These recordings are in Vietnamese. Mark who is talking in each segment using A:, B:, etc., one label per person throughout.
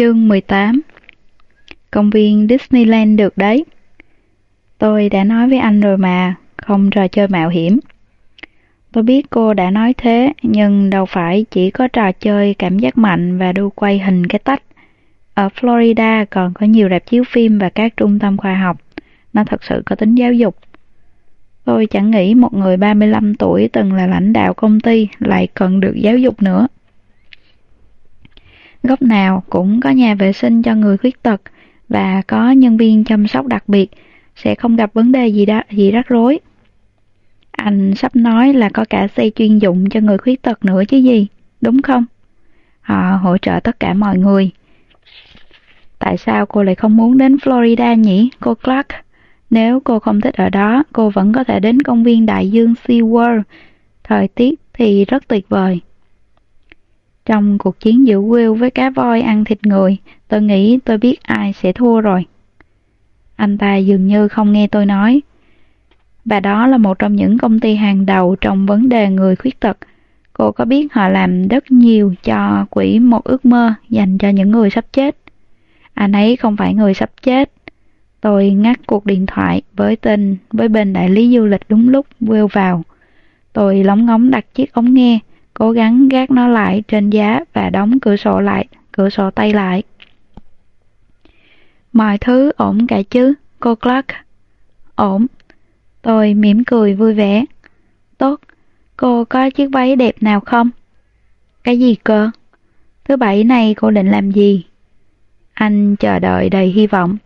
A: Chương 18 Công viên Disneyland được đấy. Tôi đã nói với anh rồi mà, không trò chơi mạo hiểm. Tôi biết cô đã nói thế, nhưng đâu phải chỉ có trò chơi cảm giác mạnh và đu quay hình cái tách. Ở Florida còn có nhiều rạp chiếu phim và các trung tâm khoa học. Nó thật sự có tính giáo dục. Tôi chẳng nghĩ một người 35 tuổi từng là lãnh đạo công ty lại cần được giáo dục nữa. Góc nào cũng có nhà vệ sinh cho người khuyết tật và có nhân viên chăm sóc đặc biệt, sẽ không gặp vấn đề gì, đó, gì rắc rối. Anh sắp nói là có cả xe chuyên dụng cho người khuyết tật nữa chứ gì, đúng không? Họ hỗ trợ tất cả mọi người. Tại sao cô lại không muốn đến Florida nhỉ, cô Clark? Nếu cô không thích ở đó, cô vẫn có thể đến công viên đại dương SeaWorld. Thời tiết thì rất tuyệt vời. Trong cuộc chiến giữa Will với cá voi ăn thịt người, tôi nghĩ tôi biết ai sẽ thua rồi. Anh ta dường như không nghe tôi nói. Và đó là một trong những công ty hàng đầu trong vấn đề người khuyết tật. Cô có biết họ làm rất nhiều cho quỹ một ước mơ dành cho những người sắp chết. Anh ấy không phải người sắp chết. Tôi ngắt cuộc điện thoại với tên với bên đại lý du lịch đúng lúc Will vào. Tôi lóng ngóng đặt chiếc ống nghe cố gắng gác nó lại trên giá và đóng cửa sổ lại, cửa sổ tay lại. Mọi thứ ổn cả chứ, cô Clark? Ổn. Tôi mỉm cười vui vẻ. Tốt, cô có chiếc váy đẹp nào không? Cái gì cơ? Thứ bảy này cô định làm gì? Anh chờ đợi đầy hy vọng.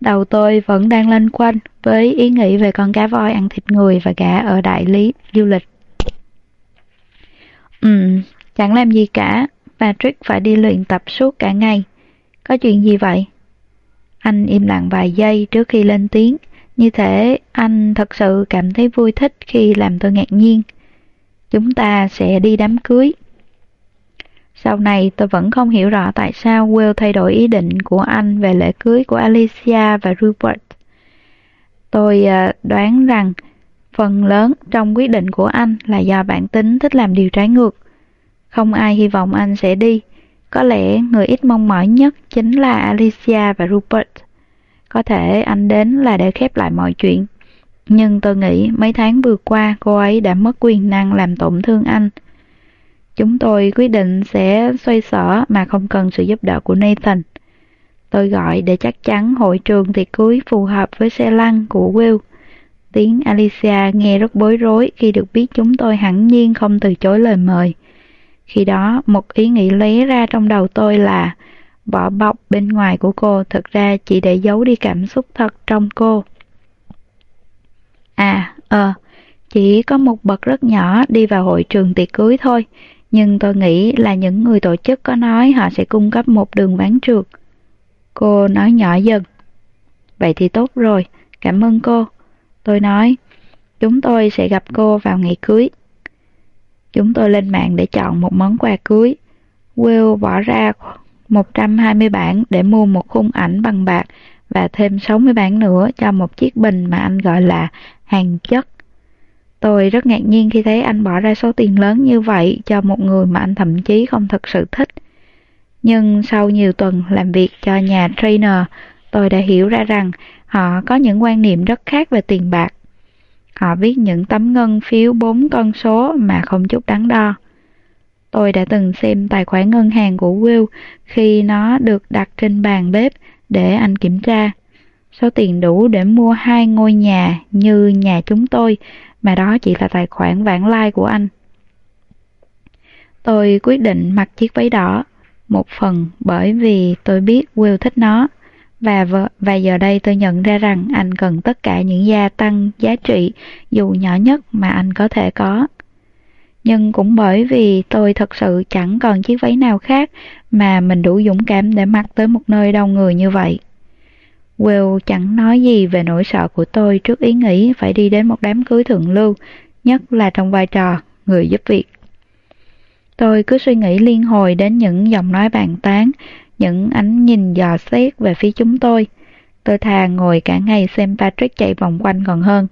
A: Đầu tôi vẫn đang lanh quanh với ý nghĩ về con cá voi ăn thịt người và cả ở đại lý du lịch. Ừ, chẳng làm gì cả, Patrick phải đi luyện tập suốt cả ngày. Có chuyện gì vậy? Anh im lặng vài giây trước khi lên tiếng, như thể anh thật sự cảm thấy vui thích khi làm tôi ngạc nhiên. Chúng ta sẽ đi đám cưới. Sau này tôi vẫn không hiểu rõ tại sao Will thay đổi ý định của anh về lễ cưới của Alicia và Rupert. Tôi ờ, đoán rằng Phần lớn trong quyết định của anh là do bản tính thích làm điều trái ngược. Không ai hy vọng anh sẽ đi. Có lẽ người ít mong mỏi nhất chính là Alicia và Rupert. Có thể anh đến là để khép lại mọi chuyện. Nhưng tôi nghĩ mấy tháng vừa qua cô ấy đã mất quyền năng làm tổn thương anh. Chúng tôi quyết định sẽ xoay sở mà không cần sự giúp đỡ của Nathan. Tôi gọi để chắc chắn hội trường tiệc cưới phù hợp với xe lăn của Will. Tiếng Alicia nghe rất bối rối khi được biết chúng tôi hẳn nhiên không từ chối lời mời. Khi đó, một ý nghĩ lấy ra trong đầu tôi là vỏ bọc bên ngoài của cô thực ra chỉ để giấu đi cảm xúc thật trong cô. À, ờ, chỉ có một bậc rất nhỏ đi vào hội trường tiệc cưới thôi, nhưng tôi nghĩ là những người tổ chức có nói họ sẽ cung cấp một đường ván trượt. Cô nói nhỏ dần. Vậy thì tốt rồi, cảm ơn cô. Tôi nói, chúng tôi sẽ gặp cô vào ngày cưới. Chúng tôi lên mạng để chọn một món quà cưới. Will bỏ ra 120 bảng để mua một khung ảnh bằng bạc và thêm 60 bảng nữa cho một chiếc bình mà anh gọi là hàng chất. Tôi rất ngạc nhiên khi thấy anh bỏ ra số tiền lớn như vậy cho một người mà anh thậm chí không thật sự thích. Nhưng sau nhiều tuần làm việc cho nhà trainer, tôi đã hiểu ra rằng Họ có những quan niệm rất khác về tiền bạc. Họ viết những tấm ngân phiếu bốn con số mà không chút đắn đo. Tôi đã từng xem tài khoản ngân hàng của Will khi nó được đặt trên bàn bếp để anh kiểm tra. Số tiền đủ để mua hai ngôi nhà như nhà chúng tôi, mà đó chỉ là tài khoản vãng lai của anh. Tôi quyết định mặc chiếc váy đỏ, một phần bởi vì tôi biết Will thích nó, và, và giờ đây tôi nhận ra rằng anh cần tất cả những gia tăng giá trị dù nhỏ nhất mà anh có thể có. Nhưng cũng bởi vì tôi thật sự chẳng còn chiếc váy nào khác mà mình đủ dũng cảm để mặc tới một nơi đông người như vậy. Will chẳng nói gì về nỗi sợ của tôi trước ý nghĩ phải đi đến một đám cưới thượng lưu, nhất là trong vai trò người giúp việc. Tôi cứ suy nghĩ liên hồi đến những giọng nói bàn tán, những ánh nhìn dò xét về phía chúng tôi. Tôi thà ngồi cả ngày xem Patrick chạy vòng quanh còn hơn.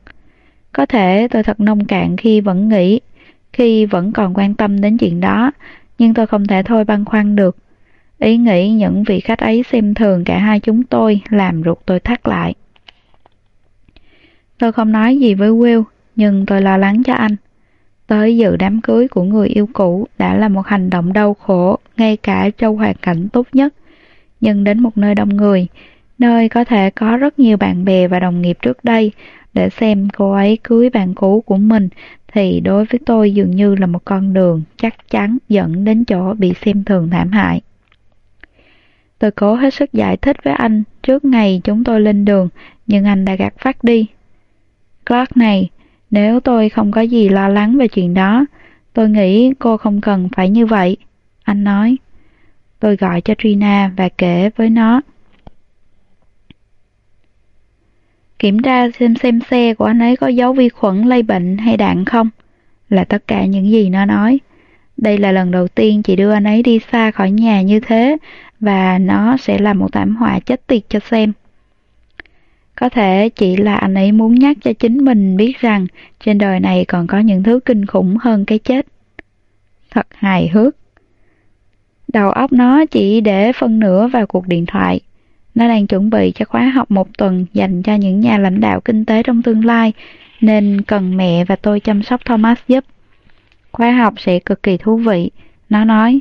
A: Có thể tôi thật nông cạn khi vẫn nghĩ, khi vẫn còn quan tâm đến chuyện đó, nhưng tôi không thể thôi băn khoăn được. Ý nghĩ những vị khách ấy xem thường cả hai chúng tôi làm ruột tôi thắt lại. Tôi không nói gì với Will, nhưng tôi lo lắng cho anh. Tới dự đám cưới của người yêu cũ đã là một hành động đau khổ, ngay cả trong hoàn cảnh tốt nhất. Nhưng đến một nơi đông người, nơi có thể có rất nhiều bạn bè và đồng nghiệp trước đây, để xem cô ấy cưới bạn cũ của mình, thì đối với tôi dường như là một con đường chắc chắn dẫn đến chỗ bị xem thường thảm hại. Tôi cố hết sức giải thích với anh trước ngày chúng tôi lên đường, nhưng anh đã gạt phát đi. Clark này, nếu tôi không có gì lo lắng về chuyện đó, tôi nghĩ cô không cần phải như vậy. Anh nói. Tôi gọi cho Trina và kể với nó. Kiểm tra xem xem xe của anh ấy có dấu vi khuẩn lây bệnh hay đạn không? Là tất cả những gì nó nói. Đây là lần đầu tiên chị đưa anh ấy đi xa khỏi nhà như thế và nó sẽ là một thảm họa chết tiệt cho xem. Có thể chỉ là anh ấy muốn nhắc cho chính mình biết rằng trên đời này còn có những thứ kinh khủng hơn cái chết. Thật hài hước. Đầu óc nó chỉ để phân nửa vào cuộc điện thoại. Nó đang chuẩn bị cho khóa học một tuần dành cho những nhà lãnh đạo kinh tế trong tương lai, nên cần mẹ và tôi chăm sóc Thomas giúp. Khóa học sẽ cực kỳ thú vị. Nó nói,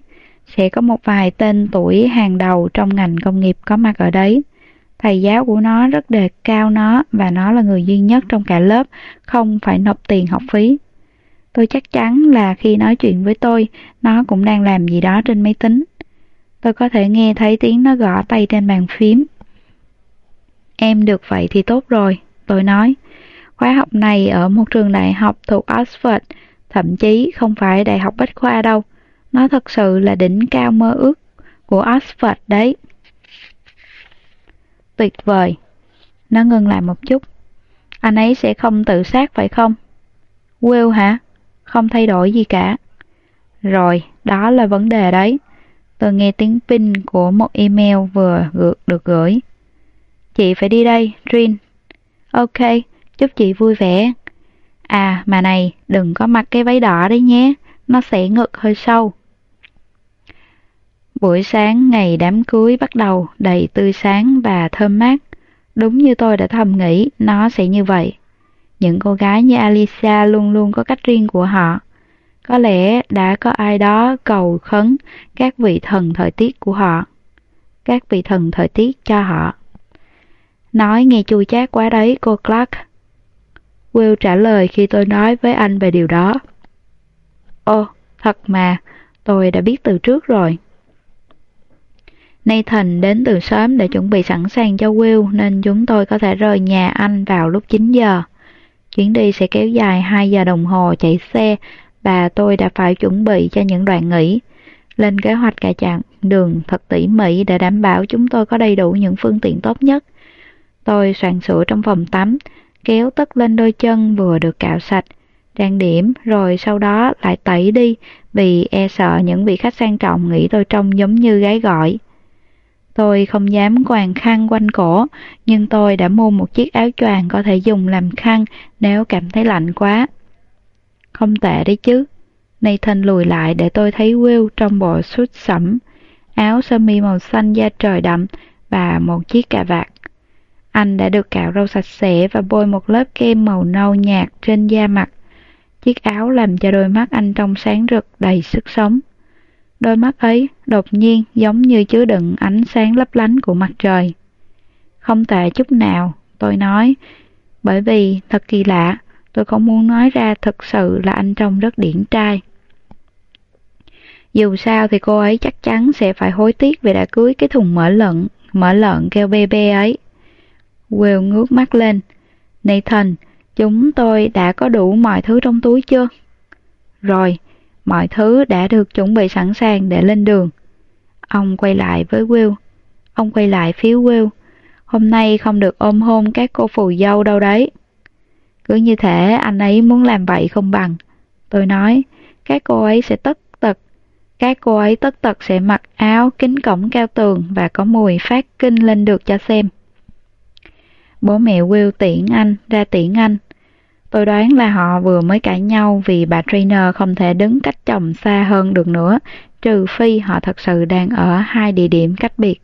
A: sẽ có một vài tên tuổi hàng đầu trong ngành công nghiệp có mặt ở đấy. Thầy giáo của nó rất đề cao nó và nó là người duy nhất trong cả lớp không phải nộp tiền học phí. Tôi chắc chắn là khi nói chuyện với tôi, nó cũng đang làm gì đó trên máy tính. Tôi có thể nghe thấy tiếng nó gõ tay trên bàn phím. Em được vậy thì tốt rồi, tôi nói. Khóa học này ở một trường đại học thuộc Oxford, thậm chí không phải đại học bách khoa đâu. Nó thật sự là đỉnh cao mơ ước của Oxford đấy. Tuyệt vời. Nó ngừng lại một chút. Anh ấy sẽ không tự sát phải không? Will hả? Không thay đổi gì cả. Rồi, đó là vấn đề đấy. Tôi nghe tiếng pin của một email vừa được gửi. Chị phải đi đây, Trin. Ok, chúc chị vui vẻ. À, mà này, đừng có mặc cái váy đỏ đấy nhé, nó sẽ ngực hơi sâu. Buổi sáng ngày đám cưới bắt đầu đầy tươi sáng và thơm mát. Đúng như tôi đã thầm nghĩ nó sẽ như vậy. Những cô gái như Alicia luôn luôn có cách riêng của họ. Có lẽ đã có ai đó cầu khấn các vị thần thời tiết của họ. Các vị thần thời tiết cho họ. Nói nghe chua chát quá đấy cô Clark. Will trả lời khi tôi nói với anh về điều đó. Ồ, thật mà, tôi đã biết từ trước rồi. Nathan đến từ sớm để chuẩn bị sẵn sàng cho Will nên chúng tôi có thể rời nhà anh vào lúc 9 giờ. Chuyến đi sẽ kéo dài 2 giờ đồng hồ chạy xe và tôi đã phải chuẩn bị cho những đoạn nghỉ. Lên kế hoạch cả chặng đường thật tỉ mỉ để đảm bảo chúng tôi có đầy đủ những phương tiện tốt nhất. Tôi soạn sửa trong phòng tắm, kéo tất lên đôi chân vừa được cạo sạch, trang điểm rồi sau đó lại tẩy đi vì e sợ những vị khách sang trọng nghĩ tôi trông giống như gái gọi. Tôi không dám quàng khăn quanh cổ, nhưng tôi đã mua một chiếc áo choàng có thể dùng làm khăn nếu cảm thấy lạnh quá. Không tệ đấy chứ. Nathan lùi lại để tôi thấy Will trong bộ suit sẫm, áo sơ mi màu xanh da trời đậm và một chiếc cà vạt. Anh đã được cạo râu sạch sẽ và bôi một lớp kem màu nâu nhạt trên da mặt. Chiếc áo làm cho đôi mắt anh trong sáng rực đầy sức sống. Đôi mắt ấy đột nhiên giống như chứa đựng ánh sáng lấp lánh của mặt trời. Không tệ chút nào, tôi nói, bởi vì thật kỳ lạ, tôi không muốn nói ra thực sự là anh trông rất điển trai. Dù sao thì cô ấy chắc chắn sẽ phải hối tiếc vì đã cưới cái thùng mỡ lợn, mỡ lợn kêu bê bê ấy. Will ngước mắt lên. Nathan, chúng tôi đã có đủ mọi thứ trong túi chưa? Rồi, mọi thứ đã được chuẩn bị sẵn sàng để lên đường. Ông quay lại với Will. Ông quay lại phía Will. Hôm nay không được ôm hôn các cô phù dâu đâu đấy. Cứ như thể anh ấy muốn làm vậy không bằng. Tôi nói, các cô ấy sẽ tất tật. Các cô ấy tất tật sẽ mặc áo kính cổng cao tường và có mùi phát kinh lên được cho xem. Bố mẹ Will tiễn anh ra tiễn anh. Tôi đoán là họ vừa mới cãi nhau vì bà trainer không thể đứng cách chồng xa hơn được nữa, trừ phi họ thật sự đang ở hai địa điểm cách biệt.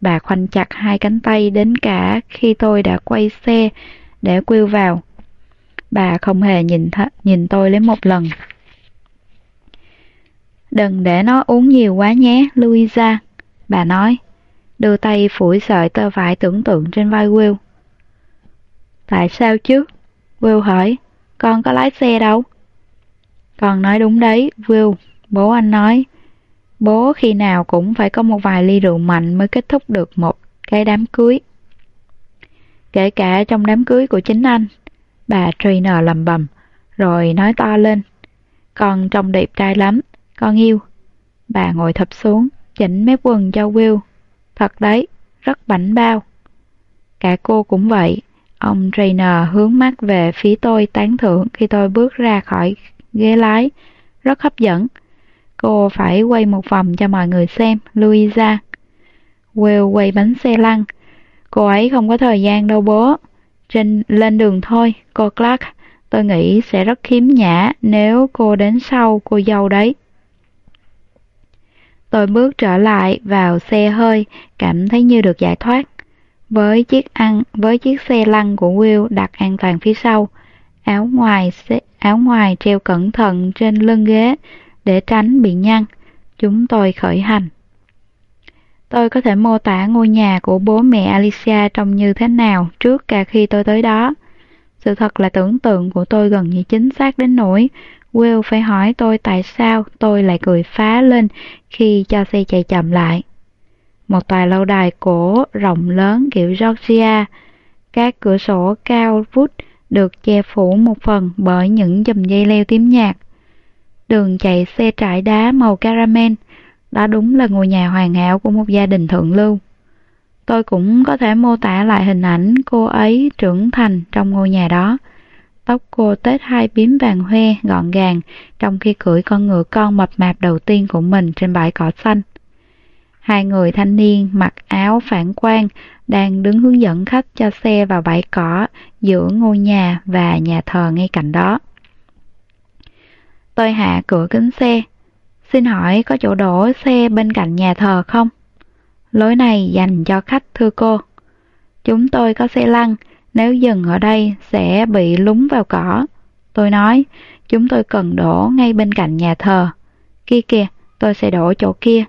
A: Bà khoanh chặt hai cánh tay đến cả khi tôi đã quay xe để quêu vào. Bà không hề nhìn, th nhìn tôi lấy một lần. Đừng để nó uống nhiều quá nhé, Louisa, bà nói, đưa tay phủi sợi tơ vải tưởng tượng trên vai Will. Tại sao chứ? Will hỏi, con có lái xe đâu? Con nói đúng đấy, Will, bố anh nói. Bố khi nào cũng phải có một vài ly rượu mạnh mới kết thúc được một cái đám cưới. Kể cả trong đám cưới của chính anh, bà Trainer lầm bầm, rồi nói to lên. Con trông đẹp trai lắm, con yêu. Bà ngồi thập xuống, chỉnh mép quần cho Will. Thật đấy, rất bảnh bao. Cả cô cũng vậy. Ông trainer hướng mắt về phía tôi tán thưởng khi tôi bước ra khỏi ghế lái. Rất hấp dẫn. Cô phải quay một vòng cho mọi người xem, Louisa. Will quay bánh xe lăn. Cô ấy không có thời gian đâu bố. Trên lên đường thôi, cô Clark. Tôi nghĩ sẽ rất khiếm nhã nếu cô đến sau cô dâu đấy. Tôi bước trở lại vào xe hơi, cảm thấy như được giải thoát. Với chiếc ăn, với chiếc xe lăn của Will đặt an toàn phía sau, áo ngoài áo ngoài treo cẩn thận trên lưng ghế để tránh bị nhăn. Chúng tôi khởi hành. Tôi có thể mô tả ngôi nhà của bố mẹ Alicia trông như thế nào trước cả khi tôi tới đó. Sự thật là tưởng tượng của tôi gần như chính xác đến nỗi Will phải hỏi tôi tại sao tôi lại cười phá lên khi cho xe chạy chậm lại. Một tòa lâu đài cổ rộng lớn kiểu Georgia, các cửa sổ cao vút được che phủ một phần bởi những chùm dây leo tím nhạt. Đường chạy xe trải đá màu caramel, đó đúng là ngôi nhà hoàn hảo của một gia đình thượng lưu. Tôi cũng có thể mô tả lại hình ảnh cô ấy trưởng thành trong ngôi nhà đó. Tóc cô tết hai bím vàng hoe gọn gàng trong khi cưỡi con ngựa con mập mạp đầu tiên của mình trên bãi cỏ xanh. Hai người thanh niên mặc áo phản quang đang đứng hướng dẫn khách cho xe vào bãi cỏ giữa ngôi nhà và nhà thờ ngay cạnh đó. Tôi hạ cửa kính xe. Xin hỏi có chỗ đổ xe bên cạnh nhà thờ không? Lối này dành cho khách thưa cô. Chúng tôi có xe lăn, nếu dừng ở đây sẽ bị lúng vào cỏ. Tôi nói, chúng tôi cần đổ ngay bên cạnh nhà thờ. Kia kìa, tôi sẽ đổ chỗ kia.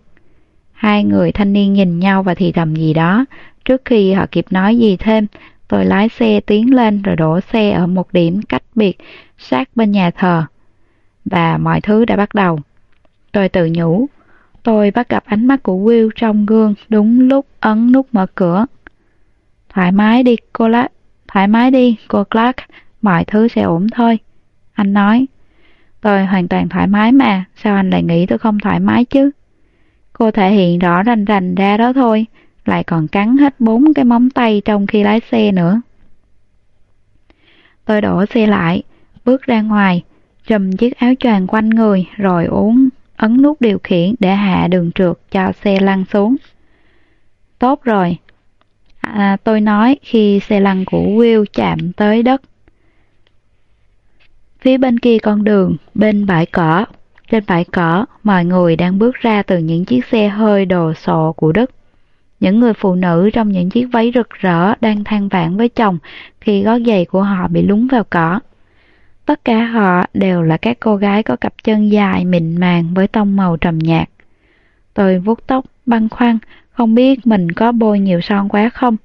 A: Hai người thanh niên nhìn nhau và thì thầm gì đó. Trước khi họ kịp nói gì thêm, tôi lái xe tiến lên rồi đổ xe ở một điểm cách biệt sát bên nhà thờ. Và mọi thứ đã bắt đầu. Tôi tự nhủ, tôi bắt gặp ánh mắt của Will trong gương đúng lúc ấn nút mở cửa. Thoải mái đi, cô Clark thoải mái đi, cô Clark, mọi thứ sẽ ổn thôi. Anh nói, tôi hoàn toàn thoải mái mà, sao anh lại nghĩ tôi không thoải mái chứ? Cô thể hiện rõ rành rành ra đó thôi, lại còn cắn hết bốn cái móng tay trong khi lái xe nữa. Tôi đổ xe lại, bước ra ngoài, trùm chiếc áo choàng quanh người rồi uống ấn nút điều khiển để hạ đường trượt cho xe lăn xuống. Tốt rồi, à, tôi nói khi xe lăn của Will chạm tới đất. Phía bên kia con đường, bên bãi cỏ, trên bãi cỏ, mọi người đang bước ra từ những chiếc xe hơi đồ sộ của Đức. Những người phụ nữ trong những chiếc váy rực rỡ đang than vãn với chồng khi gót giày của họ bị lún vào cỏ. Tất cả họ đều là các cô gái có cặp chân dài mịn màng với tông màu trầm nhạt. Tôi vuốt tóc, băn khoăn, không biết mình có bôi nhiều son quá không.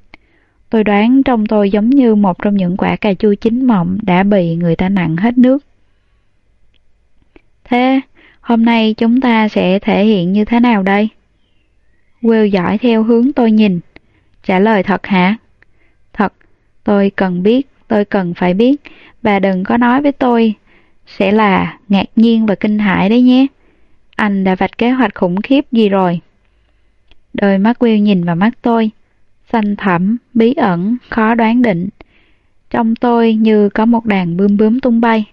A: Tôi đoán trong tôi giống như một trong những quả cà chua chín mọng đã bị người ta nặng hết nước. Thế, hôm nay chúng ta sẽ thể hiện như thế nào đây? Will dõi theo hướng tôi nhìn. Trả lời thật hả? Thật, tôi cần biết, tôi cần phải biết, Bà đừng có nói với tôi sẽ là ngạc nhiên và kinh hãi đấy nhé. Anh đã vạch kế hoạch khủng khiếp gì rồi? Đôi mắt Will nhìn vào mắt tôi, xanh thẳm, bí ẩn, khó đoán định. Trong tôi như có một đàn bướm bướm tung bay.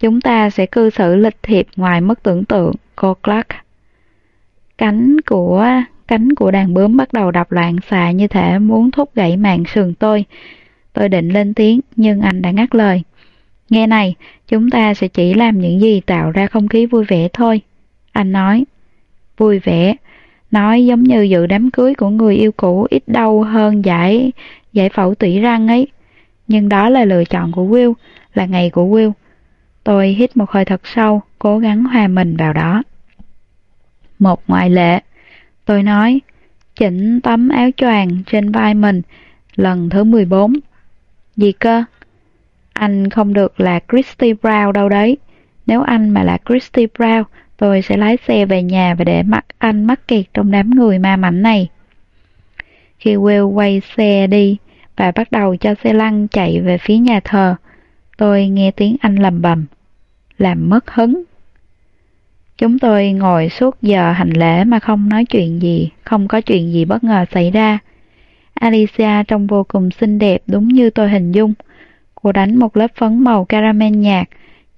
A: Chúng ta sẽ cư xử lịch thiệp ngoài mức tưởng tượng, cô Clark. Cánh của cánh của đàn bướm bắt đầu đập loạn xạ như thể muốn thúc gãy mạng sườn tôi. Tôi định lên tiếng, nhưng anh đã ngắt lời. Nghe này, chúng ta sẽ chỉ làm những gì tạo ra không khí vui vẻ thôi. Anh nói, vui vẻ, nói giống như dự đám cưới của người yêu cũ ít đau hơn giải giải phẫu tủy răng ấy. Nhưng đó là lựa chọn của Will, là ngày của Will. Tôi hít một hơi thật sâu, cố gắng hòa mình vào đó. Một ngoại lệ, tôi nói, chỉnh tấm áo choàng trên vai mình, lần thứ 14. Gì cơ? Anh không được là Christy Brown đâu đấy. Nếu anh mà là Christy Brown, tôi sẽ lái xe về nhà và để mặc anh mắc kẹt trong đám người ma mảnh này. Khi Will quay xe đi và bắt đầu cho xe lăn chạy về phía nhà thờ, tôi nghe tiếng anh lầm bầm, làm mất hứng. Chúng tôi ngồi suốt giờ hành lễ mà không nói chuyện gì, không có chuyện gì bất ngờ xảy ra. Alicia trông vô cùng xinh đẹp đúng như tôi hình dung. Cô đánh một lớp phấn màu caramel nhạt,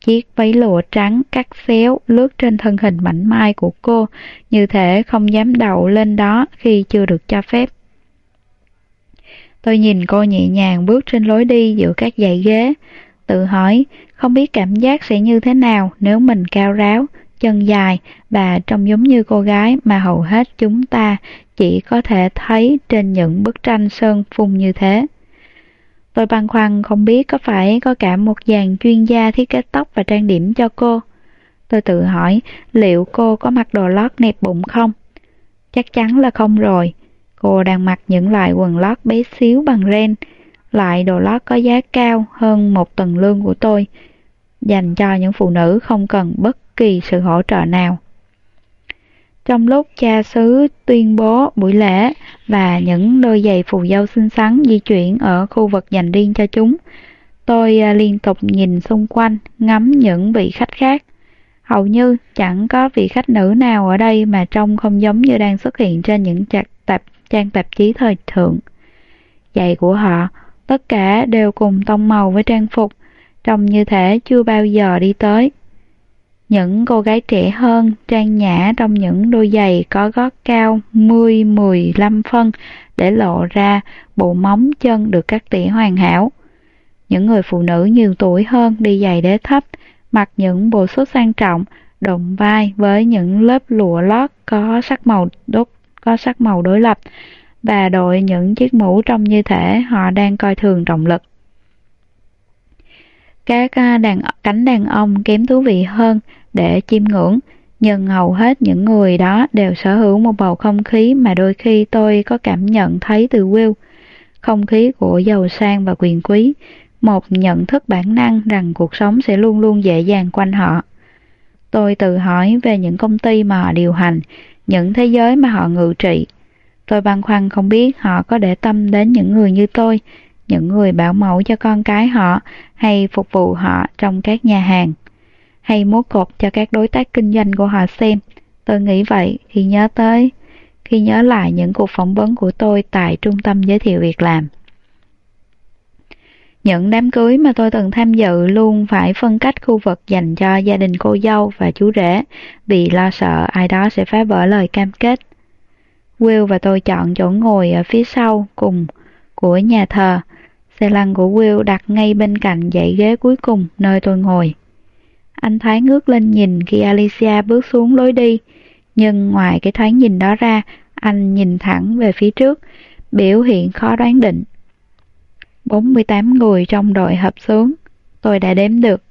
A: chiếc váy lụa trắng cắt xéo lướt trên thân hình mảnh mai của cô, như thể không dám đậu lên đó khi chưa được cho phép. Tôi nhìn cô nhẹ nhàng bước trên lối đi giữa các dãy ghế, tự hỏi không biết cảm giác sẽ như thế nào nếu mình cao ráo, chân dài và trông giống như cô gái mà hầu hết chúng ta chỉ có thể thấy trên những bức tranh sơn phun như thế. Tôi băn khoăn không biết có phải có cả một dàn chuyên gia thiết kế tóc và trang điểm cho cô. Tôi tự hỏi liệu cô có mặc đồ lót nẹp bụng không? Chắc chắn là không rồi. Cô đang mặc những loại quần lót bé xíu bằng ren, loại đồ lót có giá cao hơn một tuần lương của tôi, dành cho những phụ nữ không cần bất kỳ sự hỗ trợ nào. Trong lúc cha xứ tuyên bố buổi lễ và những đôi giày phù dâu xinh xắn di chuyển ở khu vực dành riêng cho chúng, tôi à, liên tục nhìn xung quanh, ngắm những vị khách khác. Hầu như chẳng có vị khách nữ nào ở đây mà trông không giống như đang xuất hiện trên những tạp, trang tạp chí thời thượng. Giày của họ, tất cả đều cùng tông màu với trang phục, trông như thể chưa bao giờ đi tới. Những cô gái trẻ hơn trang nhã trong những đôi giày có gót cao 10-15 phân để lộ ra bộ móng chân được cắt tỉa hoàn hảo. Những người phụ nữ nhiều tuổi hơn đi giày đế thấp, mặc những bộ suit sang trọng, đụng vai với những lớp lụa lót có sắc màu đốt có sắc màu đối lập và đội những chiếc mũ trông như thể họ đang coi thường trọng lực. Các à, đàn cánh đàn ông kém thú vị hơn để chiêm ngưỡng, nhưng hầu hết những người đó đều sở hữu một bầu không khí mà đôi khi tôi có cảm nhận thấy từ Will. Không khí của giàu sang và quyền quý, một nhận thức bản năng rằng cuộc sống sẽ luôn luôn dễ dàng quanh họ. Tôi tự hỏi về những công ty mà họ điều hành, những thế giới mà họ ngự trị. Tôi băn khoăn không biết họ có để tâm đến những người như tôi, những người bảo mẫu cho con cái họ hay phục vụ họ trong các nhà hàng hay múa cột cho các đối tác kinh doanh của họ xem. Tôi nghĩ vậy khi nhớ tới, khi nhớ lại những cuộc phỏng vấn của tôi tại trung tâm giới thiệu việc làm. Những đám cưới mà tôi từng tham dự luôn phải phân cách khu vực dành cho gia đình cô dâu và chú rể vì lo sợ ai đó sẽ phá vỡ lời cam kết. Will và tôi chọn chỗ ngồi ở phía sau cùng của nhà thờ. Xe lăn của Will đặt ngay bên cạnh dãy ghế cuối cùng nơi tôi ngồi. Anh Thái ngước lên nhìn khi Alicia bước xuống lối đi, nhưng ngoài cái thoáng nhìn đó ra, anh nhìn thẳng về phía trước, biểu hiện khó đoán định. 48 người trong đội hợp sướng, tôi đã đếm được,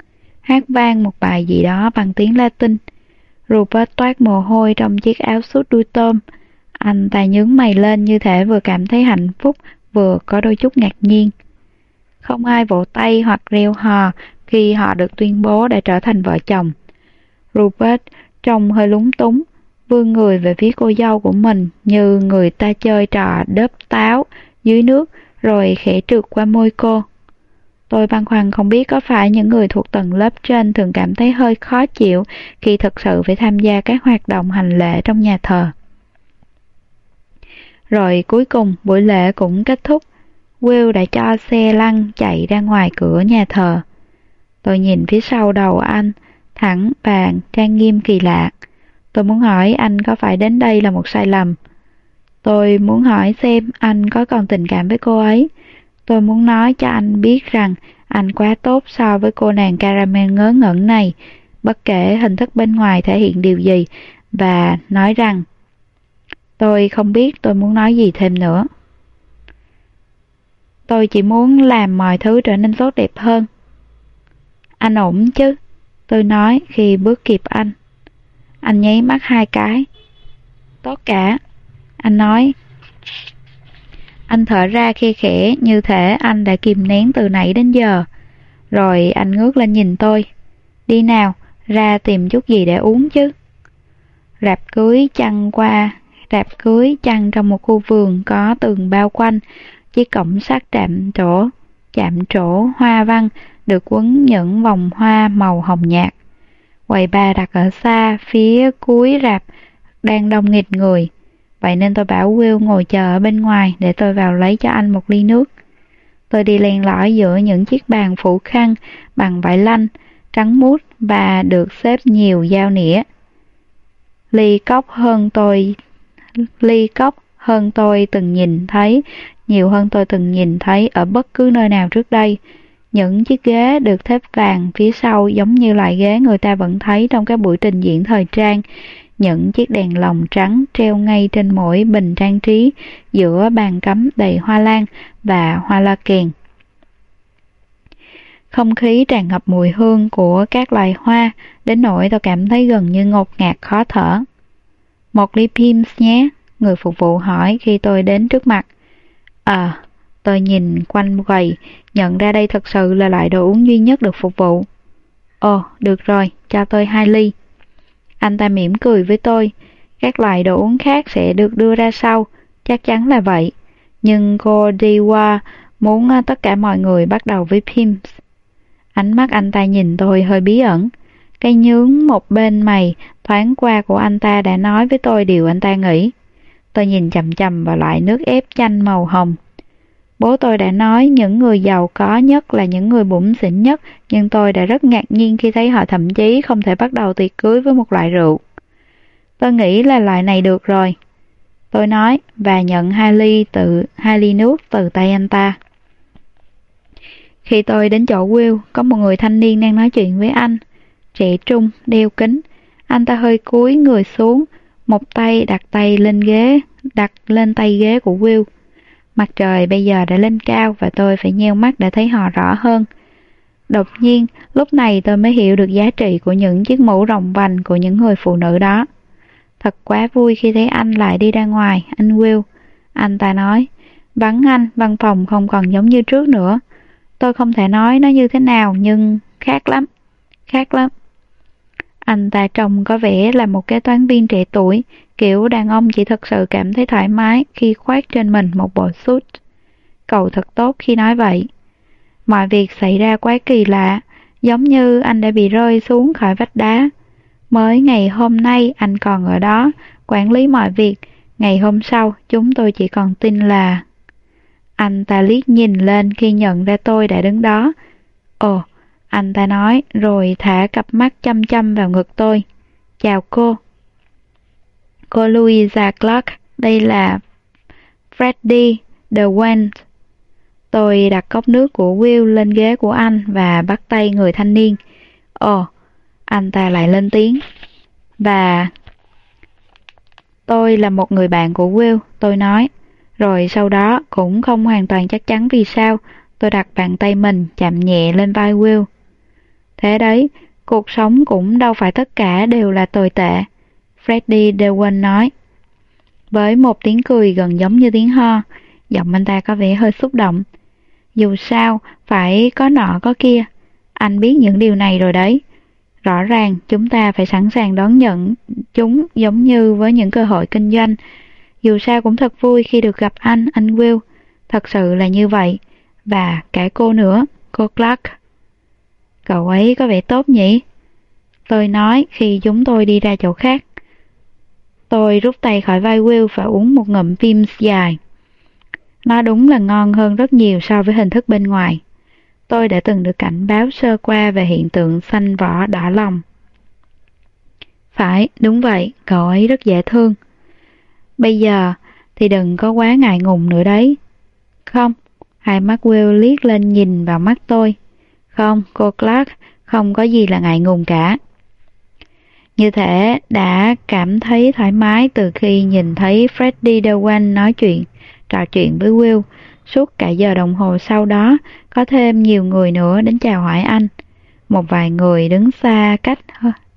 A: hát vang một bài gì đó bằng tiếng Latin. Rupert toát mồ hôi trong chiếc áo sút đuôi tôm. Anh ta nhướng mày lên như thể vừa cảm thấy hạnh phúc, vừa có đôi chút ngạc nhiên. Không ai vỗ tay hoặc reo hò khi họ được tuyên bố đã trở thành vợ chồng. Rupert trông hơi lúng túng, vươn người về phía cô dâu của mình như người ta chơi trò đớp táo dưới nước rồi khẽ trượt qua môi cô. Tôi băn khoăn không biết có phải những người thuộc tầng lớp trên thường cảm thấy hơi khó chịu khi thực sự phải tham gia các hoạt động hành lễ trong nhà thờ. Rồi cuối cùng buổi lễ cũng kết thúc. Will đã cho xe lăn chạy ra ngoài cửa nhà thờ. Tôi nhìn phía sau đầu anh, thẳng, vàng, trang nghiêm kỳ lạ. Tôi muốn hỏi anh có phải đến đây là một sai lầm. Tôi muốn hỏi xem anh có còn tình cảm với cô ấy. Tôi muốn nói cho anh biết rằng anh quá tốt so với cô nàng caramel ngớ ngẩn này. Bất kể hình thức bên ngoài thể hiện điều gì, và nói rằng Tôi không biết tôi muốn nói gì thêm nữa. Tôi chỉ muốn làm mọi thứ trở nên tốt đẹp hơn. Anh ổn chứ? Tôi nói khi bước kịp anh. Anh nháy mắt hai cái. Tốt cả. Anh nói. Anh thở ra khe khẽ như thể anh đã kìm nén từ nãy đến giờ. Rồi anh ngước lên nhìn tôi. Đi nào, ra tìm chút gì để uống chứ. Rạp cưới chăn qua, rạp cưới chăn trong một khu vườn có tường bao quanh, chiếc cổng sắt chạm trổ, chạm trổ hoa văn được quấn những vòng hoa màu hồng nhạt. Quầy bà đặt ở xa, phía cuối rạp, đang đông nghịt người. Vậy nên tôi bảo Will ngồi chờ ở bên ngoài để tôi vào lấy cho anh một ly nước. Tôi đi len lỏi giữa những chiếc bàn phủ khăn bằng vải lanh, trắng mút và được xếp nhiều dao nĩa. Ly cốc hơn tôi, ly cốc hơn tôi từng nhìn thấy, nhiều hơn tôi từng nhìn thấy ở bất cứ nơi nào trước đây. Những chiếc ghế được thép vàng phía sau giống như loại ghế người ta vẫn thấy trong các buổi trình diễn thời trang. Những chiếc đèn lồng trắng treo ngay trên mỗi bình trang trí giữa bàn cắm đầy hoa lan và hoa la kèn. Không khí tràn ngập mùi hương của các loài hoa, đến nỗi tôi cảm thấy gần như ngột ngạt khó thở. Một ly Pims nhé, người phục vụ hỏi khi tôi đến trước mặt. À, tôi nhìn quanh quầy, nhận ra đây thật sự là loại đồ uống duy nhất được phục vụ. Ồ, được rồi, cho tôi hai ly. Anh ta mỉm cười với tôi, các loại đồ uống khác sẽ được đưa ra sau, chắc chắn là vậy. Nhưng cô đi qua muốn ờ, tất cả mọi người bắt đầu với Pims. Ánh mắt anh ta nhìn tôi hơi bí ẩn. Cái nhướng một bên mày thoáng qua của anh ta đã nói với tôi điều anh ta nghĩ. Tôi nhìn chầm chầm vào loại nước ép chanh màu hồng. Bố tôi đã nói những người giàu có nhất là những người bụng xỉn nhất, nhưng tôi đã rất ngạc nhiên khi thấy họ thậm chí không thể bắt đầu tiệc cưới với một loại rượu. Tôi nghĩ là loại này được rồi. Tôi nói và nhận hai ly từ hai ly nước từ tay anh ta. Khi tôi đến chỗ Will, có một người thanh niên đang nói chuyện với anh. Trẻ trung, đeo kính. Anh ta hơi cúi người xuống, một tay đặt tay lên ghế, đặt lên tay ghế của Will. Mặt trời bây giờ đã lên cao và tôi phải nheo mắt để thấy họ rõ hơn. Đột nhiên, lúc này tôi mới hiểu được giá trị của những chiếc mũ rồng vành của những người phụ nữ đó. Thật quá vui khi thấy anh lại đi ra ngoài, anh Will. Anh ta nói, vắng anh, văn phòng không còn giống như trước nữa. Tôi không thể nói nó như thế nào nhưng khác lắm, khác lắm. Anh ta trông có vẻ là một kế toán viên trẻ tuổi, kiểu đàn ông chỉ thật sự cảm thấy thoải mái khi khoác trên mình một bộ suit. Cậu thật tốt khi nói vậy. Mọi việc xảy ra quá kỳ lạ, giống như anh đã bị rơi xuống khỏi vách đá. Mới ngày hôm nay anh còn ở đó, quản lý mọi việc. Ngày hôm sau, chúng tôi chỉ còn tin là anh ta liếc nhìn lên khi nhận ra tôi đã đứng đó. Ồ, anh ta nói rồi thả cặp mắt chăm chăm vào ngực tôi. Chào cô. Cô Louisa Clark, đây là freddy the wend Tôi đặt cốc nước của Will lên ghế của anh và bắt tay người thanh niên. Ồ, anh ta lại lên tiếng. Và tôi là một người bạn của Will, tôi nói. Rồi sau đó cũng không hoàn toàn chắc chắn vì sao tôi đặt bàn tay mình chạm nhẹ lên vai Will. Thế đấy, cuộc sống cũng đâu phải tất cả đều là tồi tệ. Freddy DeWin nói. Với một tiếng cười gần giống như tiếng ho, giọng anh ta có vẻ hơi xúc động. Dù sao, phải có nọ có kia. Anh biết những điều này rồi đấy. Rõ ràng chúng ta phải sẵn sàng đón nhận chúng giống như với những cơ hội kinh doanh dù sao cũng thật vui khi được gặp anh, anh Will. Thật sự là như vậy. Và cả cô nữa, cô Clark. Cậu ấy có vẻ tốt nhỉ? Tôi nói khi chúng tôi đi ra chỗ khác. Tôi rút tay khỏi vai Will và uống một ngụm phim dài. Nó đúng là ngon hơn rất nhiều so với hình thức bên ngoài. Tôi đã từng được cảnh báo sơ qua về hiện tượng xanh vỏ đỏ lòng. Phải, đúng vậy, cậu ấy rất dễ thương. Bây giờ thì đừng có quá ngại ngùng nữa đấy. Không, hai mắt Will liếc lên nhìn vào mắt tôi. Không, cô Clark, không có gì là ngại ngùng cả. Như thể đã cảm thấy thoải mái từ khi nhìn thấy Freddie Dewan nói chuyện, trò chuyện với Will. Suốt cả giờ đồng hồ sau đó, có thêm nhiều người nữa đến chào hỏi anh. Một vài người đứng xa cách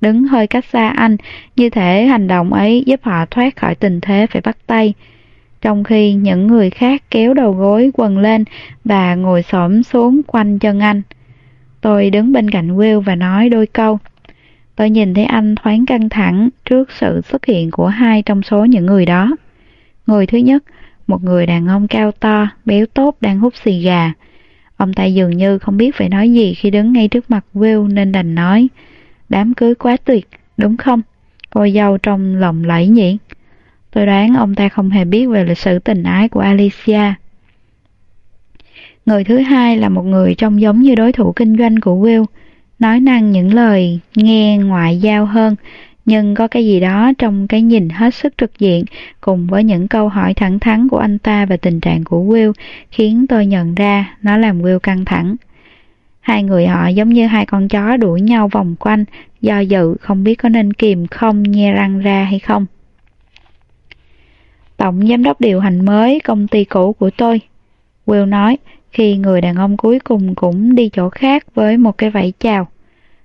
A: đứng hơi cách xa anh, như thể hành động ấy giúp họ thoát khỏi tình thế phải bắt tay. Trong khi những người khác kéo đầu gối quần lên và ngồi xổm xuống quanh chân anh. Tôi đứng bên cạnh Will và nói đôi câu. Tôi nhìn thấy anh thoáng căng thẳng trước sự xuất hiện của hai trong số những người đó. Người thứ nhất, một người đàn ông cao to, béo tốt đang hút xì gà. Ông ta dường như không biết phải nói gì khi đứng ngay trước mặt Will nên đành nói, đám cưới quá tuyệt, đúng không? Cô dâu trong lòng lẫy nhỉ? Tôi đoán ông ta không hề biết về lịch sử tình ái của Alicia. Người thứ hai là một người trông giống như đối thủ kinh doanh của Will, nói năng những lời nghe ngoại giao hơn, nhưng có cái gì đó trong cái nhìn hết sức trực diện cùng với những câu hỏi thẳng thắn của anh ta về tình trạng của Will khiến tôi nhận ra nó làm Will căng thẳng. Hai người họ giống như hai con chó đuổi nhau vòng quanh, do dự không biết có nên kìm không nhe răng ra hay không. Tổng giám đốc điều hành mới công ty cũ của tôi. Will nói, khi người đàn ông cuối cùng cũng đi chỗ khác với một cái vẫy chào.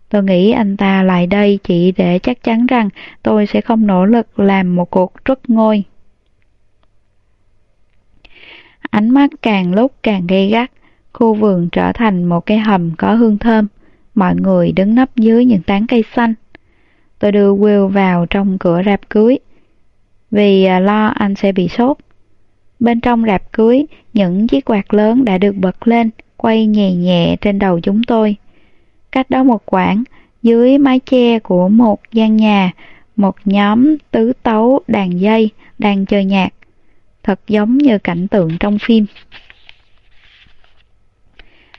A: Tôi nghĩ anh ta lại đây chỉ để chắc chắn rằng tôi sẽ không nỗ lực làm một cuộc truất ngôi. Ánh mắt càng lúc càng gay gắt, khu vườn trở thành một cái hầm có hương thơm, mọi người đứng nấp dưới những tán cây xanh. Tôi đưa Will vào trong cửa rạp cưới, vì à, lo anh sẽ bị sốt. Bên trong rạp cưới, những chiếc quạt lớn đã được bật lên, quay nhẹ nhẹ trên đầu chúng tôi. Cách đó một quãng, dưới mái che của một gian nhà, một nhóm tứ tấu đàn dây đang chơi nhạc. Thật giống như cảnh tượng trong phim.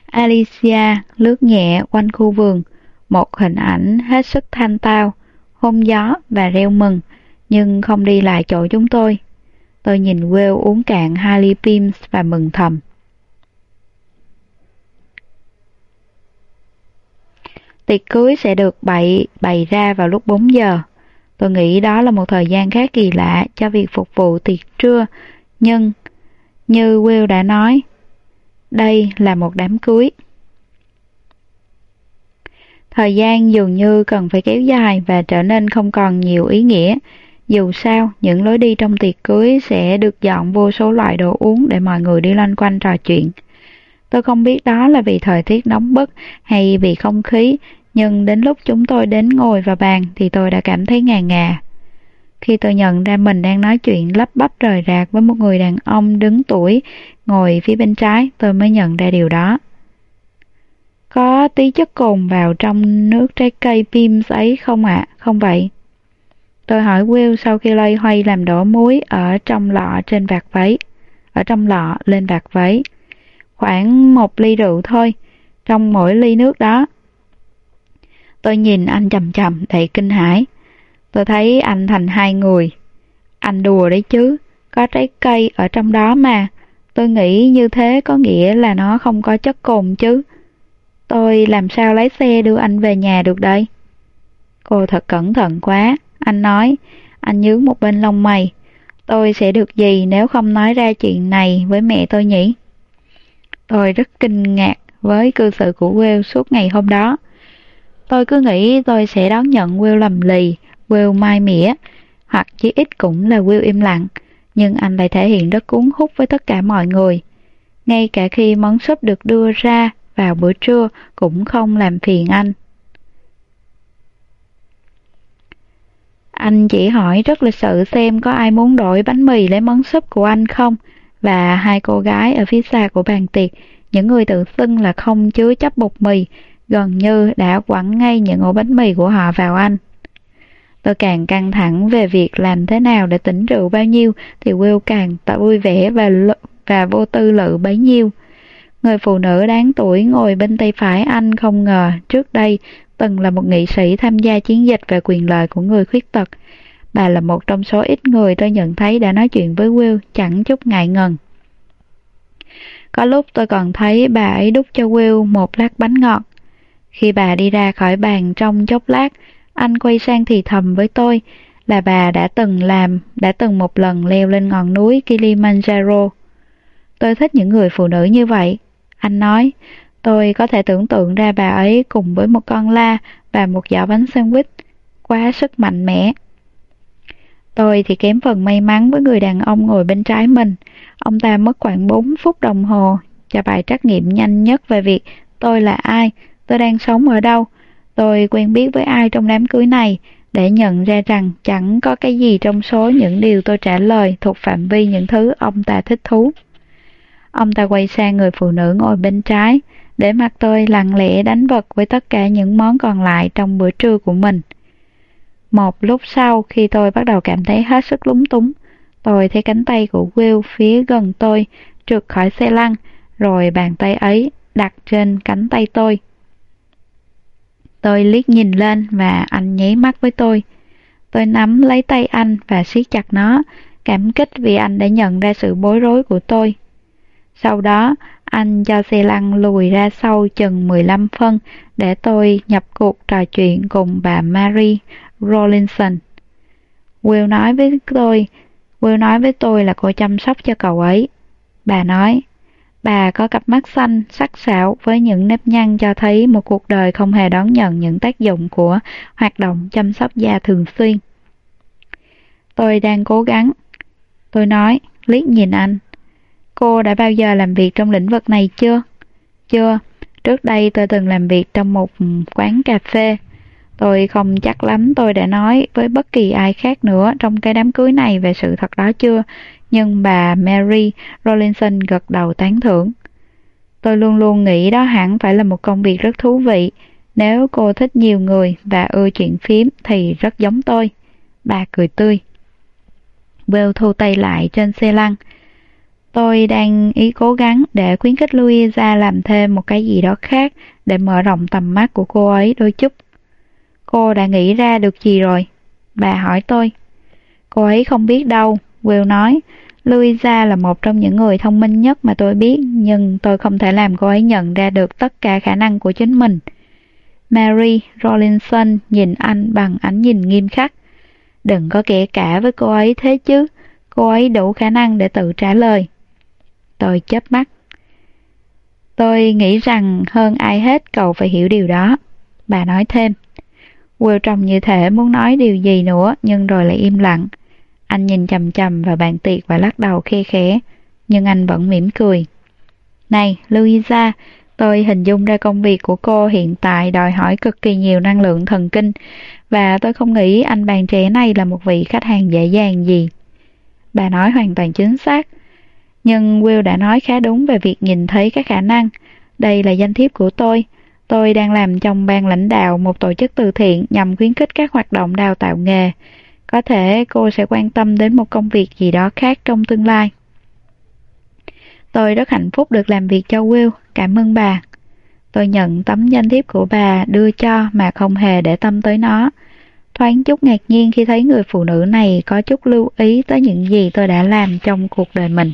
A: Alicia lướt nhẹ quanh khu vườn, một hình ảnh hết sức thanh tao, hôn gió và reo mừng, nhưng không đi lại chỗ chúng tôi. Tôi nhìn Will uống cạn hai ly Pims và mừng thầm. Tiệc cưới sẽ được bày, bày ra vào lúc 4 giờ. Tôi nghĩ đó là một thời gian khá kỳ lạ cho việc phục vụ tiệc trưa, nhưng như Will đã nói, đây là một đám cưới. Thời gian dường như cần phải kéo dài và trở nên không còn nhiều ý nghĩa. Dù sao, những lối đi trong tiệc cưới sẽ được dọn vô số loại đồ uống để mọi người đi loanh quanh trò chuyện. Tôi không biết đó là vì thời tiết nóng bức hay vì không khí, nhưng đến lúc chúng tôi đến ngồi vào bàn thì tôi đã cảm thấy ngà ngà. Khi tôi nhận ra mình đang nói chuyện lắp bắp rời rạc với một người đàn ông đứng tuổi ngồi phía bên trái, tôi mới nhận ra điều đó. Có tí chất cồn vào trong nước trái cây Pims ấy không ạ? À? Không vậy. Tôi hỏi Will sau khi loay hoay làm đổ muối ở trong lọ trên vạt váy. Ở trong lọ lên vạt váy. Khoảng một ly rượu thôi, trong mỗi ly nước đó. Tôi nhìn anh chầm chầm đầy kinh hãi. Tôi thấy anh thành hai người. Anh đùa đấy chứ, có trái cây ở trong đó mà. Tôi nghĩ như thế có nghĩa là nó không có chất cồn chứ. Tôi làm sao lấy xe đưa anh về nhà được đây? Cô thật cẩn thận quá. Anh nói, anh nhướng một bên lông mày. Tôi sẽ được gì nếu không nói ra chuyện này với mẹ tôi nhỉ? Tôi rất kinh ngạc với cư xử của Will suốt ngày hôm đó. Tôi cứ nghĩ tôi sẽ đón nhận Will lầm lì, Will mai mỉa, hoặc chí ít cũng là Will im lặng, nhưng anh lại thể hiện rất cuốn hút với tất cả mọi người. Ngay cả khi món súp được đưa ra vào bữa trưa cũng không làm phiền anh. Anh chỉ hỏi rất lịch sự xem có ai muốn đổi bánh mì lấy món súp của anh không, và hai cô gái ở phía xa của bàn tiệc, những người tự xưng là không chứa chấp bột mì, gần như đã quẳng ngay những ổ bánh mì của họ vào anh. Tôi càng căng thẳng về việc làm thế nào để tỉnh rượu bao nhiêu thì Will càng tỏ vui vẻ và và vô tư lự bấy nhiêu. Người phụ nữ đáng tuổi ngồi bên tay phải anh không ngờ trước đây từng là một nghị sĩ tham gia chiến dịch về quyền lợi của người khuyết tật. Bà là một trong số ít người tôi nhận thấy đã nói chuyện với Will chẳng chút ngại ngần. Có lúc tôi còn thấy bà ấy đút cho Will một lát bánh ngọt. Khi bà đi ra khỏi bàn trong chốc lát, Anh quay sang thì thầm với tôi là bà đã từng làm, đã từng một lần leo lên ngọn núi Kilimanjaro. Tôi thích những người phụ nữ như vậy. Anh nói, tôi có thể tưởng tượng ra bà ấy cùng với một con la và một giỏ bánh sandwich. Quá sức mạnh mẽ. Tôi thì kém phần may mắn với người đàn ông ngồi bên trái mình. Ông ta mất khoảng 4 phút đồng hồ cho bài trắc nghiệm nhanh nhất về việc tôi là ai, tôi đang sống ở đâu, tôi quen biết với ai trong đám cưới này, để nhận ra rằng chẳng có cái gì trong số những điều tôi trả lời thuộc phạm vi những thứ ông ta thích thú. Ông ta quay sang người phụ nữ ngồi bên trái, để mặt tôi lặng lẽ đánh vật với tất cả những món còn lại trong bữa trưa của mình. Một lúc sau khi tôi bắt đầu cảm thấy hết sức lúng túng, tôi thấy cánh tay của Will phía gần tôi trượt khỏi xe lăn, rồi bàn tay ấy đặt trên cánh tay tôi. Tôi liếc nhìn lên và anh nháy mắt với tôi. Tôi nắm lấy tay anh và siết chặt nó, cảm kích vì anh đã nhận ra sự bối rối của tôi. Sau đó, anh cho xe lăn lùi ra sau chừng 15 phân để tôi nhập cuộc trò chuyện cùng bà Mary Rollinson. Will nói với tôi, Will nói với tôi là cô chăm sóc cho cậu ấy. Bà nói, Bà có cặp mắt xanh, sắc sảo với những nếp nhăn cho thấy một cuộc đời không hề đón nhận những tác dụng của hoạt động chăm sóc da thường xuyên. Tôi đang cố gắng. Tôi nói, liếc nhìn anh. Cô đã bao giờ làm việc trong lĩnh vực này chưa? Chưa. Trước đây tôi từng làm việc trong một quán cà phê. Tôi không chắc lắm tôi đã nói với bất kỳ ai khác nữa trong cái đám cưới này về sự thật đó chưa, nhưng bà Mary Rollinson gật đầu tán thưởng. Tôi luôn luôn nghĩ đó hẳn phải là một công việc rất thú vị. Nếu cô thích nhiều người và ưa chuyện phím thì rất giống tôi. Bà cười tươi. Will thu tay lại trên xe lăn. Tôi đang ý cố gắng để khuyến khích Louisa làm thêm một cái gì đó khác để mở rộng tầm mắt của cô ấy đôi chút. Cô đã nghĩ ra được gì rồi? Bà hỏi tôi. Cô ấy không biết đâu, Will nói. Louisa là một trong những người thông minh nhất mà tôi biết, nhưng tôi không thể làm cô ấy nhận ra được tất cả khả năng của chính mình. Mary Rollinson nhìn anh bằng ánh nhìn nghiêm khắc. Đừng có kể cả với cô ấy thế chứ, cô ấy đủ khả năng để tự trả lời. Tôi chớp mắt. Tôi nghĩ rằng hơn ai hết cậu phải hiểu điều đó. Bà nói thêm. Will trông như thể muốn nói điều gì nữa nhưng rồi lại im lặng. Anh nhìn chầm chầm vào bàn tiệc và lắc đầu khe khẽ, nhưng anh vẫn mỉm cười. Này, Louisa, tôi hình dung ra công việc của cô hiện tại đòi hỏi cực kỳ nhiều năng lượng thần kinh và tôi không nghĩ anh bạn trẻ này là một vị khách hàng dễ dàng gì. Bà nói hoàn toàn chính xác. Nhưng Will đã nói khá đúng về việc nhìn thấy các khả năng. Đây là danh thiếp của tôi. Tôi đang làm trong ban lãnh đạo một tổ chức từ thiện nhằm khuyến khích các hoạt động đào tạo nghề. Có thể cô sẽ quan tâm đến một công việc gì đó khác trong tương lai. Tôi rất hạnh phúc được làm việc cho Will, cảm ơn bà. Tôi nhận tấm danh thiếp của bà đưa cho mà không hề để tâm tới nó. Thoáng chút ngạc nhiên khi thấy người phụ nữ này có chút lưu ý tới những gì tôi đã làm trong cuộc đời mình.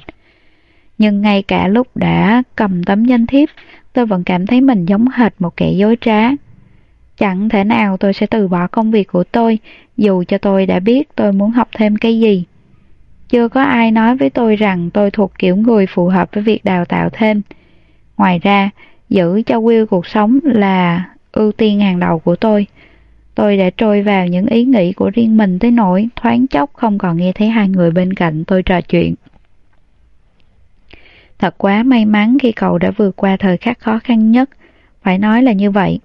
A: Nhưng ngay cả lúc đã cầm tấm danh thiếp, tôi vẫn cảm thấy mình giống hệt một kẻ dối trá. Chẳng thể nào tôi sẽ từ bỏ công việc của tôi, dù cho tôi đã biết tôi muốn học thêm cái gì. Chưa có ai nói với tôi rằng tôi thuộc kiểu người phù hợp với việc đào tạo thêm. Ngoài ra, giữ cho Will cuộc sống là ưu tiên hàng đầu của tôi. Tôi đã trôi vào những ý nghĩ của riêng mình tới nỗi thoáng chốc không còn nghe thấy hai người bên cạnh tôi trò chuyện. Thật quá may mắn khi cậu đã vượt qua thời khắc khó khăn nhất. Phải nói là như vậy.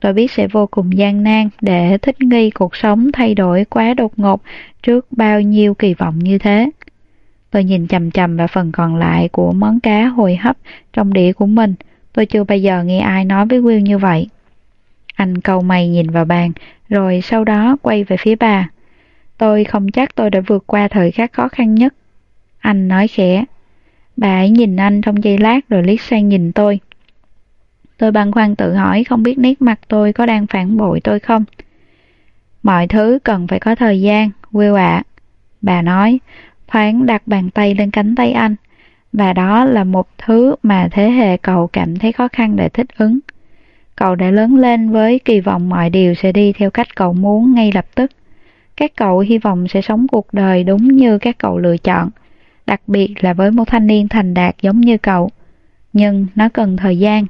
A: Tôi biết sẽ vô cùng gian nan để thích nghi cuộc sống thay đổi quá đột ngột trước bao nhiêu kỳ vọng như thế. Tôi nhìn chầm chầm vào phần còn lại của món cá hồi hấp trong đĩa của mình. Tôi chưa bao giờ nghe ai nói với Will như vậy. Anh Cầu mày nhìn vào bàn, rồi sau đó quay về phía bà. Tôi không chắc tôi đã vượt qua thời khắc khó khăn nhất. Anh nói khẽ. Bà ấy nhìn anh trong giây lát rồi liếc sang nhìn tôi. Tôi băn khoăn tự hỏi không biết nét mặt tôi có đang phản bội tôi không. Mọi thứ cần phải có thời gian, Will ạ. Bà nói, thoáng đặt bàn tay lên cánh tay anh. Và đó là một thứ mà thế hệ cậu cảm thấy khó khăn để thích ứng. Cậu đã lớn lên với kỳ vọng mọi điều sẽ đi theo cách cậu muốn ngay lập tức. Các cậu hy vọng sẽ sống cuộc đời đúng như các cậu lựa chọn, đặc biệt là với một thanh niên thành đạt giống như cậu. Nhưng nó cần thời gian.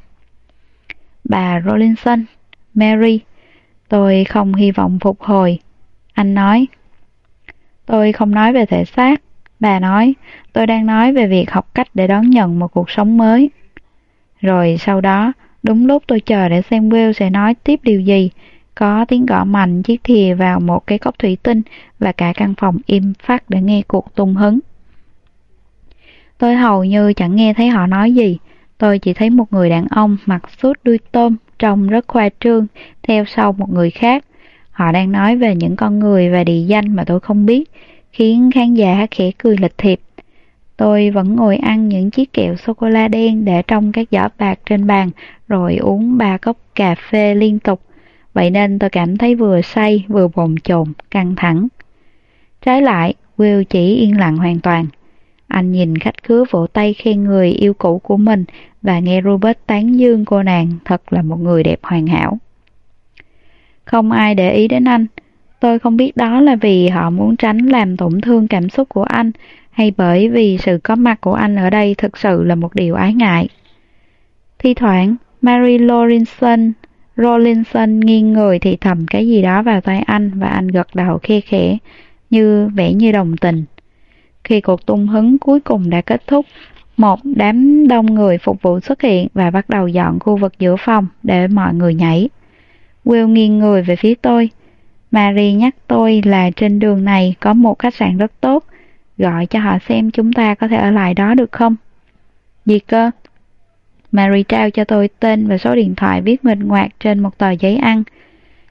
A: Bà Rollinson, Mary, tôi không hy vọng phục hồi. Anh nói. Tôi không nói về thể xác. Bà nói, tôi đang nói về việc học cách để đón nhận một cuộc sống mới. Rồi sau đó, đúng lúc tôi chờ để xem Will sẽ nói tiếp điều gì, có tiếng gõ mạnh chiếc thìa vào một cái cốc thủy tinh và cả căn phòng im phát để nghe cuộc tung hứng. Tôi hầu như chẳng nghe thấy họ nói gì, tôi chỉ thấy một người đàn ông mặc suốt đuôi tôm trông rất khoa trương theo sau một người khác. Họ đang nói về những con người và địa danh mà tôi không biết, khiến khán giả khẽ cười lịch thiệp. Tôi vẫn ngồi ăn những chiếc kẹo sô-cô-la đen để trong các giỏ bạc trên bàn, rồi uống ba cốc cà phê liên tục. Vậy nên tôi cảm thấy vừa say vừa bồn chồn, căng thẳng. Trái lại, Will chỉ yên lặng hoàn toàn. Anh nhìn khách khứa vỗ tay khen người yêu cũ của mình và nghe Robert tán dương cô nàng thật là một người đẹp hoàn hảo. Không ai để ý đến anh. Tôi không biết đó là vì họ muốn tránh làm tổn thương cảm xúc của anh hay bởi vì sự có mặt của anh ở đây thực sự là một điều ái ngại. Thi thoảng, Mary Lawrenson Rollinson nghiêng người thì thầm cái gì đó vào tay anh và anh gật đầu khe khẽ, như vẻ như đồng tình. Khi cuộc tung hứng cuối cùng đã kết thúc, một đám đông người phục vụ xuất hiện và bắt đầu dọn khu vực giữa phòng để mọi người nhảy. Will nghiêng người về phía tôi. Mary nhắc tôi là trên đường này có một khách sạn rất tốt, gọi cho họ xem chúng ta có thể ở lại đó được không? Gì cơ? Mary trao cho tôi tên và số điện thoại viết nguệch ngoạc trên một tờ giấy ăn.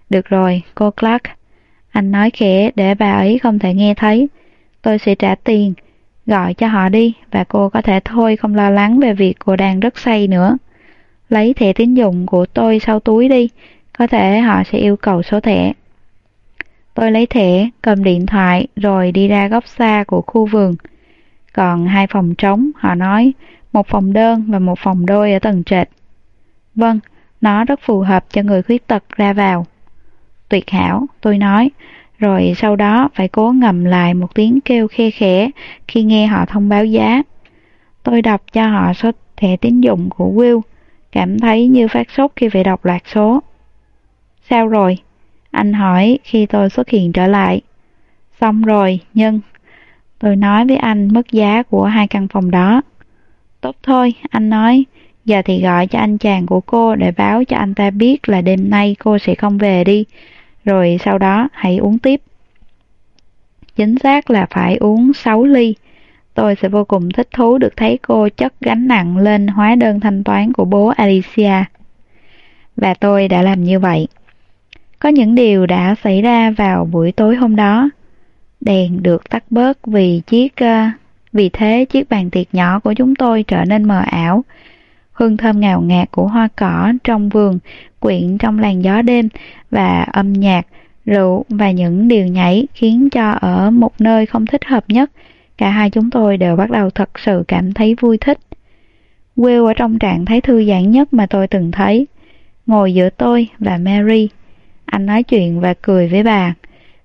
A: Được rồi, cô Clark. Anh nói khẽ để bà ấy không thể nghe thấy. Tôi sẽ trả tiền. Gọi cho họ đi và cô có thể thôi không lo lắng về việc cô đang rất say nữa. Lấy thẻ tín dụng của tôi sau túi đi. Có thể họ sẽ yêu cầu số thẻ. Tôi lấy thẻ, cầm điện thoại rồi đi ra góc xa của khu vườn. Còn hai phòng trống, họ nói, một phòng đơn và một phòng đôi ở tầng trệt. Vâng, nó rất phù hợp cho người khuyết tật ra vào. Tuyệt hảo, tôi nói, rồi sau đó phải cố ngầm lại một tiếng kêu khe khẽ khi nghe họ thông báo giá. Tôi đọc cho họ số thẻ tín dụng của Will, cảm thấy như phát sốt khi phải đọc loạt số. Sao rồi? Anh hỏi khi tôi xuất hiện trở lại. Xong rồi, nhưng... Tôi nói với anh mức giá của hai căn phòng đó. Tốt thôi, anh nói. Giờ thì gọi cho anh chàng của cô để báo cho anh ta biết là đêm nay cô sẽ không về đi. Rồi sau đó hãy uống tiếp. Chính xác là phải uống 6 ly. Tôi sẽ vô cùng thích thú được thấy cô chất gánh nặng lên hóa đơn thanh toán của bố Alicia. Và tôi đã làm như vậy. Có những điều đã xảy ra vào buổi tối hôm đó. Đèn được tắt bớt vì chiếc uh, vì thế chiếc bàn tiệc nhỏ của chúng tôi trở nên mờ ảo. Hương thơm ngào ngạt của hoa cỏ trong vườn quyện trong làn gió đêm và âm nhạc, rượu và những điều nhảy khiến cho ở một nơi không thích hợp nhất, cả hai chúng tôi đều bắt đầu thật sự cảm thấy vui thích. Will ở trong trạng thái thư giãn nhất mà tôi từng thấy, ngồi giữa tôi và Mary. Anh nói chuyện và cười với bà.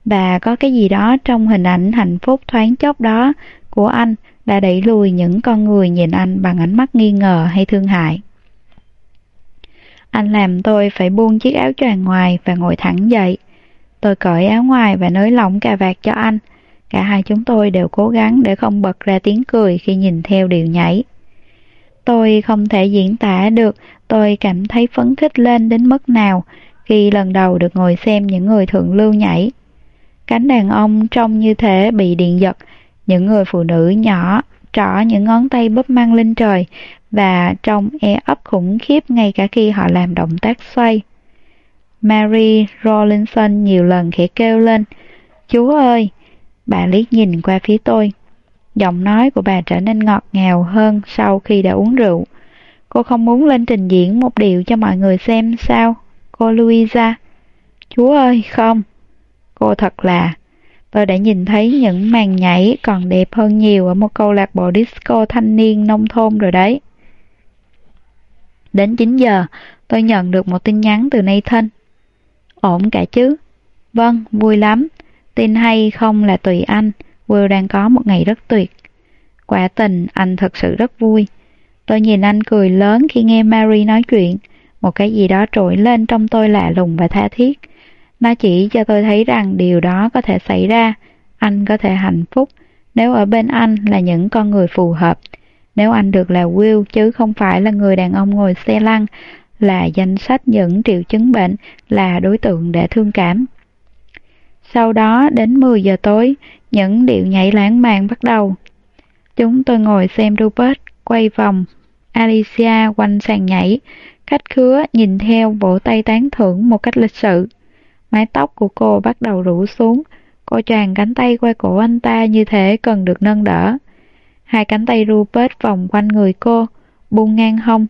A: Bà có cái gì đó trong hình ảnh hạnh phúc thoáng chốc đó của anh đã đẩy lùi những con người nhìn anh bằng ánh mắt nghi ngờ hay thương hại. Anh làm tôi phải buông chiếc áo choàng ngoài và ngồi thẳng dậy. Tôi cởi áo ngoài và nới lỏng cà vạt cho anh. Cả hai chúng tôi đều cố gắng để không bật ra tiếng cười khi nhìn theo điệu nhảy. Tôi không thể diễn tả được tôi cảm thấy phấn khích lên đến mức nào khi lần đầu được ngồi xem những người thượng lưu nhảy. Cánh đàn ông trông như thể bị điện giật những người phụ nữ nhỏ trỏ những ngón tay bóp măng lên trời và trông e ấp khủng khiếp ngay cả khi họ làm động tác xoay. Mary Rawlinson nhiều lần khẽ kêu lên, Chú ơi! Bà liếc nhìn qua phía tôi. Giọng nói của bà trở nên ngọt ngào hơn sau khi đã uống rượu. Cô không muốn lên trình diễn một điều cho mọi người xem sao, cô Louisa? Chú ơi, không! Cô thật là Tôi đã nhìn thấy những màn nhảy còn đẹp hơn nhiều ở một câu lạc bộ disco thanh niên nông thôn rồi đấy. Đến 9 giờ, tôi nhận được một tin nhắn từ Nathan. Ổn cả chứ? Vâng, vui lắm. Tin hay không là tùy anh. Will đang có một ngày rất tuyệt. Quả tình, anh thật sự rất vui. Tôi nhìn anh cười lớn khi nghe Mary nói chuyện. Một cái gì đó trỗi lên trong tôi lạ lùng và tha thiết. Nó chỉ cho tôi thấy rằng điều đó có thể xảy ra. Anh có thể hạnh phúc nếu ở bên anh là những con người phù hợp. Nếu anh được là Will chứ không phải là người đàn ông ngồi xe lăn, là danh sách những triệu chứng bệnh, là đối tượng để thương cảm. Sau đó đến 10 giờ tối, những điệu nhảy lãng mạn bắt đầu. Chúng tôi ngồi xem Rupert quay vòng Alicia quanh sàn nhảy, khách khứa nhìn theo vỗ tay tán thưởng một cách lịch sự. Mái tóc của cô bắt đầu rủ xuống, cô choàng cánh tay qua cổ anh ta như thể cần được nâng đỡ. Hai cánh tay Rupert vòng quanh người cô, buông ngang hông.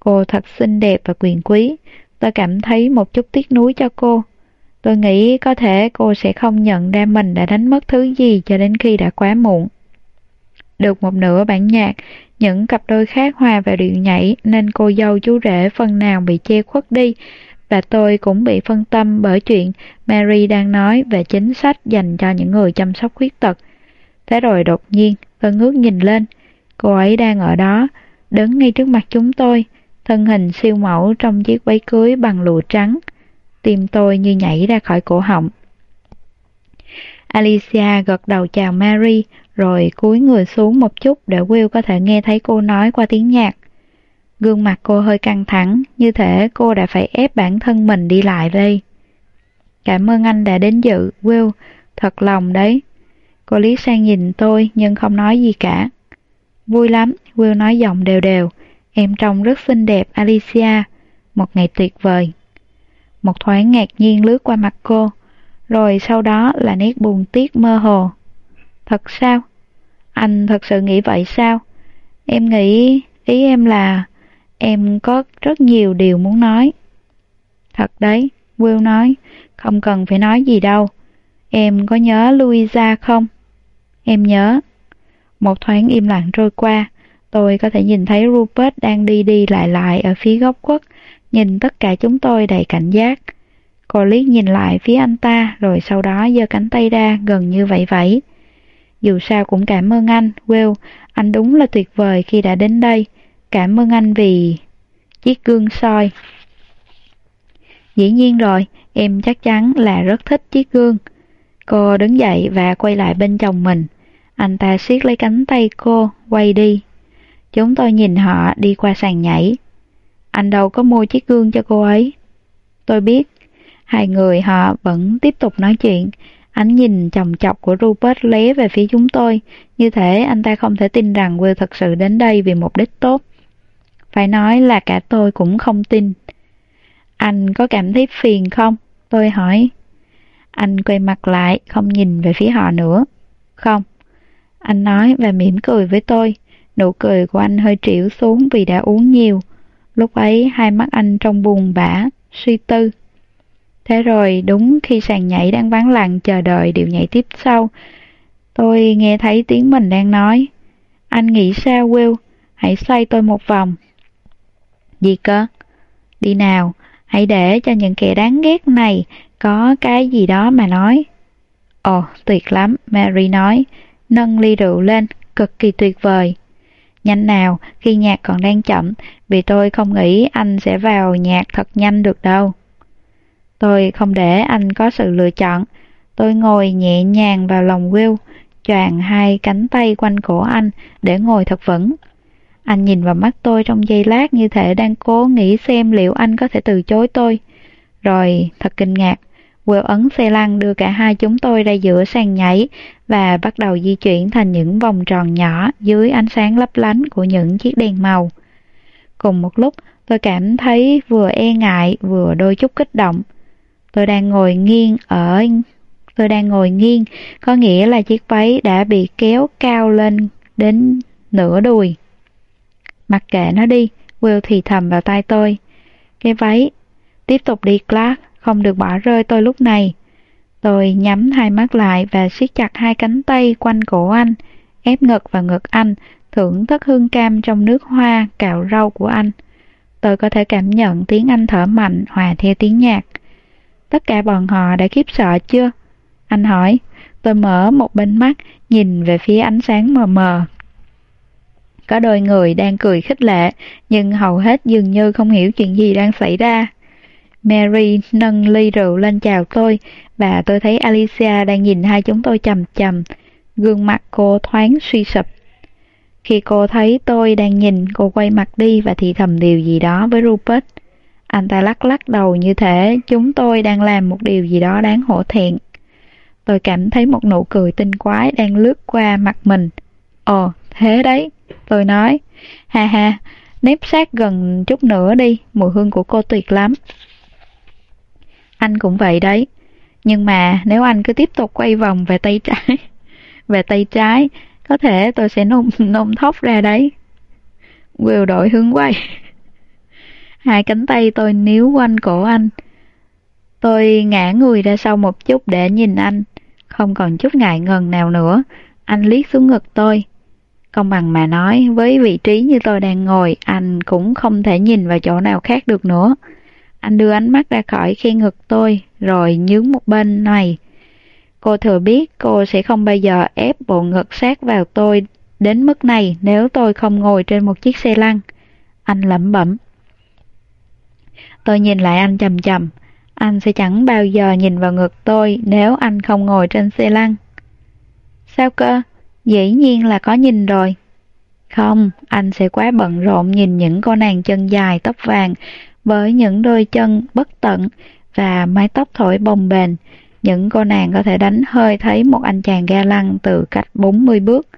A: Cô thật xinh đẹp và quyền quý. Tôi cảm thấy một chút tiếc nuối cho cô. Tôi nghĩ có thể cô sẽ không nhận ra mình đã đánh mất thứ gì cho đến khi đã quá muộn. Được một nửa bản nhạc, những cặp đôi khác hòa vào điệu nhảy nên cô dâu chú rể phần nào bị che khuất đi và tôi cũng bị phân tâm bởi chuyện Mary đang nói về chính sách dành cho những người chăm sóc khuyết tật. Thế rồi đột nhiên, tôi ngước nhìn lên. Cô ấy đang ở đó, đứng ngay trước mặt chúng tôi, thân hình siêu mẫu trong chiếc váy cưới bằng lụa trắng. Tim tôi như nhảy ra khỏi cổ họng. Alicia gật đầu chào Mary, rồi cúi người xuống một chút để Will có thể nghe thấy cô nói qua tiếng nhạc. Gương mặt cô hơi căng thẳng, như thể cô đã phải ép bản thân mình đi lại đây. Cảm ơn anh đã đến dự, Will, thật lòng đấy. Cô Lý sang nhìn tôi nhưng không nói gì cả. Vui lắm, Will nói giọng đều đều. Em trông rất xinh đẹp, Alicia. Một ngày tuyệt vời. Một thoáng ngạc nhiên lướt qua mặt cô, rồi sau đó là nét buồn tiếc mơ hồ. Thật sao? Anh thật sự nghĩ vậy sao? Em nghĩ, ý em là, em có rất nhiều điều muốn nói. Thật đấy, Will nói, không cần phải nói gì đâu. Em có nhớ Louisa không? Em nhớ. Một thoáng im lặng trôi qua, tôi có thể nhìn thấy Rupert đang đi đi lại lại ở phía góc quất, nhìn tất cả chúng tôi đầy cảnh giác. Cô liếc nhìn lại phía anh ta rồi sau đó giơ cánh tay ra gần như vậy vậy. Dù sao cũng cảm ơn anh, Will, anh đúng là tuyệt vời khi đã đến đây. Cảm ơn anh vì... Chiếc gương soi. Dĩ nhiên rồi, em chắc chắn là rất thích chiếc gương. Cô đứng dậy và quay lại bên chồng mình. Anh ta siết lấy cánh tay cô, quay đi. Chúng tôi nhìn họ đi qua sàn nhảy. Anh đâu có mua chiếc gương cho cô ấy. Tôi biết. Hai người họ vẫn tiếp tục nói chuyện. Ánh nhìn chồng chọc của Rupert lé về phía chúng tôi, như thể anh ta không thể tin rằng Will thật sự đến đây vì mục đích tốt. Phải nói là cả tôi cũng không tin. Anh có cảm thấy phiền không? Tôi hỏi. Anh quay mặt lại, không nhìn về phía họ nữa. Không. Anh nói và mỉm cười với tôi. Nụ cười của anh hơi trĩu xuống vì đã uống nhiều. Lúc ấy hai mắt anh trông buồn bã, suy tư. Thế rồi đúng khi sàn nhảy đang vắng lặng chờ đợi điệu nhảy tiếp sau, tôi nghe thấy tiếng mình đang nói. Anh nghĩ sao Will? Hãy xoay tôi một vòng. Gì cơ? Đi nào, hãy để cho những kẻ đáng ghét này có cái gì đó mà nói. Ồ, tuyệt lắm, Mary nói, nâng ly rượu lên, cực kỳ tuyệt vời. Nhanh nào, khi nhạc còn đang chậm, vì tôi không nghĩ anh sẽ vào nhạc thật nhanh được đâu. Tôi không để anh có sự lựa chọn. Tôi ngồi nhẹ nhàng vào lòng Will, choàng hai cánh tay quanh cổ anh để ngồi thật vững. Anh nhìn vào mắt tôi trong giây lát như thể đang cố nghĩ xem liệu anh có thể từ chối tôi. Rồi, thật kinh ngạc, quêu ấn xe lăn đưa cả hai chúng tôi ra giữa sàn nhảy và bắt đầu di chuyển thành những vòng tròn nhỏ dưới ánh sáng lấp lánh của những chiếc đèn màu. Cùng một lúc, tôi cảm thấy vừa e ngại vừa đôi chút kích động. Tôi đang ngồi nghiêng ở tôi đang ngồi nghiêng, có nghĩa là chiếc váy đã bị kéo cao lên đến nửa đùi. Mặc kệ nó đi, Will thì thầm vào tai tôi. Cái váy, tiếp tục đi Clark, không được bỏ rơi tôi lúc này. Tôi nhắm hai mắt lại và siết chặt hai cánh tay quanh cổ anh, ép ngực vào ngực anh, thưởng thức hương cam trong nước hoa cạo râu của anh. tôi có thể cảm nhận tiếng anh thở mạnh hòa theo tiếng nhạc. Tất cả bọn họ đã khiếp sợ chưa? Anh hỏi, tôi mở một bên mắt, nhìn về phía ánh sáng mờ mờ. Có đôi người đang cười khích lệ, nhưng hầu hết dường như không hiểu chuyện gì đang xảy ra. Mary nâng ly rượu lên chào tôi, và tôi thấy Alicia đang nhìn hai chúng tôi chầm chầm. Gương mặt cô thoáng suy sụp. Khi cô thấy tôi đang nhìn, cô quay mặt đi và thì thầm điều gì đó với Rupert. Anh ta lắc lắc đầu như thể chúng tôi đang làm một điều gì đó đáng hổ thẹn. Tôi cảm thấy một nụ cười tinh quái đang lướt qua mặt mình. Ồ, thế đấy, tôi nói. Ha ha, nếp sát gần chút nữa đi, mùi hương của cô tuyệt lắm. Anh cũng vậy đấy. Nhưng mà nếu anh cứ tiếp tục quay vòng về tay trái, về tay trái, có thể tôi sẽ nôn, nôn thốc ra đấy. Will đổi hướng quay. Hai cánh tay tôi níu quanh cổ anh. Tôi ngã người ra sau một chút để nhìn anh. Không còn chút ngại ngần nào nữa. Anh liếc xuống ngực tôi. Công bằng mà nói, với vị trí như tôi đang ngồi, anh cũng không thể nhìn vào chỗ nào khác được nữa. Anh đưa ánh mắt ra khỏi khi ngực tôi, rồi nhướng một bên này. Cô thừa biết cô sẽ không bao giờ ép bộ ngực sát vào tôi đến mức này nếu tôi không ngồi trên một chiếc xe lăn. Anh lẩm bẩm. Tôi nhìn lại anh chầm chầm. Anh sẽ chẳng bao giờ nhìn vào ngực tôi nếu anh không ngồi trên xe lăn. Sao cơ? Dĩ nhiên là có nhìn rồi. Không, anh sẽ quá bận rộn nhìn những cô nàng chân dài tóc vàng với những đôi chân bất tận và mái tóc thổi bồng bềnh. Những cô nàng có thể đánh hơi thấy một anh chàng ga lăng từ cách 40 bước.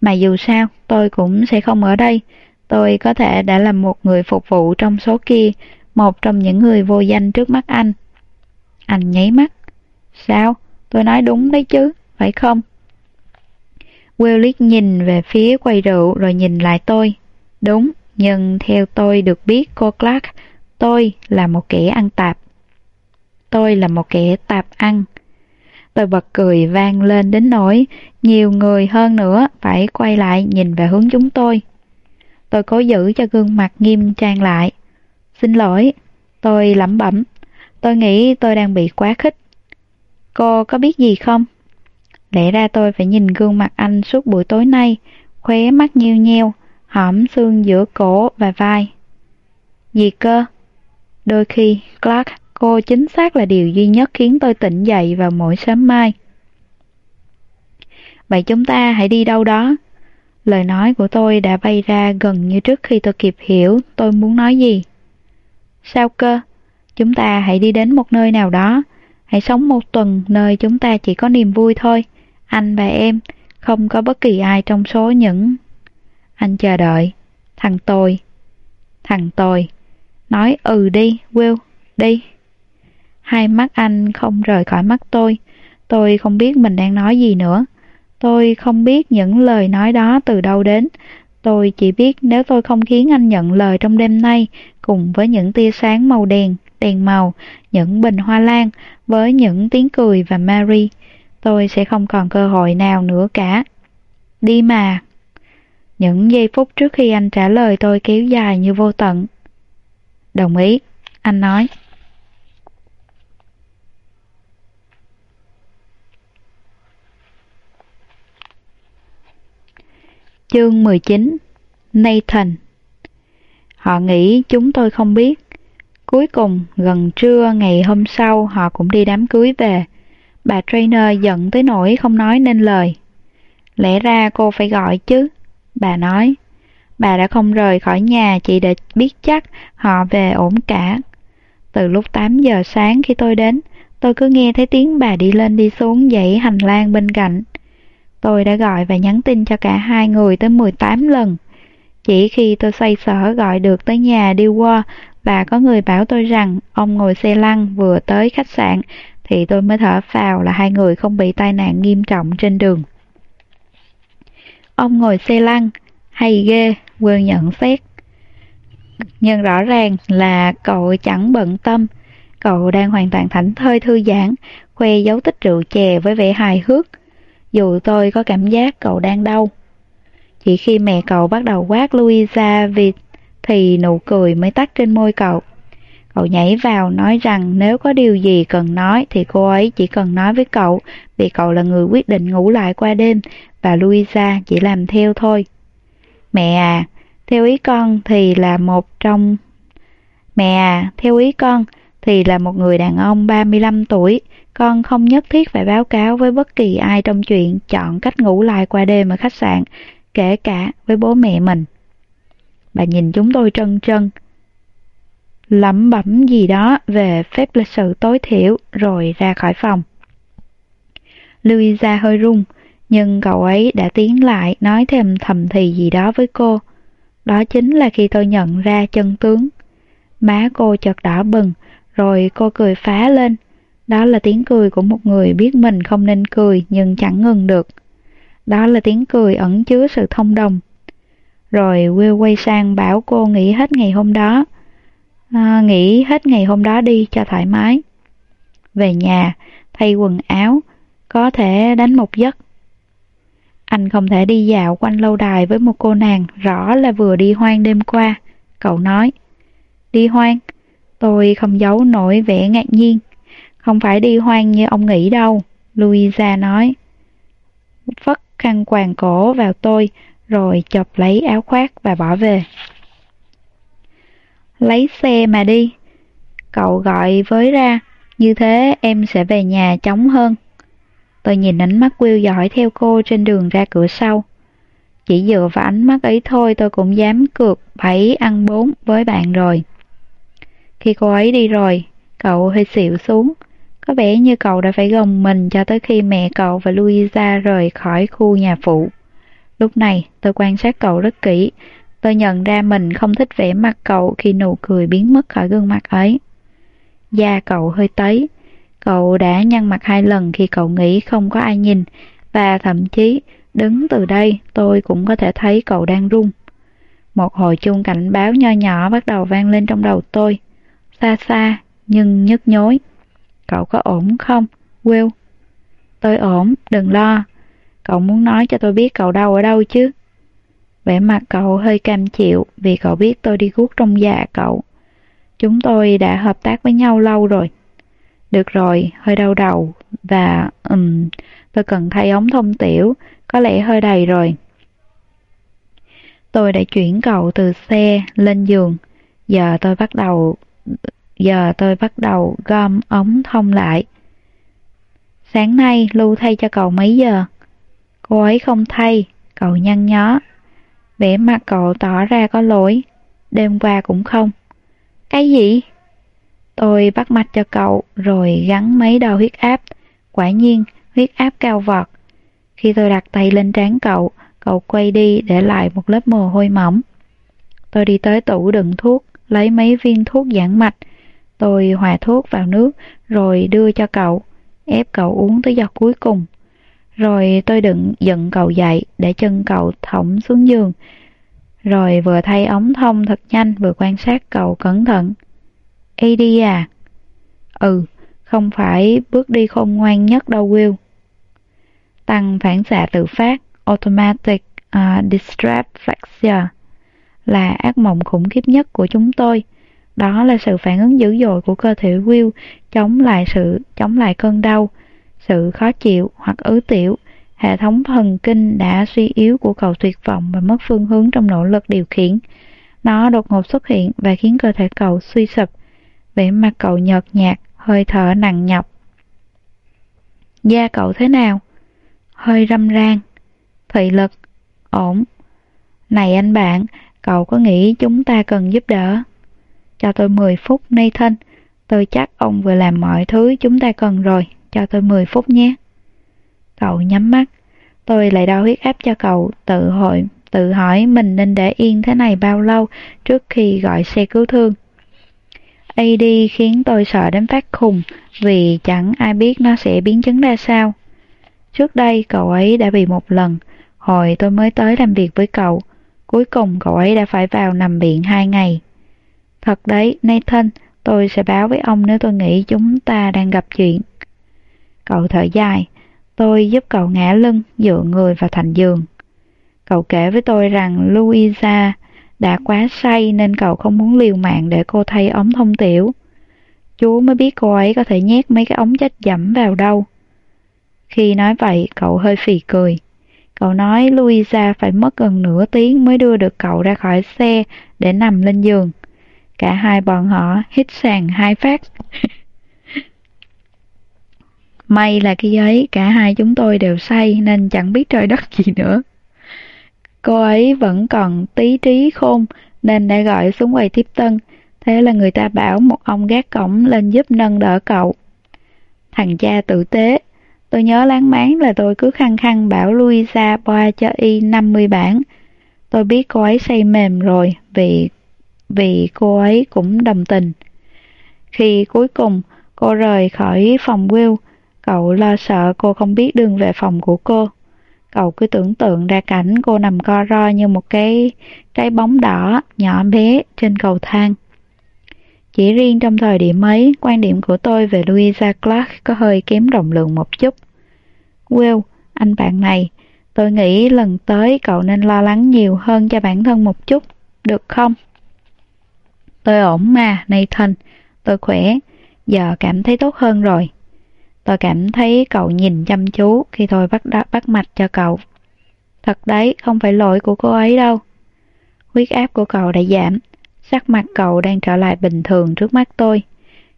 A: Mà dù sao, tôi cũng sẽ không ở đây. Tôi có thể đã là một người phục vụ trong số kia, một trong những người vô danh trước mắt anh. Anh nháy mắt. Sao? Tôi nói đúng đấy chứ, phải không? Will liếc nhìn về phía quay rượu rồi nhìn lại tôi. Đúng, nhưng theo tôi được biết cô Clark, tôi là một kẻ ăn tạp. Tôi là một kẻ tạp ăn. Tôi bật cười vang lên đến nỗi nhiều người hơn nữa phải quay lại nhìn về hướng chúng tôi. Tôi cố giữ cho gương mặt nghiêm trang lại. Xin lỗi, tôi lẩm bẩm. Tôi nghĩ tôi đang bị quá khích. Cô có biết gì không? Lẽ ra tôi phải nhìn gương mặt anh suốt buổi tối nay, khóe mắt nheo nheo, hõm xương giữa cổ và vai. Gì cơ? Đôi khi, Clark, cô chính xác là điều duy nhất khiến tôi tỉnh dậy vào mỗi sớm mai. Vậy chúng ta hãy đi đâu đó? Lời nói của tôi đã bay ra gần như trước khi tôi kịp hiểu tôi muốn nói gì. Sao cơ? Chúng ta hãy đi đến một nơi nào đó. Hãy sống một tuần nơi chúng ta chỉ có niềm vui thôi. Anh và em, không có bất kỳ ai trong số những... Anh chờ đợi. Thằng tôi. Thằng tôi. Nói ừ đi, Will, đi. Hai mắt anh không rời khỏi mắt tôi. Tôi không biết mình đang nói gì nữa. Tôi không biết những lời nói đó từ đâu đến. Tôi chỉ biết nếu tôi không khiến anh nhận lời trong đêm nay, cùng với những tia sáng màu đèn, đèn màu, những bình hoa lan, với những tiếng cười và Mary, tôi sẽ không còn cơ hội nào nữa cả. Đi mà. Những giây phút trước khi anh trả lời tôi kéo dài như vô tận. Đồng ý, anh nói. Chương 19 Nathan Họ nghĩ chúng tôi không biết. Cuối cùng, gần trưa ngày hôm sau họ cũng đi đám cưới về. Bà trainer giận tới nỗi không nói nên lời. Lẽ ra cô phải gọi chứ. Bà nói, bà đã không rời khỏi nhà chỉ để biết chắc họ về ổn cả. Từ lúc 8 giờ sáng khi tôi đến, tôi cứ nghe thấy tiếng bà đi lên đi xuống dãy hành lang bên cạnh. Tôi đã gọi và nhắn tin cho cả hai người tới 18 lần. Chỉ khi tôi xoay sở gọi được tới nhà đi qua và có người bảo tôi rằng ông ngồi xe lăn vừa tới khách sạn thì tôi mới thở phào là hai người không bị tai nạn nghiêm trọng trên đường. Ông ngồi xe lăn, hay ghê, quên nhận xét. Nhưng rõ ràng là cậu chẳng bận tâm, cậu đang hoàn toàn thảnh thơi thư giãn, khoe dấu tích rượu chè với vẻ hài hước. Dù tôi có cảm giác cậu đang đau. Chỉ khi mẹ cậu bắt đầu quát Louisa vì thì nụ cười mới tắt trên môi cậu. Cậu nhảy vào nói rằng nếu có điều gì cần nói thì cô ấy chỉ cần nói với cậu vì cậu là người quyết định ngủ lại qua đêm và Louisa chỉ làm theo thôi. Mẹ à, theo ý con thì là một trong... Mẹ à, theo ý con thì là một người đàn ông 35 tuổi, con không nhất thiết phải báo cáo với bất kỳ ai trong chuyện chọn cách ngủ lại qua đêm ở khách sạn, kể cả với bố mẹ mình. Bà nhìn chúng tôi trân trân, lẩm bẩm gì đó về phép lịch sự tối thiểu rồi ra khỏi phòng. Louisa hơi run, nhưng cậu ấy đã tiến lại nói thêm thầm thì gì đó với cô. Đó chính là khi tôi nhận ra chân tướng. Má cô chợt đỏ bừng, rồi cô cười phá lên. Đó là tiếng cười của một người biết mình không nên cười nhưng chẳng ngừng được. Đó là tiếng cười ẩn chứa sự thông đồng. Rồi Will quay sang bảo cô nghỉ hết ngày hôm đó. À, nghỉ hết ngày hôm đó đi cho thoải mái. Về nhà, thay quần áo, có thể đánh một giấc. Anh không thể đi dạo quanh lâu đài với một cô nàng rõ là vừa đi hoang đêm qua. Cậu nói, đi hoang? Tôi không giấu nổi vẻ ngạc nhiên. Không phải đi hoang như ông nghĩ đâu, Louisa nói. Phất khăn quàng cổ vào tôi, rồi chọc lấy áo khoác và bỏ về. Lấy xe mà đi. Cậu gọi với ra, như thế em sẽ về nhà chóng hơn. Tôi nhìn ánh mắt Will dõi theo cô trên đường ra cửa sau. Chỉ dựa vào ánh mắt ấy thôi tôi cũng dám cược bảy ăn bốn với bạn rồi. Khi cô ấy đi rồi, cậu hơi xịu xuống. Có vẻ như cậu đã phải gồng mình cho tới khi mẹ cậu và Louisa rời khỏi khu nhà phụ. Lúc này tôi quan sát cậu rất kỹ. Tôi nhận ra mình không thích vẻ mặt cậu khi nụ cười biến mất khỏi gương mặt ấy. Da cậu hơi tấy. Cậu đã nhăn mặt hai lần khi cậu nghĩ không có ai nhìn và thậm chí đứng từ đây tôi cũng có thể thấy cậu đang run. Một hồi chuông cảnh báo nho nhỏ bắt đầu vang lên trong đầu tôi xa xa nhưng nhức nhối. Cậu có ổn không, Will? Tôi ổn, đừng lo. Cậu muốn nói cho tôi biết cậu đâu ở đâu chứ? Vẻ mặt cậu hơi cam chịu vì cậu biết tôi đi guốc trong dạ cậu. Chúng tôi đã hợp tác với nhau lâu rồi. Được rồi, hơi đau đầu và ừm, tôi cần thay ống thông tiểu, có lẽ hơi đầy rồi. Tôi đã chuyển cậu từ xe lên giường. Giờ tôi bắt đầu Giờ tôi bắt đầu gom ống thông lại. Sáng nay Lưu thay cho cậu mấy giờ? Cô ấy không thay, cậu nhăn nhó. Vẻ mặt cậu tỏ ra có lỗi. Đêm qua cũng không. Cái gì? Tôi bắt mạch cho cậu rồi gắn mấy đo huyết áp. Quả nhiên, huyết áp cao vọt. Khi tôi đặt tay lên trán cậu, cậu quay đi để lại một lớp mồ hôi mỏng. Tôi đi tới tủ đựng thuốc, lấy mấy viên thuốc giãn mạch, Tôi hòa thuốc vào nước rồi đưa cho cậu, ép cậu uống tới giọt cuối cùng. Rồi tôi đựng dựng cậu dậy để chân cậu thõng xuống giường. Rồi vừa thay ống thông thật nhanh vừa quan sát cậu cẩn thận. Y đi à? Ừ, không phải bước đi khôn ngoan nhất đâu Will. Tăng phản xạ tự phát, automatic à, uh, dystraphasia là ác mộng khủng khiếp nhất của chúng tôi. Đó là sự phản ứng dữ dội của cơ thể Will chống lại sự chống lại cơn đau, sự khó chịu hoặc ứ tiểu. Hệ thống thần kinh đã suy yếu của cậu tuyệt vọng và mất phương hướng trong nỗ lực điều khiển. Nó đột ngột xuất hiện và khiến cơ thể cậu suy sụp. Vẻ mặt cậu nhợt nhạt, hơi thở nặng nhọc. Da cậu thế nào? Hơi râm ran. Thị lực? Ổn. Này anh bạn, cậu có nghĩ chúng ta cần giúp đỡ? Cho tôi 10 phút, Nathan. Tôi chắc ông vừa làm mọi thứ chúng ta cần rồi. Cho tôi 10 phút nhé. Cậu nhắm mắt. Tôi lại đo huyết áp cho cậu, tự hội, tự hỏi mình nên để yên thế này bao lâu trước khi gọi xe cứu thương. AD khiến tôi sợ đến phát khùng vì chẳng ai biết nó sẽ biến chứng ra sao. Trước đây cậu ấy đã bị một lần, hồi tôi mới tới làm việc với cậu. Cuối cùng cậu ấy đã phải vào nằm viện hai ngày. Thật đấy, Nathan, tôi sẽ báo với ông nếu tôi nghĩ chúng ta đang gặp chuyện. Cậu thở dài, tôi giúp cậu ngã lưng, dựa người vào thành giường. Cậu kể với tôi rằng Louisa Đã quá say nên cậu không muốn liều mạng để cô thay ống thông tiểu. Chú mới biết cô ấy có thể nhét mấy cái ống chất dẫm vào đâu. Khi nói vậy, cậu hơi phì cười. Cậu nói Louisa phải mất gần nửa tiếng mới đưa được cậu ra khỏi xe để nằm lên giường. Cả hai bọn họ hít sàn hai phát. May là khi ấy cả hai chúng tôi đều say nên chẳng biết trời đất gì nữa. Cô ấy vẫn còn tí trí khôn nên đã gọi xuống quầy tiếp tân. Thế là người ta bảo một ông gác cổng lên giúp nâng đỡ cậu. Thằng cha tử tế, tôi nhớ láng máng là tôi cứ khăng khăng bảo Luisa boa cho y 50 bản. Tôi biết cô ấy say mềm rồi vì vì cô ấy cũng đồng tình. Khi cuối cùng cô rời khỏi phòng Will, cậu lo sợ cô không biết đường về phòng của cô. Cậu cứ tưởng tượng ra cảnh cô nằm co ro như một cái trái bóng đỏ nhỏ bé trên cầu thang. Chỉ riêng trong thời điểm ấy, quan điểm của tôi về Louisa Clark có hơi kém rộng lượng một chút. Will, anh bạn này, tôi nghĩ lần tới cậu nên lo lắng nhiều hơn cho bản thân một chút, được không? Tôi ổn mà, Nathan, tôi khỏe, giờ cảm thấy tốt hơn rồi. Tôi cảm thấy cậu nhìn chăm chú khi tôi bắt, đá, bắt mạch cho cậu. Thật đấy, không phải lỗi của cô ấy đâu. Huyết áp của cậu đã giảm, sắc mặt cậu đang trở lại bình thường trước mắt tôi.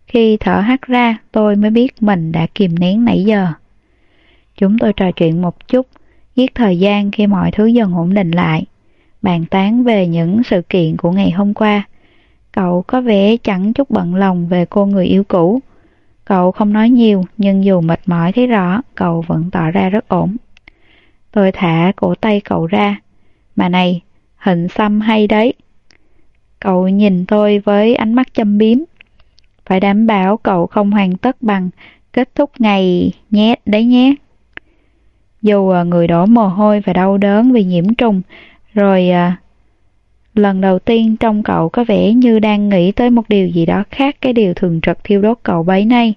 A: Khi thở hắt ra, tôi mới biết mình đã kìm nén nãy giờ. Chúng tôi trò chuyện một chút, giết thời gian khi mọi thứ dần ổn định lại. Bàn tán về những sự kiện của ngày hôm qua. Cậu có vẻ chẳng chút bận lòng về cô người yêu cũ. Cậu không nói nhiều, nhưng dù mệt mỏi thấy rõ, cậu vẫn tỏ ra rất ổn. Tôi thả cổ tay cậu ra. Mà này, hình xăm hay đấy. Cậu nhìn tôi với ánh mắt châm biếm. Phải đảm bảo cậu không hoàn tất bằng kết thúc ngày nhé đấy nhé. Dù à, người đổ mồ hôi và đau đớn vì nhiễm trùng, rồi à, lần đầu tiên trong cậu có vẻ như đang nghĩ tới một điều gì đó khác cái điều thường trực thiêu đốt cậu bấy nay.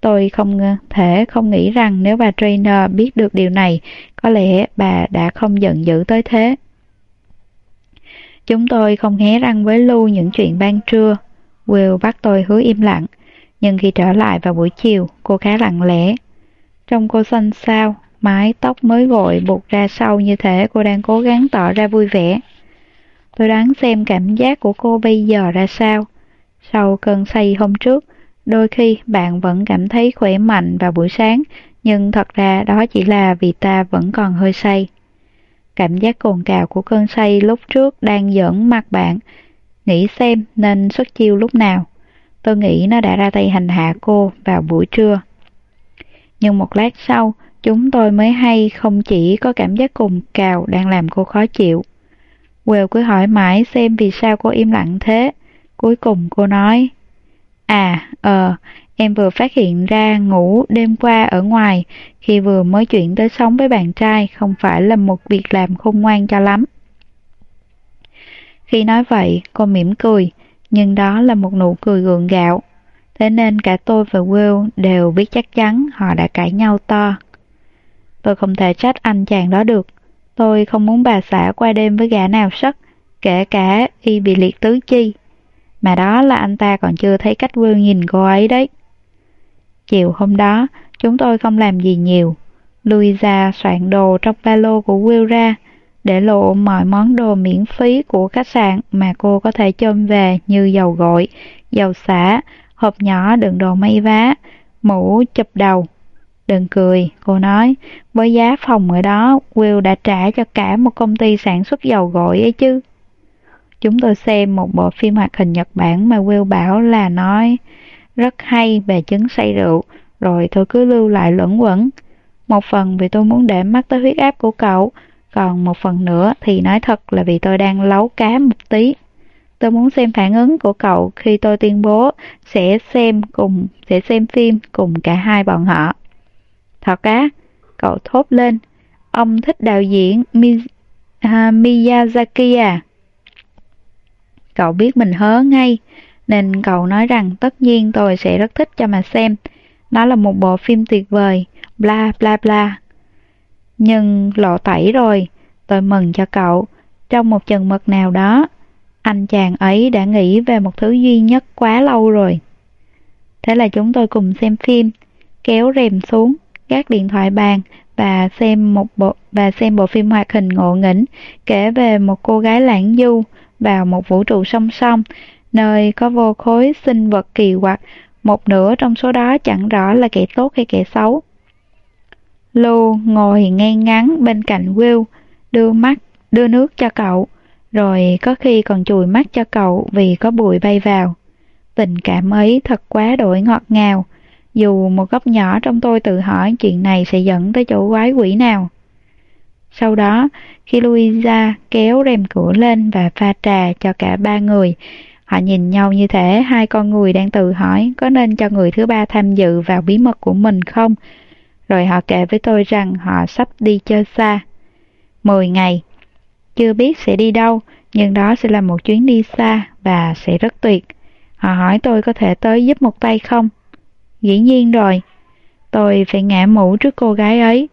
A: Tôi không thể không nghĩ rằng nếu bà trainer biết được điều này, có lẽ bà đã không giận dữ tới thế. Chúng tôi không hé răng với Lưu những chuyện ban trưa. Will bắt tôi hứa im lặng, nhưng khi trở lại vào buổi chiều, cô khá lặng lẽ. Trông cô xanh xao, mái tóc mới gội buộc ra sau như thể cô đang cố gắng tỏ ra vui vẻ. Tôi đoán xem cảm giác của cô bây giờ ra sao. Sau cơn say hôm trước, đôi khi bạn vẫn cảm thấy khỏe mạnh vào buổi sáng, nhưng thật ra đó chỉ là vì ta vẫn còn hơi say. Cảm giác cồn cào của cơn say lúc trước đang giỡn mặt bạn. Nghĩ xem nên xuất chiêu lúc nào. Tôi nghĩ nó đã ra tay hành hạ cô vào buổi trưa. Nhưng một lát sau, chúng tôi mới hay không chỉ có cảm giác cồn cào đang làm cô khó chịu. Will cứ hỏi mãi xem vì sao cô im lặng thế. Cuối cùng cô nói, À, ờ, em vừa phát hiện ra ngủ đêm qua ở ngoài khi vừa mới chuyển tới sống với bạn trai không phải là một việc làm khôn ngoan cho lắm. Khi nói vậy, cô mỉm cười, nhưng đó là một nụ cười gượng gạo. Thế nên cả tôi và Will đều biết chắc chắn họ đã cãi nhau to. Tôi không thể trách anh chàng đó được. Tôi không muốn bà xã qua đêm với gã nào sất, kể cả y bị liệt tứ chi. Mà đó là anh ta còn chưa thấy cách vương nhìn cô ấy đấy. Chiều hôm đó, chúng tôi không làm gì nhiều. Louisa soạn đồ trong ba lô của Will ra, để lộ mọi món đồ miễn phí của khách sạn mà cô có thể chôm về như dầu gội, dầu xả, hộp nhỏ đựng đồ may vá, mũ chụp đầu. Đừng cười, cô nói, với giá phòng ở đó, Will đã trả cho cả một công ty sản xuất dầu gội ấy chứ. Chúng tôi xem một bộ phim hoạt hình Nhật Bản mà Will bảo là nói rất hay về chứng say rượu, rồi tôi cứ lưu lại luẩn quẩn. Một phần vì tôi muốn để mắt tới huyết áp của cậu, còn một phần nữa thì nói thật là vì tôi đang lấu cá một tí. Tôi muốn xem phản ứng của cậu khi tôi tuyên bố sẽ xem cùng sẽ xem phim cùng cả hai bọn họ. Thật á, cậu thốt lên. Ông thích đạo diễn Mi, uh, Miyazaki à? Cậu biết mình hớ ngay, nên cậu nói rằng tất nhiên tôi sẽ rất thích cho mà xem. nó là một bộ phim tuyệt vời, bla bla bla. Nhưng lộ tẩy rồi, tôi mừng cho cậu. Trong một chừng mực nào đó, Anh chàng ấy đã nghĩ về một thứ duy nhất quá lâu rồi. Thế là chúng tôi cùng xem phim, kéo rèm xuống, gác điện thoại bàn và xem một bộ và xem bộ phim hoạt hình ngộ nghĩnh kể về một cô gái lãng du vào một vũ trụ song song, nơi có vô khối sinh vật kỳ quặc, một nửa trong số đó chẳng rõ là kẻ tốt hay kẻ xấu. Lu ngồi ngay ngắn bên cạnh Will, đưa mắt, đưa nước cho cậu, rồi có khi còn chùi mắt cho cậu vì có bụi bay vào. Tình cảm ấy thật quá đổi ngọt ngào, dù một góc nhỏ trong tôi tự hỏi chuyện này sẽ dẫn tới chỗ quái quỷ nào. Sau đó, khi Louisa kéo rèm cửa lên và pha trà cho cả ba người, họ nhìn nhau như thể hai con người đang tự hỏi có nên cho người thứ ba tham dự vào bí mật của mình không. Rồi họ kể với tôi rằng họ sắp đi chơi xa. Mười ngày. Chưa biết sẽ đi đâu, nhưng đó sẽ là một chuyến đi xa và sẽ rất tuyệt. Họ hỏi tôi có thể tới giúp một tay không? Dĩ nhiên rồi. Tôi phải ngã mũ trước cô gái ấy.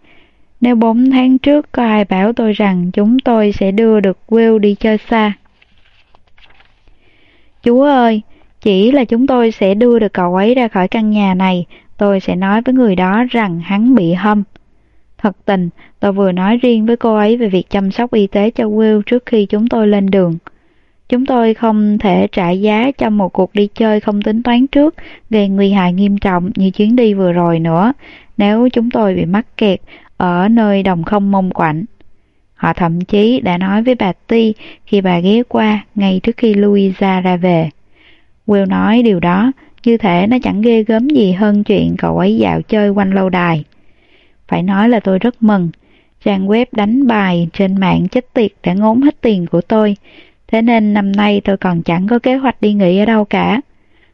A: Nếu bốn tháng trước có ai bảo tôi rằng chúng tôi sẽ đưa được Will đi chơi xa. Chúa ơi, chỉ là chúng tôi sẽ đưa được cậu ấy ra khỏi căn nhà này, tôi sẽ nói với người đó rằng hắn bị hâm. Thật tình, tôi vừa nói riêng với cô ấy về việc chăm sóc y tế cho Will trước khi chúng tôi lên đường. Chúng tôi không thể trả giá cho một cuộc đi chơi không tính toán trước, gây nguy hại nghiêm trọng như chuyến đi vừa rồi nữa, nếu chúng tôi bị mắc kẹt ở nơi đồng không mông quạnh. Họ thậm chí đã nói với bà Ti khi bà ghé qua ngay trước khi Louisa ra về. Will nói điều đó, như thể nó chẳng ghê gớm gì hơn chuyện cậu ấy dạo chơi quanh lâu đài. Phải nói là tôi rất mừng. Trang web đánh bài trên mạng chết tiệt đã ngốn hết tiền của tôi, Thế nên năm nay tôi còn chẳng có kế hoạch đi nghỉ ở đâu cả.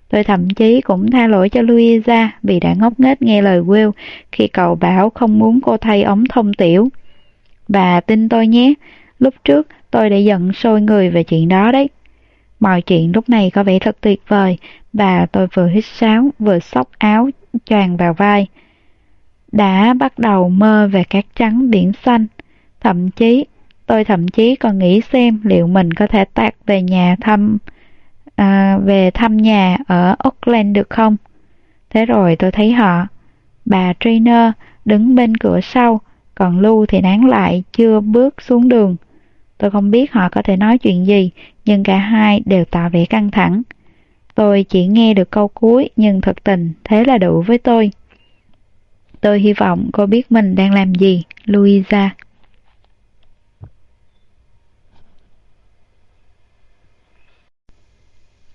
A: Tôi thậm chí cũng tha lỗi cho Louisa vì đã ngốc nghếch nghe lời Will khi cậu bảo không muốn cô thay ống thông tiểu. Bà tin tôi nhé, lúc trước tôi đã giận sôi người về chuyện đó đấy. Mọi chuyện lúc này có vẻ thật tuyệt vời và tôi vừa hít sáo vừa xốc áo choàng vào vai. Đã bắt đầu mơ về cát trắng biển xanh, thậm chí Tôi thậm chí còn nghĩ xem liệu mình có thể tạt về nhà thăm à, về thăm nhà ở Auckland được không. Thế rồi tôi thấy họ, bà trainer đứng bên cửa sau, còn Lưu thì nán lại chưa bước xuống đường. Tôi không biết họ có thể nói chuyện gì, nhưng cả hai đều tỏ vẻ căng thẳng. Tôi chỉ nghe được câu cuối nhưng thật tình thế là đủ với tôi. Tôi hy vọng cô biết mình đang làm gì, Louisa.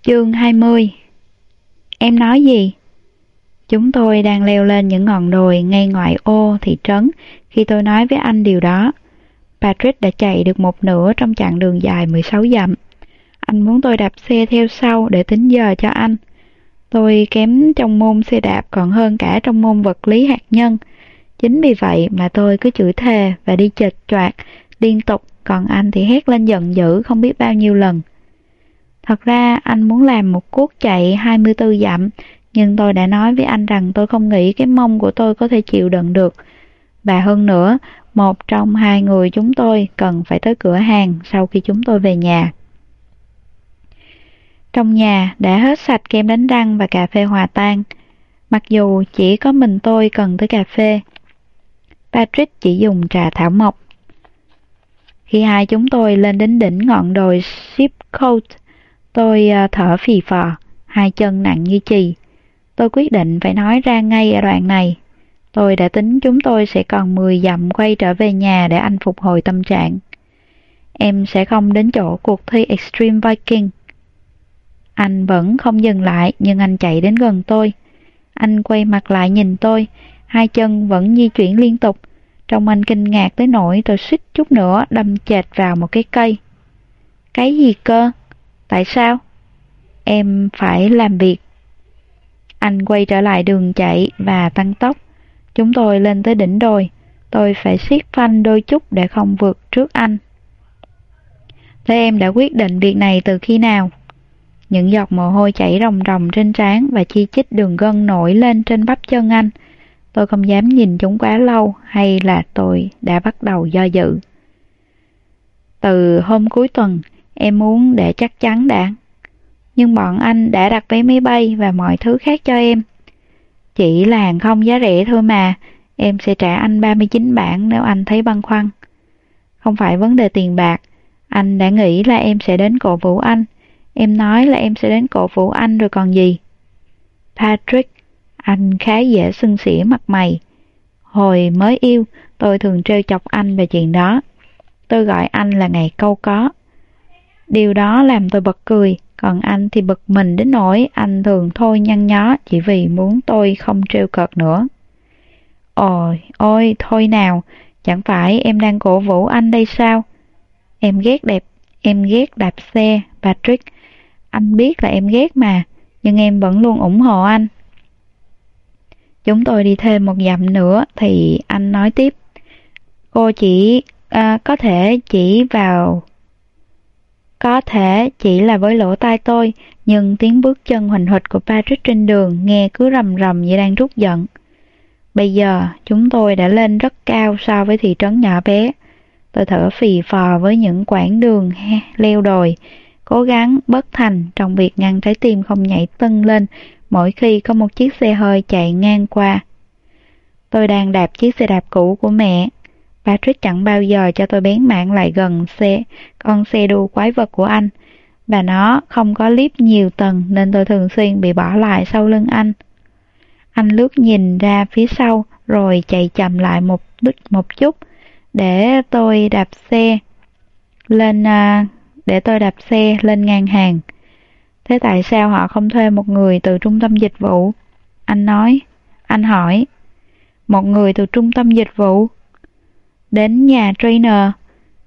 A: Chương 20 Em nói gì? Chúng tôi đang leo lên những ngọn đồi ngay ngoại ô thị trấn khi tôi nói với anh điều đó. Patrick đã chạy được một nửa trong chặng đường dài 16 dặm. Anh muốn tôi đạp xe theo sau để tính giờ cho anh. Tôi kém trong môn xe đạp còn hơn cả trong môn vật lý hạt nhân. Chính vì vậy mà tôi cứ chửi thề và đi chệch choạc liên tục, còn anh thì hét lên giận dữ không biết bao nhiêu lần. Thật ra anh muốn làm một cuốc chạy 24 dặm, nhưng tôi đã nói với anh rằng tôi không nghĩ cái mông của tôi có thể chịu đựng được. Và hơn nữa, một trong hai người chúng tôi cần phải tới cửa hàng sau khi chúng tôi về nhà. Trong nhà đã hết sạch kem đánh răng và cà phê hòa tan, mặc dù chỉ có mình tôi cần tới cà phê. Patrick chỉ dùng trà thảo mộc. Khi hai chúng tôi lên đến đỉnh ngọn đồi Shipcoat, Tôi à, thở phì phò, hai chân nặng như chì. Tôi quyết định phải nói ra ngay ở đoạn này. Tôi đã tính chúng tôi sẽ còn 10 dặm quay trở về nhà để anh phục hồi tâm trạng. Em sẽ không đến chỗ cuộc thi Extreme Viking. Anh vẫn không dừng lại nhưng anh chạy đến gần tôi. Anh quay mặt lại nhìn tôi, hai chân vẫn di chuyển liên tục. Trong anh kinh ngạc tới nỗi tôi suýt chút nữa đâm chệch vào một cái cây. Cái gì cơ? Tại sao? Em phải làm việc. Anh quay trở lại đường chạy và tăng tốc. Chúng tôi lên tới đỉnh đồi. Tôi phải siết phanh đôi chút để không vượt trước anh. Thế em đã quyết định việc này từ khi nào? Những giọt mồ hôi chảy ròng ròng trên trán và chi chít đường gân nổi lên trên bắp chân anh. Tôi không dám nhìn chúng quá lâu hay là tôi đã bắt đầu do dự. Từ hôm cuối tuần, em muốn để chắc chắn đã. Nhưng bọn anh đã đặt vé máy bay và mọi thứ khác cho em. Chỉ là hàng không giá rẻ thôi mà, em sẽ trả anh 39 bảng nếu anh thấy băn khoăn. Không phải vấn đề tiền bạc, anh đã nghĩ là em sẽ đến cổ vũ anh. Em nói là em sẽ đến cổ vũ anh rồi còn gì. Patrick, anh khá dễ xưng xỉa mặt mày. Hồi mới yêu, tôi thường trêu chọc anh về chuyện đó. Tôi gọi anh là ngày câu có. Điều đó làm tôi bật cười, còn anh thì bực mình đến nỗi anh thường thôi nhăn nhó chỉ vì muốn tôi không trêu cợt nữa. Ôi, ôi, thôi nào, chẳng phải em đang cổ vũ anh đây sao? Em ghét đẹp, em ghét đạp xe, Patrick. Anh biết là em ghét mà, nhưng em vẫn luôn ủng hộ anh. Chúng tôi đi thêm một dặm nữa thì anh nói tiếp. Cô chỉ à, có thể chỉ vào có thể chỉ là với lỗ tai tôi, nhưng tiếng bước chân huỳnh huỵch của Patrick trên đường nghe cứ rầm rầm như đang rút giận. Bây giờ, chúng tôi đã lên rất cao so với thị trấn nhỏ bé. Tôi thở phì phò với những quãng đường leo đồi, cố gắng bất thành trong việc ngăn trái tim không nhảy tưng lên mỗi khi có một chiếc xe hơi chạy ngang qua. Tôi đang đạp chiếc xe đạp cũ của mẹ. Patrick chẳng bao giờ cho tôi bén mạng lại gần xe, con xe đua quái vật của anh. Và nó không có clip nhiều tầng nên tôi thường xuyên bị bỏ lại sau lưng anh. Anh lướt nhìn ra phía sau rồi chạy chậm lại một một chút để tôi đạp xe lên à, để tôi đạp xe lên ngang hàng. Thế tại sao họ không thuê một người từ trung tâm dịch vụ? Anh nói, anh hỏi. Một người từ trung tâm dịch vụ? Đến nhà trainer.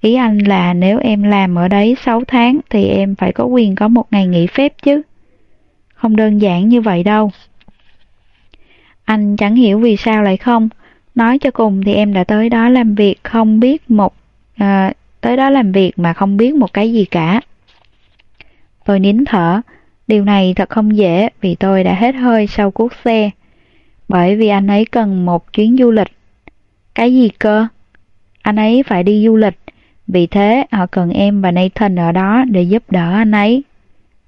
A: Ý anh là nếu em làm ở đấy 6 tháng thì em phải có quyền có một ngày nghỉ phép chứ. Không đơn giản như vậy đâu. Anh chẳng hiểu vì sao lại không. Nói cho cùng thì em đã tới đó làm việc không biết một... À, tới đó làm việc mà không biết một cái gì cả. Tôi nín thở. Điều này thật không dễ vì tôi đã hết hơi sau cuốc xe. Bởi vì anh ấy cần một chuyến du lịch. Cái gì cơ? Anh ấy phải đi du lịch. Vì thế họ cần em và Nathan ở đó để giúp đỡ anh ấy.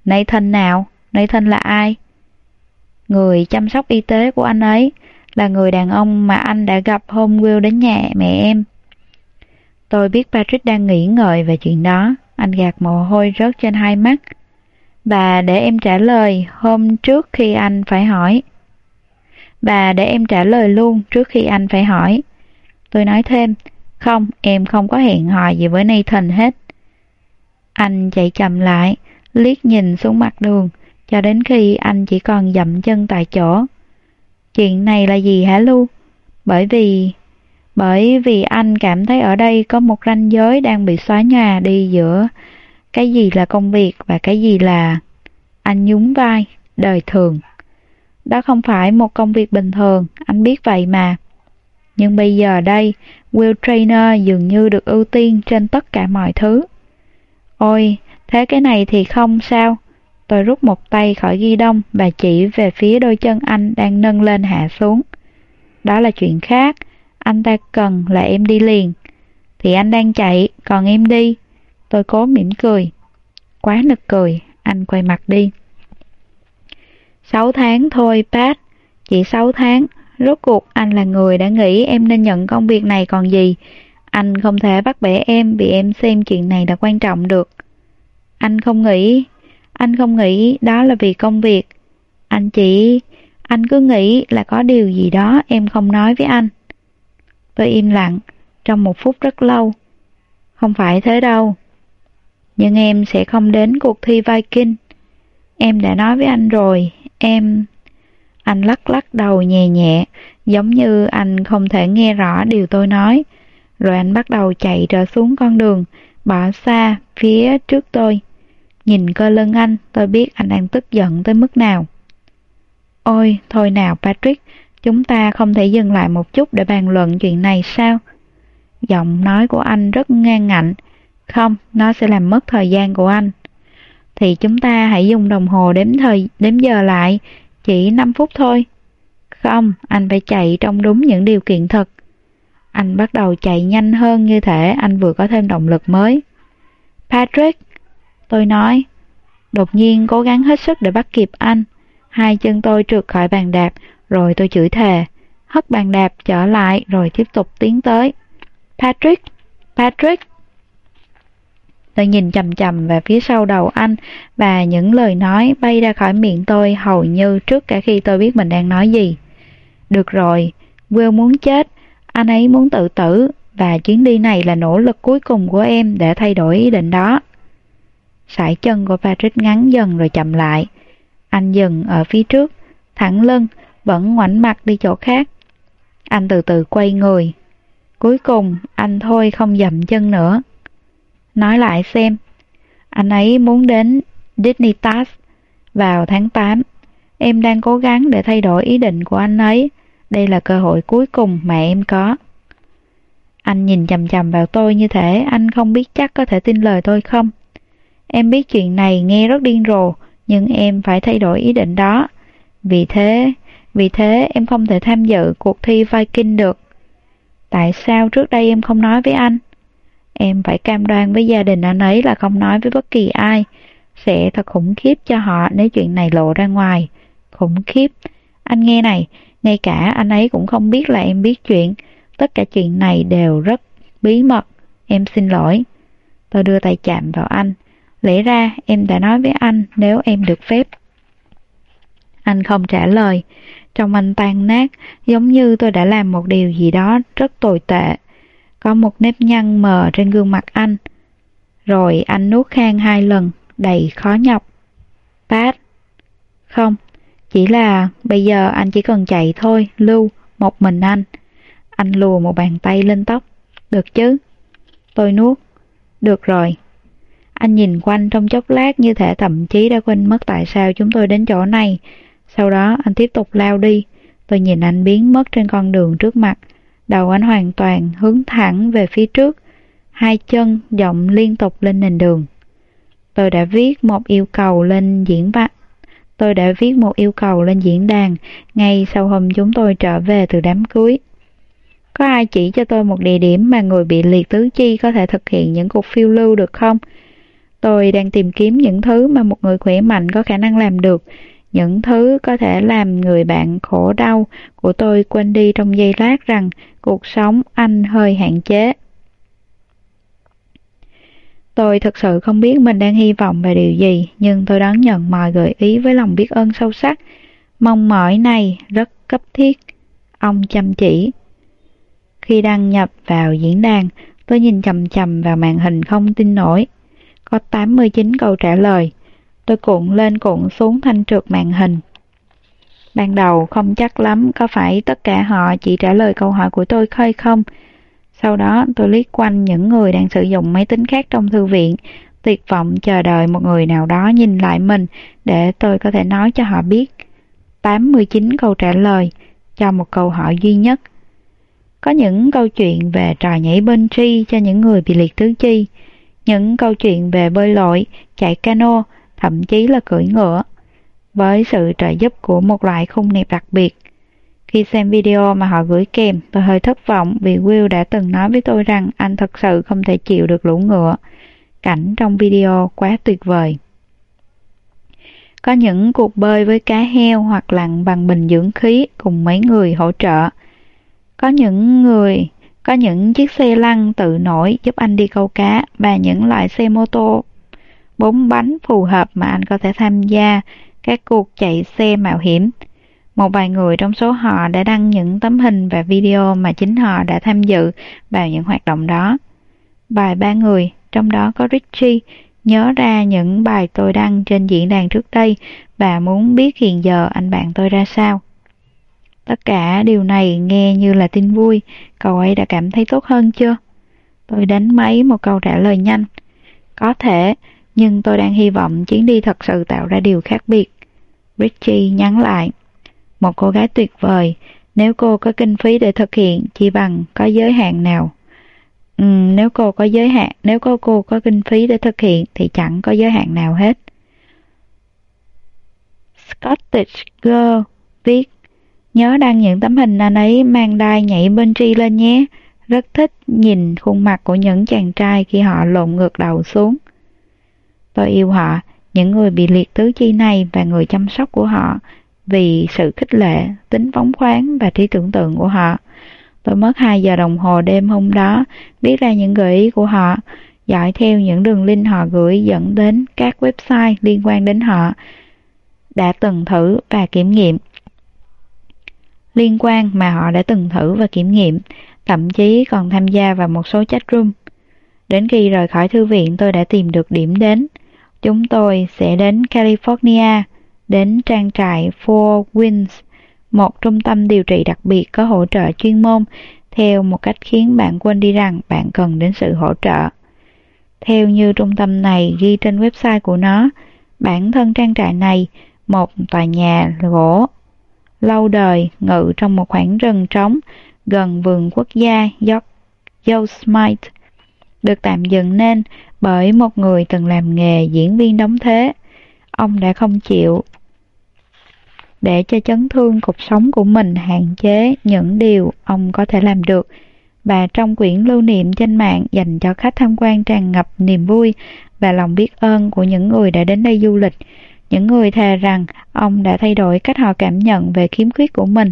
A: Nathan nào? Nathan là ai? Người chăm sóc y tế của anh ấy là người đàn ông mà anh đã gặp hôm Will đến nhà mẹ em. Tôi biết Patrick đang nghĩ ngợi về chuyện đó. Anh gạt mồ hôi rớt trên hai mắt. Bà để em trả lời hôm trước khi anh phải hỏi. Bà để em trả lời luôn trước khi anh phải hỏi. Tôi nói thêm, không, em không có hẹn hò gì với Nathan hết. Anh chạy chậm lại, liếc nhìn xuống mặt đường, cho đến khi anh chỉ còn dậm chân tại chỗ. Chuyện này là gì hả Lu? Bởi vì... Bởi vì anh cảm thấy ở đây có một ranh giới đang bị xóa nhòa đi giữa cái gì là công việc và cái gì là... Anh nhún vai, đời thường. Đó không phải một công việc bình thường, anh biết vậy mà. Nhưng bây giờ đây, Will Trainer dường như được ưu tiên trên tất cả mọi thứ. Ôi, thế cái này thì không sao. Tôi rút một tay khỏi ghi đông và chỉ về phía đôi chân anh đang nâng lên hạ xuống. Đó là chuyện khác, anh ta cần là em đi liền. Thì anh đang chạy, còn em đi. Tôi cố mỉm cười. Quá nực cười, anh quay mặt đi. Sáu tháng thôi, Pat. Chỉ sáu tháng, rốt cuộc anh là người đã nghĩ em nên nhận công việc này còn gì. Anh không thể bắt bẻ em vì em xem chuyện này là quan trọng được. Anh không nghĩ anh không nghĩ đó là vì công việc. Anh chỉ... Anh cứ nghĩ là có điều gì đó em không nói với anh. Tôi im lặng, trong một phút rất lâu. Không phải thế đâu. Nhưng em sẽ không đến cuộc thi Viking. Em đã nói với anh rồi, em... Anh lắc lắc đầu nhẹ nhẹ, giống như anh không thể nghe rõ điều tôi nói. Rồi anh bắt đầu chạy trở xuống con đường, bỏ xa phía trước tôi. Nhìn cơ lưng anh, tôi biết anh đang tức giận tới mức nào. Ôi, thôi nào Patrick, chúng ta không thể dừng lại một chút để bàn luận chuyện này sao? Giọng nói của anh rất ngang ngạnh. Không, nó sẽ làm mất thời gian của anh. Thì chúng ta hãy dùng đồng hồ đếm thời đếm giờ lại, chỉ 5 phút thôi. Không, anh phải chạy trong đúng những điều kiện thật. Anh bắt đầu chạy nhanh hơn như thể anh vừa có thêm động lực mới. Patrick, Tôi nói, đột nhiên cố gắng hết sức để bắt kịp anh. Hai chân tôi trượt khỏi bàn đạp, rồi tôi chửi thề, hất bàn đạp trở lại rồi tiếp tục tiến tới. Patrick! Patrick! Tôi nhìn chầm chầm về phía sau đầu anh và những lời nói bay ra khỏi miệng tôi hầu như trước cả khi tôi biết mình đang nói gì. Được rồi, Will muốn chết, anh ấy muốn tự tử và chuyến đi này là nỗ lực cuối cùng của em để thay đổi ý định đó. Sải chân của Patrick ngắn dần rồi chậm lại. Anh dừng ở phía trước, thẳng lưng, vẫn ngoảnh mặt đi chỗ khác. Anh từ từ quay người. Cuối cùng, anh thôi không dậm chân nữa. Nói lại xem, anh ấy muốn đến Dignitas vào tháng 8. Em đang cố gắng để thay đổi ý định của anh ấy. Đây là cơ hội cuối cùng mà em có. Anh nhìn chầm chầm vào tôi như thể anh không biết chắc có thể tin lời tôi không. Em biết chuyện này nghe rất điên rồ, nhưng em phải thay đổi ý định đó. Vì thế, vì thế em không thể tham dự cuộc thi Viking được. Tại sao trước đây em không nói với anh? Em phải cam đoan với gia đình anh ấy là không nói với bất kỳ ai. Sẽ thật khủng khiếp cho họ nếu chuyện này lộ ra ngoài. Khủng khiếp. Anh nghe này, ngay cả anh ấy cũng không biết là em biết chuyện. Tất cả chuyện này đều rất bí mật. Em xin lỗi. Tôi đưa tay chạm vào anh. Lẽ ra em đã nói với anh nếu em được phép. Anh không trả lời. Trong anh tan nát, giống như tôi đã làm một điều gì đó rất tồi tệ. Có một nếp nhăn mờ trên gương mặt anh. Rồi anh nuốt khang hai lần, đầy khó nhọc. Pat. Không, chỉ là bây giờ anh chỉ cần chạy thôi, Lưu, một mình anh. Anh lùa một bàn tay lên tóc. Được chứ? Tôi nuốt. Được rồi. Anh nhìn quanh trong chốc lát như thể thậm chí đã quên mất tại sao chúng tôi đến chỗ này. Sau đó anh tiếp tục lao đi. Tôi nhìn anh biến mất trên con đường trước mặt. Đầu anh hoàn toàn hướng thẳng về phía trước. Hai chân dọng liên tục lên nền đường. Tôi đã viết một yêu cầu lên diễn văn. Tôi đã viết một yêu cầu lên diễn đàn ngay sau hôm chúng tôi trở về từ đám cưới. Có ai chỉ cho tôi một địa điểm mà người bị liệt tứ chi có thể thực hiện những cuộc phiêu lưu được không? Tôi đang tìm kiếm những thứ mà một người khỏe mạnh có khả năng làm được, những thứ có thể làm người bạn khổ đau của tôi quên đi trong giây lát rằng cuộc sống anh hơi hạn chế. Tôi thực sự không biết mình đang hy vọng về điều gì, nhưng tôi đón nhận mọi gợi ý với lòng biết ơn sâu sắc. Mong mỏi này rất cấp thiết. Ông chăm chỉ. Khi đăng nhập vào diễn đàn, tôi nhìn chầm chầm vào màn hình không tin nổi. Có 89 câu trả lời. Tôi cuộn lên cuộn xuống thanh trượt màn hình. Ban đầu không chắc lắm có phải tất cả họ chỉ trả lời câu hỏi của tôi khơi không. Sau đó tôi liếc quanh những người đang sử dụng máy tính khác trong thư viện, tuyệt vọng chờ đợi một người nào đó nhìn lại mình để tôi có thể nói cho họ biết. 89 câu trả lời cho một câu hỏi duy nhất. Có những câu chuyện về trò nhảy bên tri cho những người bị liệt tứ chi, những câu chuyện về bơi lội, chạy cano, thậm chí là cưỡi ngựa, với sự trợ giúp của một loại khung nẹp đặc biệt. Khi xem video mà họ gửi kèm, tôi hơi thất vọng vì Will đã từng nói với tôi rằng anh thật sự không thể chịu được lũ ngựa. Cảnh trong video quá tuyệt vời. Có những cuộc bơi với cá heo hoặc lặn bằng bình dưỡng khí cùng mấy người hỗ trợ. Có những người, có những chiếc xe lăn tự nổi giúp anh đi câu cá và những loại xe mô tô bốn bánh phù hợp mà anh có thể tham gia các cuộc chạy xe mạo hiểm. Một vài người trong số họ đã đăng những tấm hình và video mà chính họ đã tham dự vào những hoạt động đó. Vài ba người, trong đó có Richie, nhớ ra những bài tôi đăng trên diễn đàn trước đây và muốn biết hiện giờ anh bạn tôi ra sao. Tất cả điều này nghe như là tin vui, cậu ấy đã cảm thấy tốt hơn chưa? Tôi đánh máy một câu trả lời nhanh. Có thể, nhưng tôi đang hy vọng chuyến đi thật sự tạo ra điều khác biệt. Richie nhắn lại. Một cô gái tuyệt vời, nếu cô có kinh phí để thực hiện, chỉ bằng có giới hạn nào. Ừ, nếu cô có giới hạn, nếu cô cô có kinh phí để thực hiện thì chẳng có giới hạn nào hết. Scottish Girl viết Nhớ đăng những tấm hình anh ấy mang đai nhảy bên tri lên nhé. Rất thích nhìn khuôn mặt của những chàng trai khi họ lộn ngược đầu xuống. Tôi yêu họ, những người bị liệt tứ chi này và người chăm sóc của họ vì sự khích lệ, tính phóng khoáng và trí tưởng tượng của họ. Tôi mất 2 giờ đồng hồ đêm hôm đó viết ra những gợi ý của họ, dõi theo những đường link họ gửi dẫn đến các website liên quan đến họ đã từng thử và kiểm nghiệm. Liên quan mà họ đã từng thử và kiểm nghiệm, thậm chí còn tham gia vào một số chat room. Đến khi rời khỏi thư viện tôi đã tìm được điểm đến. Chúng tôi sẽ đến California, đến trang trại Four Winds, một trung tâm điều trị đặc biệt có hỗ trợ chuyên môn theo một cách khiến bạn quên đi rằng bạn cần đến sự hỗ trợ. Theo như trung tâm này ghi trên website của nó, bản thân trang trại này, một tòa nhà gỗ lâu đời ngự trong một khoảng rừng trống gần vườn quốc gia Yosemite, được tạm dựng nên bởi một người từng làm nghề diễn viên đóng thế. Ông đã không chịu để cho chấn thương cuộc sống của mình hạn chế những điều ông có thể làm được. Và trong quyển lưu niệm trên mạng dành cho khách tham quan tràn ngập niềm vui và lòng biết ơn của những người đã đến đây du lịch, những người thề rằng ông đã thay đổi cách họ cảm nhận về khiếm khuyết của mình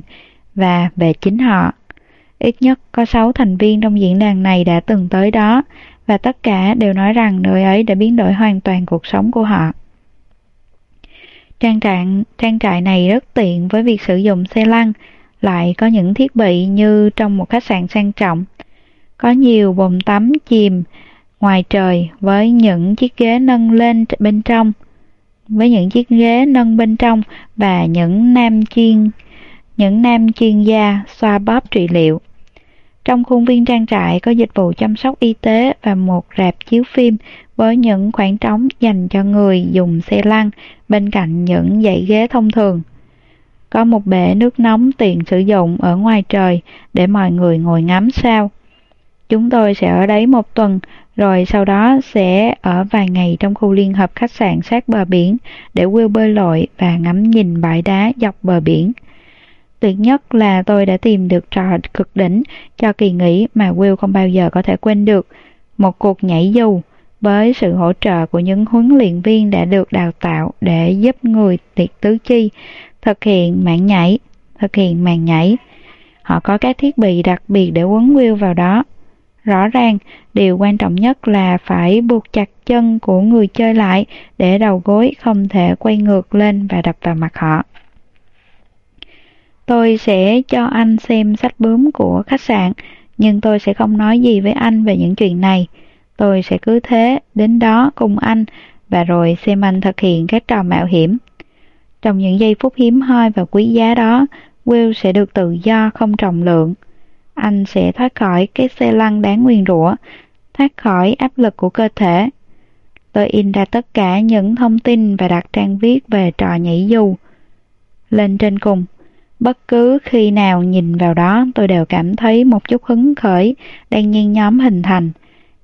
A: và về chính họ. Ít nhất có 6 thành viên trong diễn đàn này đã từng tới đó và tất cả đều nói rằng nơi ấy đã biến đổi hoàn toàn cuộc sống của họ. Trang trại, trang trại này rất tiện với việc sử dụng xe lăn, lại có những thiết bị như trong một khách sạn sang trọng. Có nhiều bồn tắm chìm ngoài trời với những chiếc ghế nâng lên bên trong, với những chiếc ghế nâng bên trong và những nam chuyên những nam chuyên gia xoa bóp trị liệu. Trong khuôn viên trang trại có dịch vụ chăm sóc y tế và một rạp chiếu phim với những khoảng trống dành cho người dùng xe lăn bên cạnh những dãy ghế thông thường. Có một bể nước nóng tiện sử dụng ở ngoài trời để mọi người ngồi ngắm sao. Chúng tôi sẽ ở đấy một tuần, rồi sau đó sẽ ở vài ngày trong khu liên hợp khách sạn sát bờ biển để Will bơi lội và ngắm nhìn bãi đá dọc bờ biển. Tuyệt nhất là tôi đã tìm được trò cực đỉnh cho kỳ nghỉ mà Will không bao giờ có thể quên được. Một cuộc nhảy dù với sự hỗ trợ của những huấn luyện viên đã được đào tạo để giúp người tiệt tứ chi thực hiện mạng nhảy, thực hiện màn nhảy. Họ có các thiết bị đặc biệt để quấn Will vào đó. Rõ ràng, điều quan trọng nhất là phải buộc chặt chân của người chơi lại để đầu gối không thể quay ngược lên và đập vào mặt họ. Tôi sẽ cho anh xem sách bướm của khách sạn, nhưng tôi sẽ không nói gì với anh về những chuyện này. Tôi sẽ cứ thế đến đó cùng anh và rồi xem anh thực hiện các trò mạo hiểm. Trong những giây phút hiếm hoi và quý giá đó, Will sẽ được tự do không trọng lượng. Anh sẽ thoát khỏi cái xe lăn đáng nguyền rủa, thoát khỏi áp lực của cơ thể. Tôi in ra tất cả những thông tin và đặt trang viết về trò nhảy dù. Lên trên cùng, bất cứ khi nào nhìn vào đó tôi đều cảm thấy một chút hứng khởi đang nhen nhóm hình thành.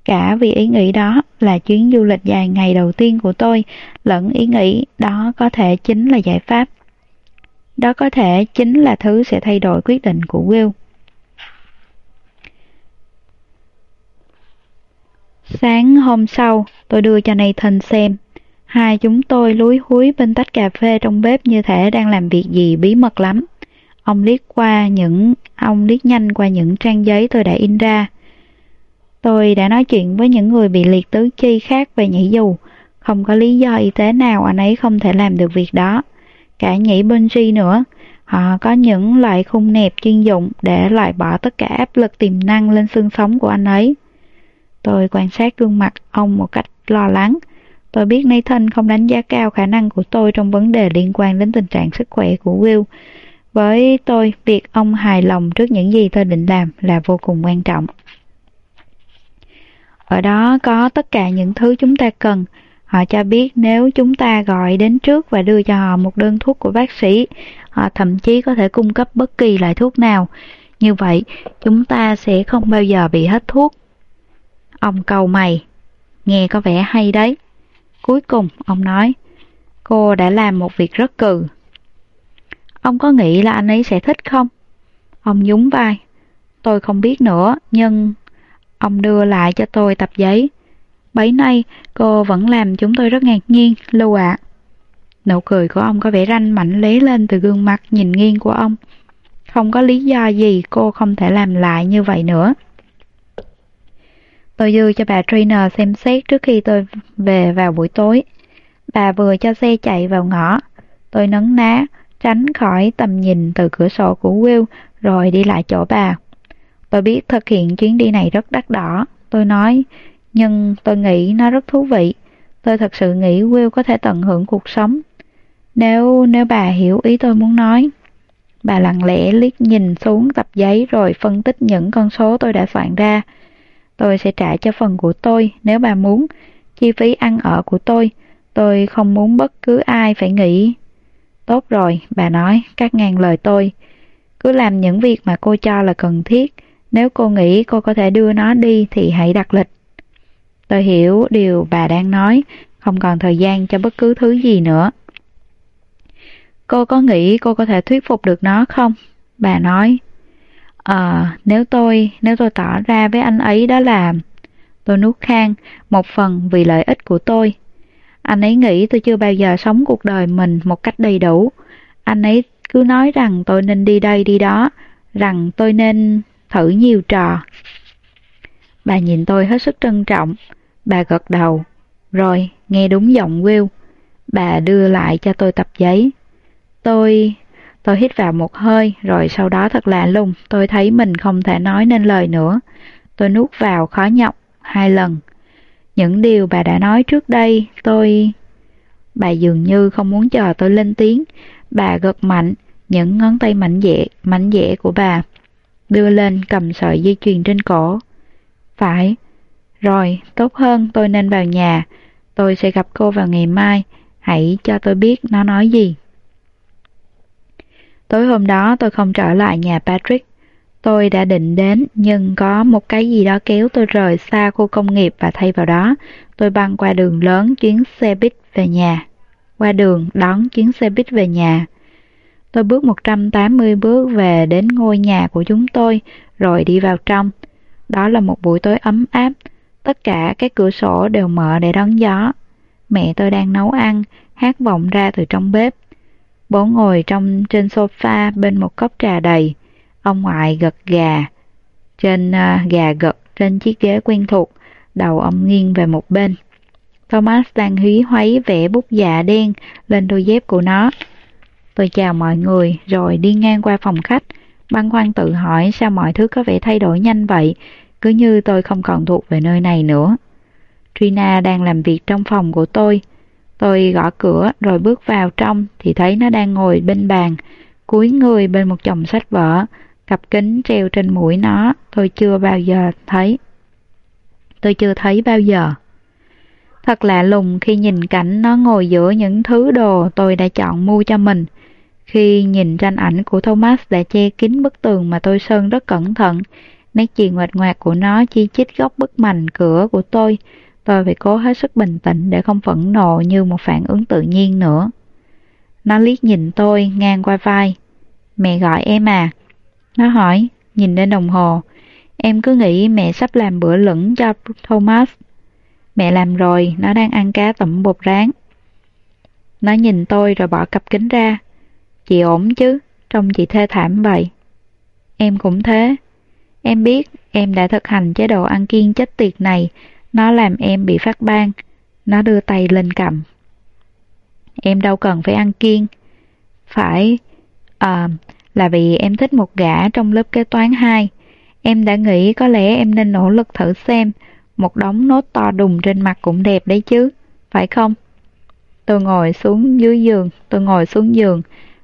A: Cả vì ý nghĩ đó là chuyến du lịch dài ngày đầu tiên của tôi, lẫn ý nghĩ đó có thể chính là giải pháp. Đó có thể chính là thứ sẽ thay đổi quyết định của Will. Sáng hôm sau, tôi đưa cho Nathan xem. Hai chúng tôi lúi húi bên tách cà phê trong bếp như thể đang làm việc gì bí mật lắm. Ông liếc qua những, ông liếc nhanh qua những trang giấy tôi đã in ra. Tôi đã nói chuyện với những người bị liệt tứ chi khác về nhảy dù. Không có lý do y tế nào anh ấy không thể làm được việc đó. Cả nhảy bungee nữa. Họ có những loại khung nẹp chuyên dụng để loại bỏ tất cả áp lực tiềm năng lên xương sống của anh ấy. Tôi quan sát gương mặt ông một cách lo lắng. Tôi biết Nathan không đánh giá cao khả năng của tôi trong vấn đề liên quan đến tình trạng sức khỏe của Will. Với tôi, việc ông hài lòng trước những gì tôi định làm là vô cùng quan trọng. Ở đó có tất cả những thứ chúng ta cần. Họ cho biết nếu chúng ta gọi đến trước và đưa cho họ một đơn thuốc của bác sĩ, họ thậm chí có thể cung cấp bất kỳ loại thuốc nào. Như vậy, chúng ta sẽ không bao giờ bị hết thuốc. Ông cầu mày, nghe có vẻ hay đấy. Cuối cùng, ông nói, cô đã làm một việc rất cừ. Ông có nghĩ là anh ấy sẽ thích không? Ông nhún vai. Tôi không biết nữa, nhưng Ông đưa lại cho tôi tập giấy. Bấy nay, cô vẫn làm chúng tôi rất ngạc nhiên, Lưu ạ. Nụ cười của ông có vẻ ranh mảnh lấy lên từ gương mặt nhìn nghiêng của ông. Không có lý do gì cô không thể làm lại như vậy nữa. Tôi dư cho bà trainer xem xét trước khi tôi về vào buổi tối. Bà vừa cho xe chạy vào ngõ. Tôi nấn ná, tránh khỏi tầm nhìn từ cửa sổ của Will rồi đi lại chỗ bà. Tôi biết thực hiện chuyến đi này rất đắt đỏ. Tôi nói, nhưng tôi nghĩ nó rất thú vị. Tôi thật sự nghĩ Will có thể tận hưởng cuộc sống. Nếu nếu bà hiểu ý tôi muốn nói. Bà lặng lẽ liếc nhìn xuống tập giấy rồi phân tích những con số tôi đã soạn ra. Tôi sẽ trả cho phần của tôi nếu bà muốn. Chi phí ăn ở của tôi, tôi không muốn bất cứ ai phải nghĩ. Tốt rồi, bà nói, cắt ngang lời tôi. Cứ làm những việc mà cô cho là cần thiết. Nếu cô nghĩ cô có thể đưa nó đi thì hãy đặt lịch. Tôi hiểu điều bà đang nói, không còn thời gian cho bất cứ thứ gì nữa. Cô có nghĩ cô có thể thuyết phục được nó không? Bà nói. Ờ, nếu tôi, nếu tôi tỏ ra với anh ấy đó là... Tôi nuốt khang, một phần vì lợi ích của tôi. Anh ấy nghĩ tôi chưa bao giờ sống cuộc đời mình một cách đầy đủ. Anh ấy cứ nói rằng tôi nên đi đây đi đó, rằng tôi nên thử nhiều trò. Bà nhìn tôi hết sức trân trọng. Bà gật đầu. Rồi, nghe đúng giọng Will. Bà đưa lại cho tôi tập giấy. Tôi... Tôi hít vào một hơi, rồi sau đó thật lạ lùng, tôi thấy mình không thể nói nên lời nữa. Tôi nuốt vào khó nhọc, hai lần. Những điều bà đã nói trước đây, tôi... Bà dường như không muốn chờ tôi lên tiếng. Bà gật mạnh, những ngón tay mạnh dẻ, mạnh dẻ của bà. Đưa lên cầm sợi dây chuyền trên cổ. Phải. Rồi, tốt hơn tôi nên vào nhà. Tôi sẽ gặp cô vào ngày mai. Hãy cho tôi biết nó nói gì. Tối hôm đó tôi không trở lại nhà Patrick. Tôi đã định đến nhưng có một cái gì đó kéo tôi rời xa khu công nghiệp và thay vào đó tôi băng qua đường lớn chuyến xe buýt về nhà. Qua đường đón chuyến xe buýt về nhà. Tôi bước 180 bước về đến ngôi nhà của chúng tôi rồi đi vào trong. Đó là một buổi tối ấm áp. Tất cả các cửa sổ đều mở để đón gió. Mẹ tôi đang nấu ăn, hát vọng ra từ trong bếp. Bố ngồi trong trên sofa bên một cốc trà đầy. Ông ngoại gật gà. Trên uh, gà gật trên chiếc ghế quen thuộc, đầu ông nghiêng về một bên. Thomas đang hí hoáy vẽ bút dạ đen lên đôi dép của nó. Tôi chào mọi người rồi đi ngang qua phòng khách, băn khoăn tự hỏi sao mọi thứ có vẻ thay đổi nhanh vậy, cứ như tôi không còn thuộc về nơi này nữa. Trina đang làm việc trong phòng của tôi, Tôi gõ cửa rồi bước vào trong thì thấy nó đang ngồi bên bàn, cúi người bên một chồng sách vở, cặp kính treo trên mũi nó, tôi chưa bao giờ thấy. Tôi chưa thấy bao giờ. Thật lạ lùng khi nhìn cảnh nó ngồi giữa những thứ đồ tôi đã chọn mua cho mình. Khi nhìn tranh ảnh của Thomas đã che kín bức tường mà tôi sơn rất cẩn thận, nét chì ngoạch ngoạc của nó chi chít góc bức mành cửa của tôi, Tôi phải cố hết sức bình tĩnh để không phẫn nộ như một phản ứng tự nhiên nữa. Nó liếc nhìn tôi ngang qua vai. Mẹ gọi em à? Nó hỏi, nhìn lên đồng hồ. Em cứ nghĩ mẹ sắp làm bữa lửng cho Thomas. Mẹ làm rồi, nó đang ăn cá tẩm bột rán. Nó nhìn tôi rồi bỏ cặp kính ra. Chị ổn chứ, trông chị thê thảm vậy. Em cũng thế. Em biết em đã thực hành chế độ ăn kiêng chết tiệt này nó làm em bị phát ban. Nó đưa tay lên cầm. Em đâu cần phải ăn kiêng. Phải, à, là vì em thích một gã trong lớp kế toán 2. Em đã nghĩ có lẽ em nên nỗ lực thử xem. Một đống nốt to đùng trên mặt cũng đẹp đấy chứ, phải không? Tôi ngồi xuống dưới giường, tôi ngồi xuống giường.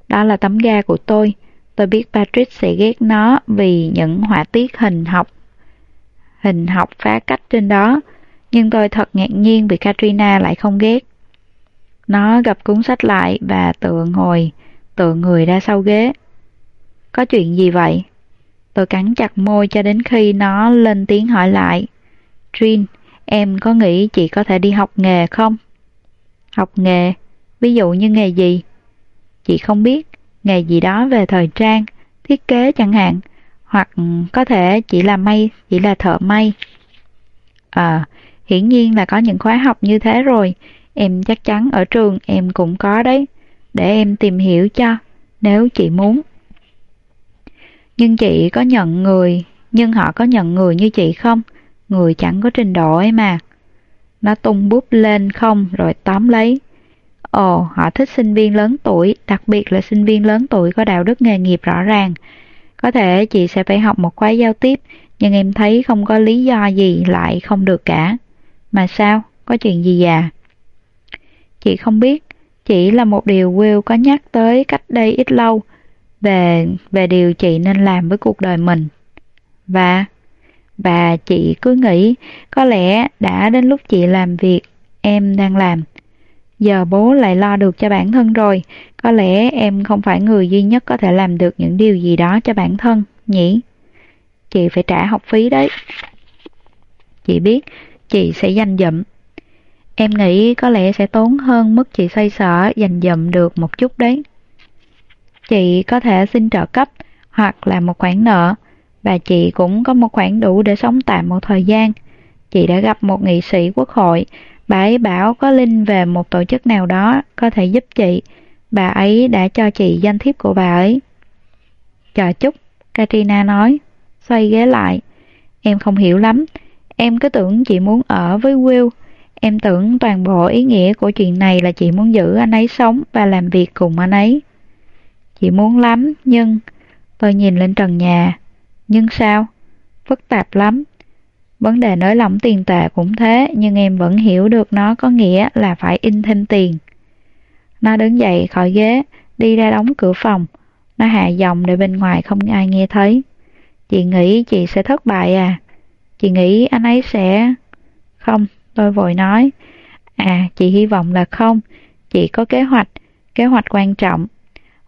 A: Đó là tấm ga của tôi. Tôi biết Patrick sẽ ghét nó vì những họa tiết hình học. Hình học phá cách trên đó. Nhưng tôi thật ngạc nhiên vì Katrina lại không ghét. Nó gặp cuốn sách lại và tựa ngồi, tựa người ra sau ghế. Có chuyện gì vậy? Tôi cắn chặt môi cho đến khi nó lên tiếng hỏi lại. Trin, em có nghĩ chị có thể đi học nghề không? Học nghề? Ví dụ như nghề gì? Chị không biết, nghề gì đó về thời trang, thiết kế chẳng hạn, hoặc có thể chỉ là may, chỉ là thợ may. À, Hiển nhiên là có những khóa học như thế rồi, em chắc chắn ở trường em cũng có đấy. Để em tìm hiểu cho, nếu chị muốn. Nhưng chị có nhận người, nhưng họ có nhận người như chị không? Người chẳng có trình độ ấy mà. Nó tung bút lên không rồi tóm lấy. Ồ, họ thích sinh viên lớn tuổi, đặc biệt là sinh viên lớn tuổi có đạo đức nghề nghiệp rõ ràng. Có thể chị sẽ phải học một khóa giao tiếp, nhưng em thấy không có lý do gì lại không được cả. Mà sao? Có chuyện gì à? Chị không biết, chỉ là một điều Will có nhắc tới cách đây ít lâu về về điều chị nên làm với cuộc đời mình. Và và chị cứ nghĩ có lẽ đã đến lúc chị làm việc em đang làm. Giờ bố lại lo được cho bản thân rồi, có lẽ em không phải người duy nhất có thể làm được những điều gì đó cho bản thân, nhỉ? Chị phải trả học phí đấy. Chị biết chị sẽ dành dụm. Em nghĩ có lẽ sẽ tốn hơn mức chị xoay sở dành dụm được một chút đấy. Chị có thể xin trợ cấp hoặc là một khoản nợ và chị cũng có một khoản đủ để sống tạm một thời gian. Chị đã gặp một nghị sĩ quốc hội, bà ấy bảo có linh về một tổ chức nào đó có thể giúp chị. Bà ấy đã cho chị danh thiếp của bà ấy. Chờ chút, Katrina nói, xoay ghế lại. Em không hiểu lắm, em cứ tưởng chị muốn ở với Will. Em tưởng toàn bộ ý nghĩa của chuyện này là chị muốn giữ anh ấy sống và làm việc cùng anh ấy. Chị muốn lắm, nhưng... Tôi nhìn lên trần nhà. Nhưng sao? Phức tạp lắm. Vấn đề nới lỏng tiền tệ cũng thế, nhưng em vẫn hiểu được nó có nghĩa là phải in thêm tiền. Nó đứng dậy khỏi ghế, đi ra đóng cửa phòng. Nó hạ giọng để bên ngoài không ai nghe thấy. Chị nghĩ chị sẽ thất bại à? Chị nghĩ anh ấy sẽ... Không, tôi vội nói. À, chị hy vọng là không. Chị có kế hoạch, kế hoạch quan trọng.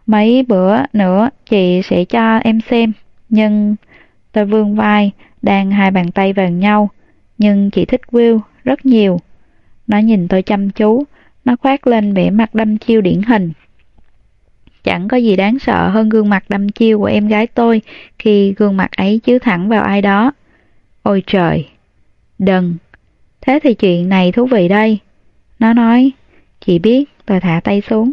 A: Mấy bữa nữa chị sẽ cho em xem. Nhưng tôi vươn vai, đang hai bàn tay vào nhau. Nhưng chị thích Will rất nhiều. Nó nhìn tôi chăm chú, nó khoác lên vẻ mặt đâm chiêu điển hình. Chẳng có gì đáng sợ hơn gương mặt đâm chiêu của em gái tôi khi gương mặt ấy chiếu thẳng vào ai đó. Ôi trời! Đừng! Thế thì chuyện này thú vị đây. Nó nói, chị biết, tôi thả tay xuống.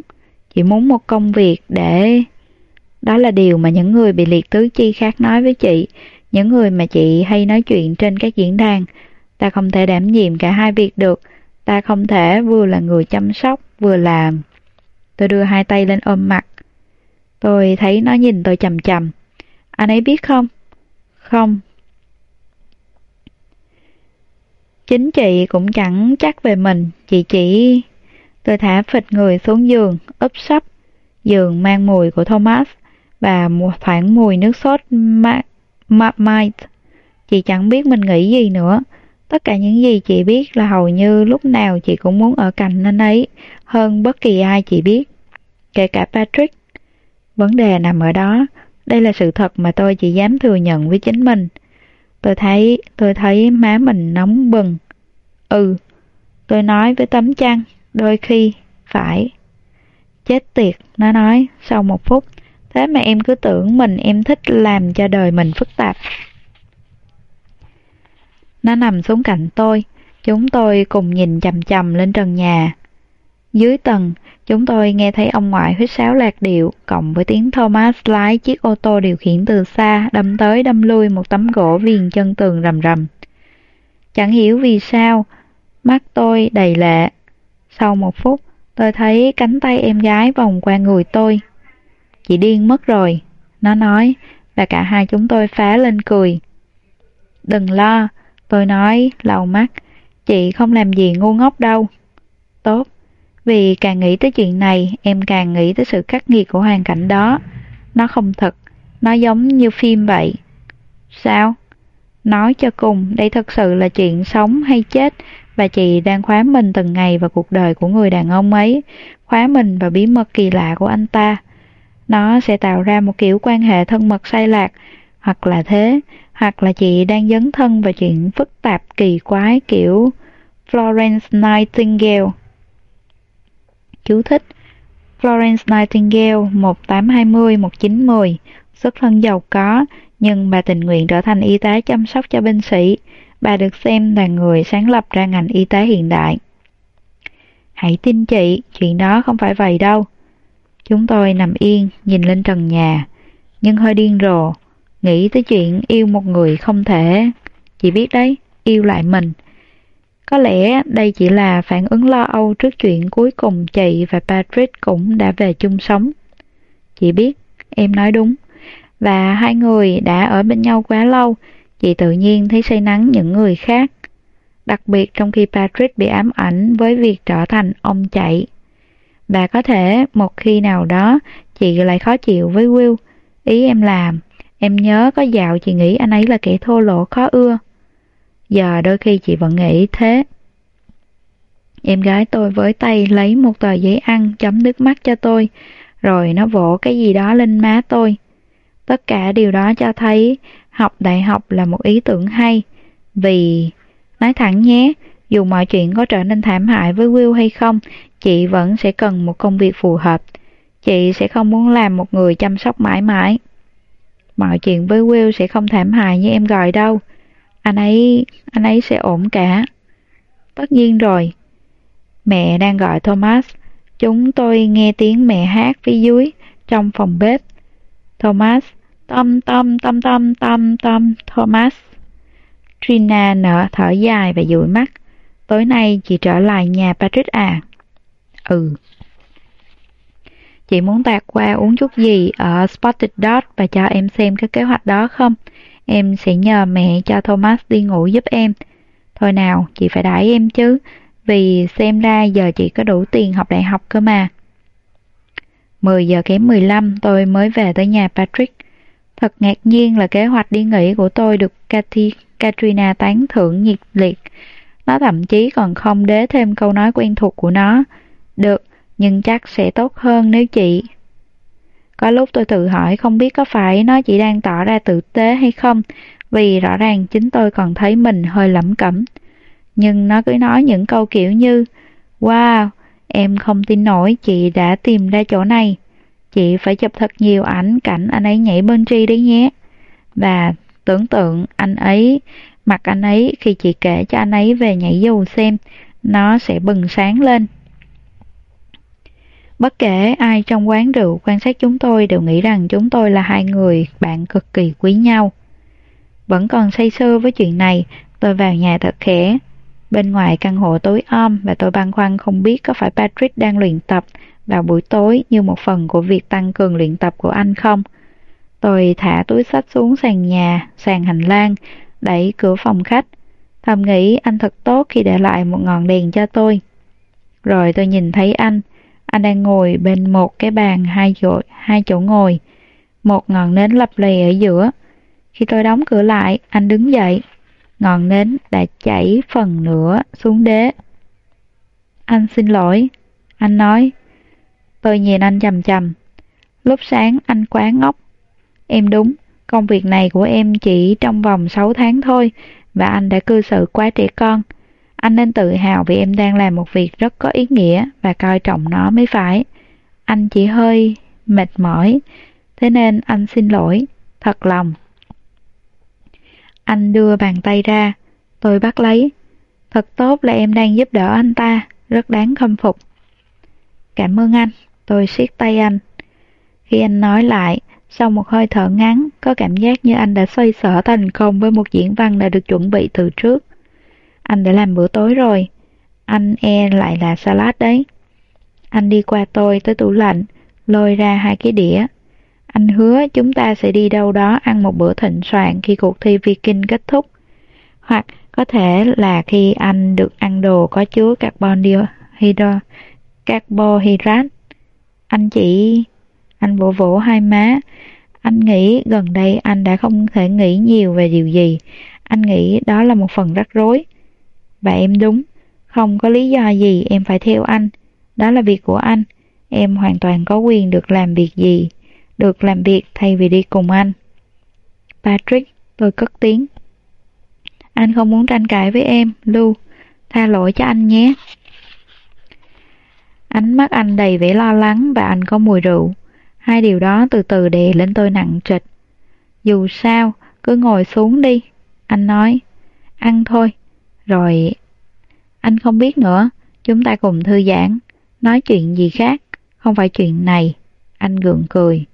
A: Chị muốn một công việc để... Đó là điều mà những người bị liệt tứ chi khác nói với chị, những người mà chị hay nói chuyện trên các diễn đàn. Ta không thể đảm nhiệm cả hai việc được, ta không thể vừa là người chăm sóc, vừa làm. Tôi đưa hai tay lên ôm mặt. Tôi thấy nó nhìn tôi chầm chầm. Anh ấy biết không? Không. Chính chị cũng chẳng chắc về mình, chị chỉ... Tôi thả phịch người xuống giường, úp sấp. Giường mang mùi của Thomas và một thoảng mùi nước sốt Marmite. Chị chẳng biết mình nghĩ gì nữa. Tất cả những gì chị biết là hầu như lúc nào chị cũng muốn ở cạnh anh ấy hơn bất kỳ ai chị biết, kể cả Patrick. Vấn đề nằm ở đó, đây là sự thật mà tôi chỉ dám thừa nhận với chính mình. Tôi thấy, tôi thấy má mình nóng bừng. Ừ, tôi nói với tấm chăn, đôi khi, phải. Chết tiệt, nó nói, sau một phút, thế mà em cứ tưởng mình em thích làm cho đời mình phức tạp. Nó nằm xuống cạnh tôi, chúng tôi cùng nhìn chầm chầm lên trần nhà. Dưới tầng, chúng tôi nghe thấy ông ngoại huýt sáo lạc điệu, cộng với tiếng Thomas lái chiếc ô tô điều khiển từ xa, đâm tới đâm lui một tấm gỗ viền chân tường rầm rầm. Chẳng hiểu vì sao, mắt tôi đầy lệ. Sau một phút, tôi thấy cánh tay em gái vòng qua người tôi. Chị điên mất rồi, nó nói, và cả hai chúng tôi phá lên cười. Đừng lo, tôi nói, lầu mắt, chị không làm gì ngu ngốc đâu. Tốt, vì càng nghĩ tới chuyện này, em càng nghĩ tới sự khắc nghiệt của hoàn cảnh đó. Nó không thật, nó giống như phim vậy. Sao? Nói cho cùng, đây thật sự là chuyện sống hay chết, và chị đang khóa mình từng ngày vào cuộc đời của người đàn ông ấy, khóa mình vào bí mật kỳ lạ của anh ta. Nó sẽ tạo ra một kiểu quan hệ thân mật say lạc, hoặc là thế, hoặc là chị đang dấn thân vào chuyện phức tạp kỳ quái kiểu Florence Nightingale. Chú thích Florence Nightingale 1820-1910 xuất thân giàu có nhưng bà tình nguyện trở thành y tá chăm sóc cho binh sĩ bà được xem là người sáng lập ra ngành y tế hiện đại. Hãy tin chị, chuyện đó không phải vậy đâu. Chúng tôi nằm yên, nhìn lên trần nhà, nhưng hơi điên rồ, nghĩ tới chuyện yêu một người không thể. Chị biết đấy, yêu lại mình. Có lẽ đây chỉ là phản ứng lo âu trước chuyện cuối cùng chị và Patrick cũng đã về chung sống. Chị biết, em nói đúng. Và hai người đã ở bên nhau quá lâu, chị tự nhiên thấy say nắng những người khác. Đặc biệt trong khi Patrick bị ám ảnh với việc trở thành ông chạy. Và có thể một khi nào đó chị lại khó chịu với Will. Ý em làm, em nhớ có dạo chị nghĩ anh ấy là kẻ thô lỗ khó ưa. Giờ đôi khi chị vẫn nghĩ thế. Em gái tôi với tay lấy một tờ giấy ăn chấm nước mắt cho tôi, rồi nó vỗ cái gì đó lên má tôi. Tất cả điều đó cho thấy học đại học là một ý tưởng hay, vì, nói thẳng nhé, dù mọi chuyện có trở nên thảm hại với Will hay không, chị vẫn sẽ cần một công việc phù hợp. Chị sẽ không muốn làm một người chăm sóc mãi mãi. Mọi chuyện với Will sẽ không thảm hại như em gọi đâu. Anh ấy, anh ấy sẽ ổn cả. Tất nhiên rồi. Mẹ đang gọi Thomas. Chúng tôi nghe tiếng mẹ hát phía dưới, trong phòng bếp. Thomas, tâm tâm tâm tâm tâm tâm Thomas. Trina nở thở dài và dụi mắt. Tối nay chị trở lại nhà Patrick à? Ừ. Chị muốn tạt qua uống chút gì ở Spotted Dot và cho em xem cái kế hoạch đó không? Em sẽ nhờ mẹ cho Thomas đi ngủ giúp em. Thôi nào, chị phải đãi em chứ, vì xem ra giờ chị có đủ tiền học đại học cơ mà. 10 giờ kém 15 tôi mới về tới nhà Patrick. Thật ngạc nhiên là kế hoạch đi nghỉ của tôi được Cathy, Katrina tán thưởng nhiệt liệt. Nó thậm chí còn không đế thêm câu nói quen thuộc của nó. Được, nhưng chắc sẽ tốt hơn nếu chị có lúc tôi tự hỏi không biết có phải nó chỉ đang tỏ ra tử tế hay không, vì rõ ràng chính tôi còn thấy mình hơi lẩm cẩm. Nhưng nó cứ nói những câu kiểu như Wow, em không tin nổi chị đã tìm ra chỗ này. Chị phải chụp thật nhiều ảnh cảnh anh ấy nhảy bên tri đấy nhé. Và tưởng tượng anh ấy, mặt anh ấy khi chị kể cho anh ấy về nhảy dù xem, nó sẽ bừng sáng lên. Bất kể ai trong quán rượu quan sát chúng tôi đều nghĩ rằng chúng tôi là hai người bạn cực kỳ quý nhau. Vẫn còn say sưa với chuyện này, tôi vào nhà thật khẽ. Bên ngoài căn hộ tối om và tôi băn khoăn không biết có phải Patrick đang luyện tập vào buổi tối như một phần của việc tăng cường luyện tập của anh không. Tôi thả túi sách xuống sàn nhà, sàn hành lang, đẩy cửa phòng khách. Thầm nghĩ anh thật tốt khi để lại một ngọn đèn cho tôi. Rồi tôi nhìn thấy anh, anh đang ngồi bên một cái bàn hai chỗ, hai chỗ ngồi, một ngọn nến lập lì ở giữa. Khi tôi đóng cửa lại, anh đứng dậy. Ngọn nến đã chảy phần nửa xuống đế. Anh xin lỗi. Anh nói. Tôi nhìn anh chầm chầm. Lúc sáng anh quá ngốc. Em đúng, công việc này của em chỉ trong vòng 6 tháng thôi và anh đã cư xử quá trẻ con. Anh nên tự hào vì em đang làm một việc rất có ý nghĩa và coi trọng nó mới phải. Anh chỉ hơi mệt mỏi, thế nên anh xin lỗi, thật lòng. Anh đưa bàn tay ra, tôi bắt lấy. Thật tốt là em đang giúp đỡ anh ta, rất đáng khâm phục. Cảm ơn anh, tôi siết tay anh. Khi anh nói lại, sau một hơi thở ngắn, có cảm giác như anh đã xoay sở thành công với một diễn văn đã được chuẩn bị từ trước. Anh đã làm bữa tối rồi. Anh e lại là salad đấy. Anh đi qua tôi tới tủ lạnh, lôi ra hai cái đĩa. Anh hứa chúng ta sẽ đi đâu đó ăn một bữa thịnh soạn khi cuộc thi Viking kết thúc. Hoặc có thể là khi anh được ăn đồ có chứa carbon dioxide, carbohydrate. Anh chỉ... Anh vỗ vỗ hai má. Anh nghĩ gần đây anh đã không thể nghĩ nhiều về điều gì. Anh nghĩ đó là một phần rắc rối. Và em đúng, không có lý do gì em phải theo anh. Đó là việc của anh. Em hoàn toàn có quyền được làm việc gì, được làm việc thay vì đi cùng anh. Patrick, tôi cất tiếng. Anh không muốn tranh cãi với em, Lưu. Tha lỗi cho anh nhé. Ánh mắt anh đầy vẻ lo lắng và anh có mùi rượu. Hai điều đó từ từ đè lên tôi nặng trịch. Dù sao, cứ ngồi xuống đi. Anh nói, ăn thôi. Rồi anh không biết nữa, chúng ta cùng thư giãn, nói chuyện gì khác, không phải chuyện này. Anh gượng cười.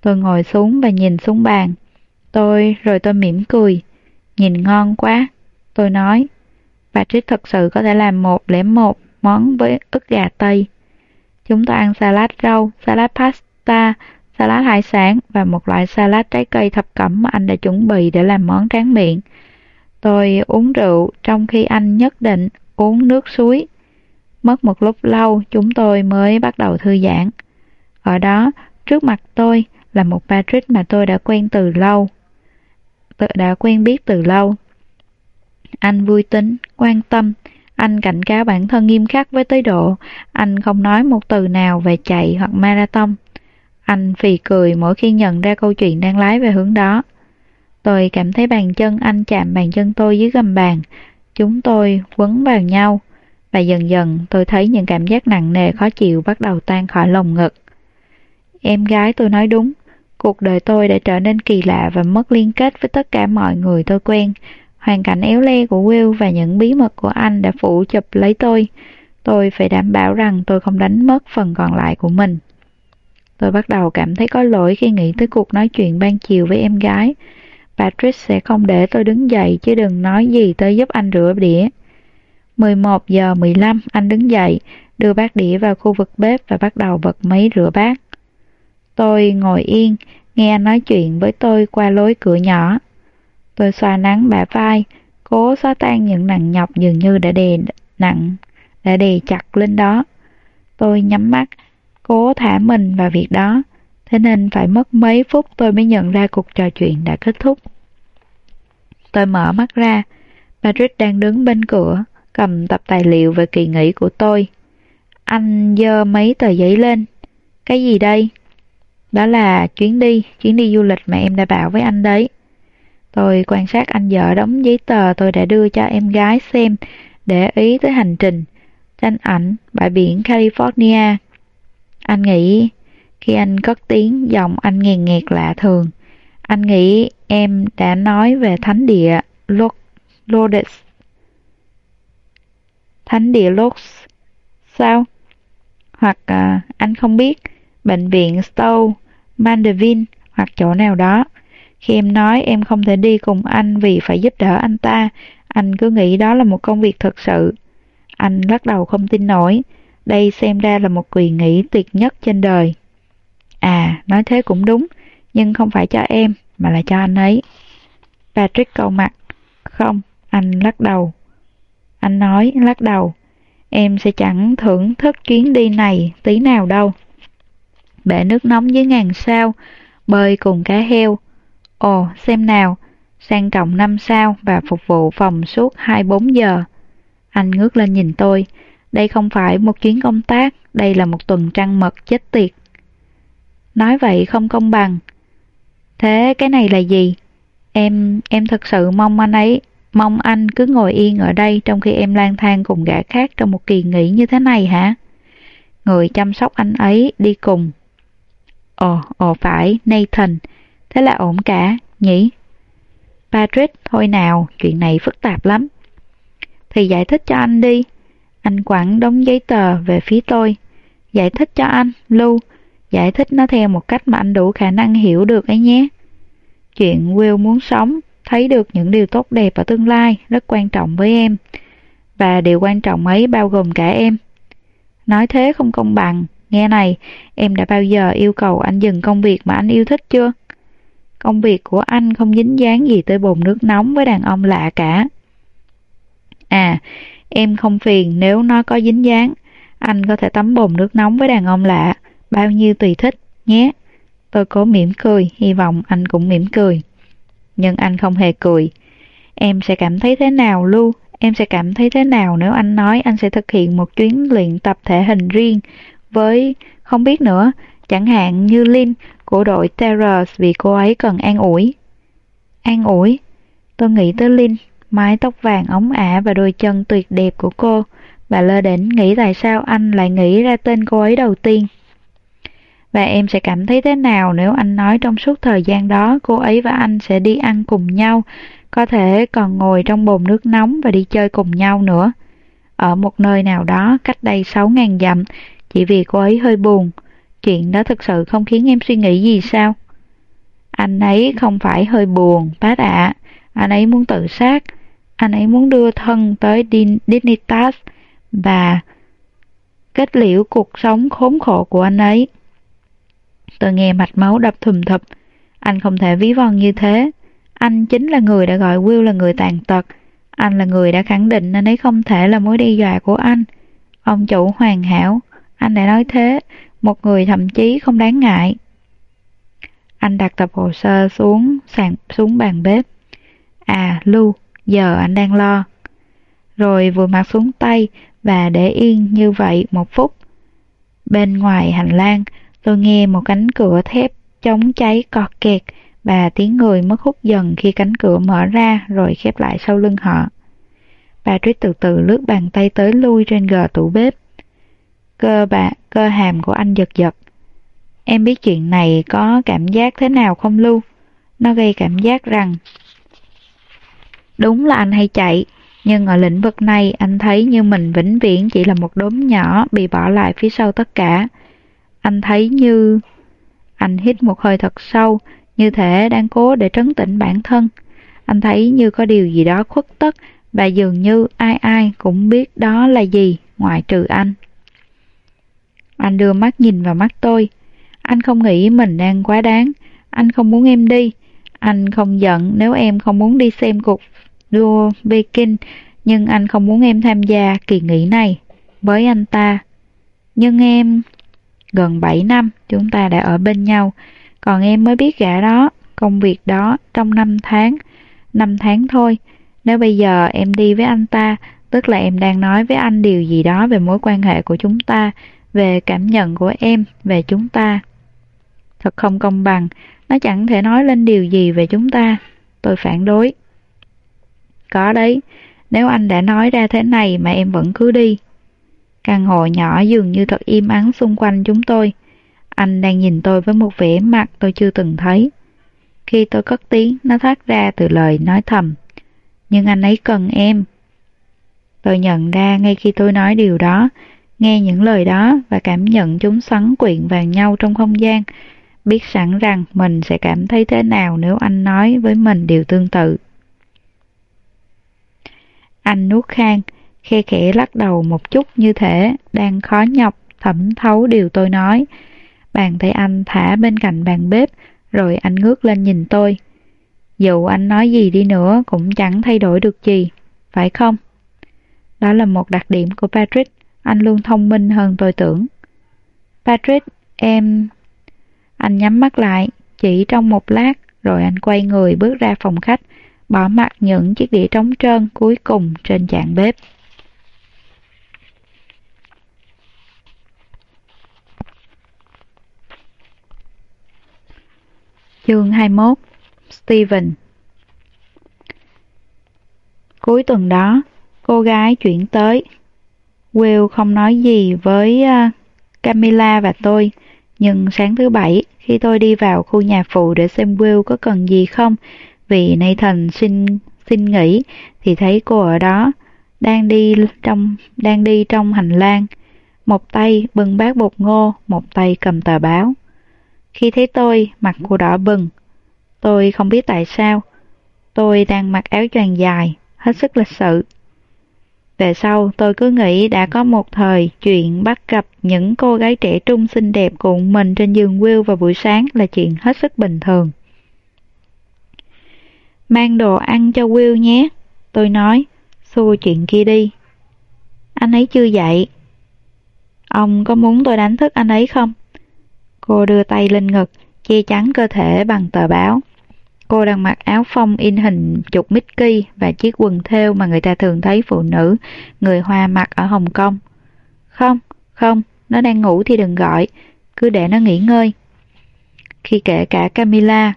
A: Tôi ngồi xuống và nhìn xuống bàn. Tôi, rồi tôi mỉm cười. Nhìn ngon quá. Tôi nói, Patrick thật sự có thể làm một lẻ một món với ức gà Tây. Chúng tôi ăn salad rau, salad pasta, salad hải sản và một loại salad trái cây thập cẩm mà anh đã chuẩn bị để làm món tráng miệng. Tôi uống rượu trong khi anh nhất định uống nước suối. Mất một lúc lâu chúng tôi mới bắt đầu thư giãn. Ở đó, trước mặt tôi là một Patrick mà tôi đã quen từ lâu. Tôi đã quen biết từ lâu. Anh vui tính, quan tâm, anh cảnh cáo bản thân nghiêm khắc với tới độ anh không nói một từ nào về chạy hoặc marathon. Anh phì cười mỗi khi nhận ra câu chuyện đang lái về hướng đó. Tôi cảm thấy bàn chân anh chạm bàn chân tôi dưới gầm bàn. Chúng tôi quấn vào nhau. Và dần dần tôi thấy những cảm giác nặng nề khó chịu bắt đầu tan khỏi lồng ngực. Em gái tôi nói đúng. Cuộc đời tôi đã trở nên kỳ lạ và mất liên kết với tất cả mọi người tôi quen. Hoàn cảnh éo le của Will và những bí mật của anh đã phủ chụp lấy tôi. Tôi phải đảm bảo rằng tôi không đánh mất phần còn lại của mình. Tôi bắt đầu cảm thấy có lỗi khi nghĩ tới cuộc nói chuyện ban chiều với em gái. Patrick sẽ không để tôi đứng dậy chứ đừng nói gì tới giúp anh rửa đĩa. 11 giờ 15 anh đứng dậy, đưa bát đĩa vào khu vực bếp và bắt đầu bật máy rửa bát. Tôi ngồi yên, nghe anh nói chuyện với tôi qua lối cửa nhỏ. Tôi xoa nắng bả vai, cố xóa tan những nặng nhọc dường như đã đè nặng, đã đè chặt lên đó. Tôi nhắm mắt, cố thả mình vào việc đó, thế nên phải mất mấy phút tôi mới nhận ra cuộc trò chuyện đã kết thúc. Tôi mở mắt ra, Patrick đang đứng bên cửa, cầm tập tài liệu về kỳ nghỉ của tôi. Anh dơ mấy tờ giấy lên. Cái gì đây? Đó là chuyến đi, chuyến đi du lịch mà em đã bảo với anh đấy. Tôi quan sát anh vợ đóng giấy tờ tôi đã đưa cho em gái xem để ý tới hành trình, tranh ảnh, bãi biển California. Anh nghĩ, khi anh cất tiếng giọng anh nghèn nghẹt lạ thường, anh nghĩ em đã nói về thánh địa Lourdes. Thánh địa Lourdes? Sao? Hoặc à, anh không biết, bệnh viện Stowe, Mandeville hoặc chỗ nào đó. Khi em nói em không thể đi cùng anh vì phải giúp đỡ anh ta, anh cứ nghĩ đó là một công việc thực sự. Anh lắc đầu không tin nổi, đây xem ra là một quyền nghỉ tuyệt nhất trên đời. À, nói thế cũng đúng, nhưng không phải cho em, mà là cho anh ấy. Patrick cầu mặt. Không, anh lắc đầu. Anh nói lắc đầu. Em sẽ chẳng thưởng thức chuyến đi này tí nào đâu. Bể nước nóng dưới ngàn sao, bơi cùng cá heo, Ồ, xem nào, sang trọng năm sao và phục vụ phòng suốt 24 giờ. Anh ngước lên nhìn tôi, đây không phải một chuyến công tác, đây là một tuần trăng mật chết tiệt. Nói vậy không công bằng. Thế cái này là gì? Em, em thật sự mong anh ấy, mong anh cứ ngồi yên ở đây trong khi em lang thang cùng gã khác trong một kỳ nghỉ như thế này hả? Người chăm sóc anh ấy đi cùng. Ồ, ồ phải, Nathan, Thế là ổn cả, nhỉ? Patrick, thôi nào, chuyện này phức tạp lắm. Thì giải thích cho anh đi. Anh quẳng đống giấy tờ về phía tôi. Giải thích cho anh, Lưu. Giải thích nó theo một cách mà anh đủ khả năng hiểu được ấy nhé. Chuyện Will muốn sống, thấy được những điều tốt đẹp ở tương lai rất quan trọng với em. Và điều quan trọng ấy bao gồm cả em. Nói thế không công bằng. Nghe này, em đã bao giờ yêu cầu anh dừng công việc mà anh yêu thích chưa? Công việc của anh không dính dáng gì tới bồn nước nóng với đàn ông lạ cả. À, em không phiền nếu nó có dính dáng. Anh có thể tắm bồn nước nóng với đàn ông lạ, bao nhiêu tùy thích, nhé. Tôi cố mỉm cười, hy vọng anh cũng mỉm cười. Nhưng anh không hề cười. Em sẽ cảm thấy thế nào, Lu? Em sẽ cảm thấy thế nào nếu anh nói anh sẽ thực hiện một chuyến luyện tập thể hình riêng với, không biết nữa, chẳng hạn như Linh của đội Terrors vì cô ấy cần an ủi. An ủi? Tôi nghĩ tới Linh, mái tóc vàng ống ả và đôi chân tuyệt đẹp của cô, và lơ đỉnh nghĩ tại sao anh lại nghĩ ra tên cô ấy đầu tiên. Và em sẽ cảm thấy thế nào nếu anh nói trong suốt thời gian đó cô ấy và anh sẽ đi ăn cùng nhau, có thể còn ngồi trong bồn nước nóng và đi chơi cùng nhau nữa. Ở một nơi nào đó cách đây 6.000 dặm, chỉ vì cô ấy hơi buồn. Chuyện đó thực sự không khiến em suy nghĩ gì sao? Anh ấy không phải hơi buồn, bác ạ. Anh ấy muốn tự sát. Anh ấy muốn đưa thân tới Dignitas và kết liễu cuộc sống khốn khổ của anh ấy. Tôi nghe mạch máu đập thùm thụp. Anh không thể ví von như thế. Anh chính là người đã gọi Will là người tàn tật. Anh là người đã khẳng định anh ấy không thể là mối đe dọa của anh. Ông chủ hoàn hảo, anh đã nói thế, một người thậm chí không đáng ngại. Anh đặt tập hồ sơ xuống sàn xuống bàn bếp. À, Lưu, giờ anh đang lo. Rồi vừa mặt xuống tay và để yên như vậy một phút. Bên ngoài hành lang, tôi nghe một cánh cửa thép chống cháy cọt kẹt và tiếng người mất hút dần khi cánh cửa mở ra rồi khép lại sau lưng họ. Patrick từ từ lướt bàn tay tới lui trên gờ tủ bếp. Cơ bạ, cơ hàm của anh giật giật. Em biết chuyện này có cảm giác thế nào không Lưu? Nó gây cảm giác rằng Đúng là anh hay chạy, nhưng ở lĩnh vực này anh thấy như mình vĩnh viễn chỉ là một đốm nhỏ bị bỏ lại phía sau tất cả. Anh thấy như... Anh hít một hơi thật sâu, như thể đang cố để trấn tĩnh bản thân. Anh thấy như có điều gì đó khuất tất và dường như ai ai cũng biết đó là gì ngoại trừ anh. Anh đưa mắt nhìn vào mắt tôi. Anh không nghĩ mình đang quá đáng. Anh không muốn em đi. Anh không giận nếu em không muốn đi xem cuộc đua Peking, nhưng anh không muốn em tham gia kỳ nghỉ này với anh ta. Nhưng em... Gần 7 năm chúng ta đã ở bên nhau, còn em mới biết gã đó, công việc đó trong 5 tháng. 5 tháng thôi, nếu bây giờ em đi với anh ta, tức là em đang nói với anh điều gì đó về mối quan hệ của chúng ta, về cảm nhận của em về chúng ta. Thật không công bằng, nó chẳng thể nói lên điều gì về chúng ta. Tôi phản đối. Có đấy, nếu anh đã nói ra thế này mà em vẫn cứ đi. Căn hộ nhỏ dường như thật im ắng xung quanh chúng tôi. Anh đang nhìn tôi với một vẻ mặt tôi chưa từng thấy. Khi tôi cất tiếng, nó thoát ra từ lời nói thầm. Nhưng anh ấy cần em. Tôi nhận ra ngay khi tôi nói điều đó, nghe những lời đó và cảm nhận chúng xoắn quyện vào nhau trong không gian, biết sẵn rằng mình sẽ cảm thấy thế nào nếu anh nói với mình điều tương tự. Anh nuốt khang, khe khẽ lắc đầu một chút như thể đang khó nhọc thẩm thấu điều tôi nói. Bàn tay anh thả bên cạnh bàn bếp, rồi anh ngước lên nhìn tôi. Dù anh nói gì đi nữa cũng chẳng thay đổi được gì, phải không? Đó là một đặc điểm của Patrick, anh luôn thông minh hơn tôi tưởng. Patrick, em... Anh nhắm mắt lại, chỉ trong một lát, rồi anh quay người bước ra phòng khách, bỏ mặt những chiếc đĩa trống trơn cuối cùng trên chạn bếp. Chương 21 Steven Cuối tuần đó, cô gái chuyển tới. Will không nói gì với ờ, Camilla và tôi, nhưng sáng thứ bảy, khi tôi đi vào khu nhà phụ để xem Will có cần gì không, vì Nathan xin xin nghỉ thì thấy cô ở đó, đang đi trong đang đi trong hành lang, một tay bưng bát bột ngô, một tay cầm tờ báo. Khi thấy tôi, mặt cô đỏ bừng. Tôi không biết tại sao. Tôi đang mặc áo choàng dài, hết sức lịch sự. Về sau, tôi cứ nghĩ đã có một thời chuyện bắt gặp những cô gái trẻ trung xinh đẹp cuộn mình trên giường Will vào buổi sáng là chuyện hết sức bình thường. Mang đồ ăn cho Will nhé, tôi nói, xua chuyện kia đi. Anh ấy chưa dậy. Ông có muốn tôi đánh thức anh ấy không? Cô đưa tay lên ngực, che chắn cơ thể bằng tờ báo. Cô đang mặc áo phông in hình chục Mickey và chiếc quần thêu mà người ta thường thấy phụ nữ, người Hoa mặc ở Hồng Kông. Không, không, nó đang ngủ thì đừng gọi, cứ để nó nghỉ ngơi. Khi kể cả Camilla,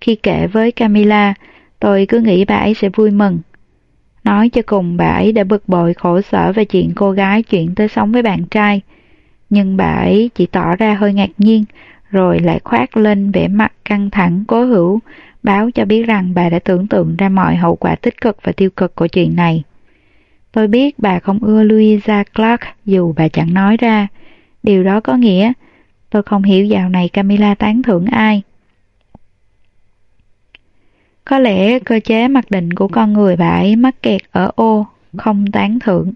A: khi kể với Camilla, tôi cứ nghĩ bà ấy sẽ vui mừng. Nói cho cùng bà ấy đã bực bội khổ sở về chuyện cô gái chuyển tới sống với bạn trai. Nhưng bà ấy chỉ tỏ ra hơi ngạc nhiên, rồi lại khoát lên vẻ mặt căng thẳng cố hữu báo cho biết rằng bà đã tưởng tượng ra mọi hậu quả tích cực và tiêu cực của chuyện này. Tôi biết bà không ưa Louisa Clark dù bà chẳng nói ra. Điều đó có nghĩa tôi không hiểu dạo này Camilla tán thưởng ai. Có lẽ cơ chế mặc định của con người bà ấy mắc kẹt ở ô, không tán thưởng.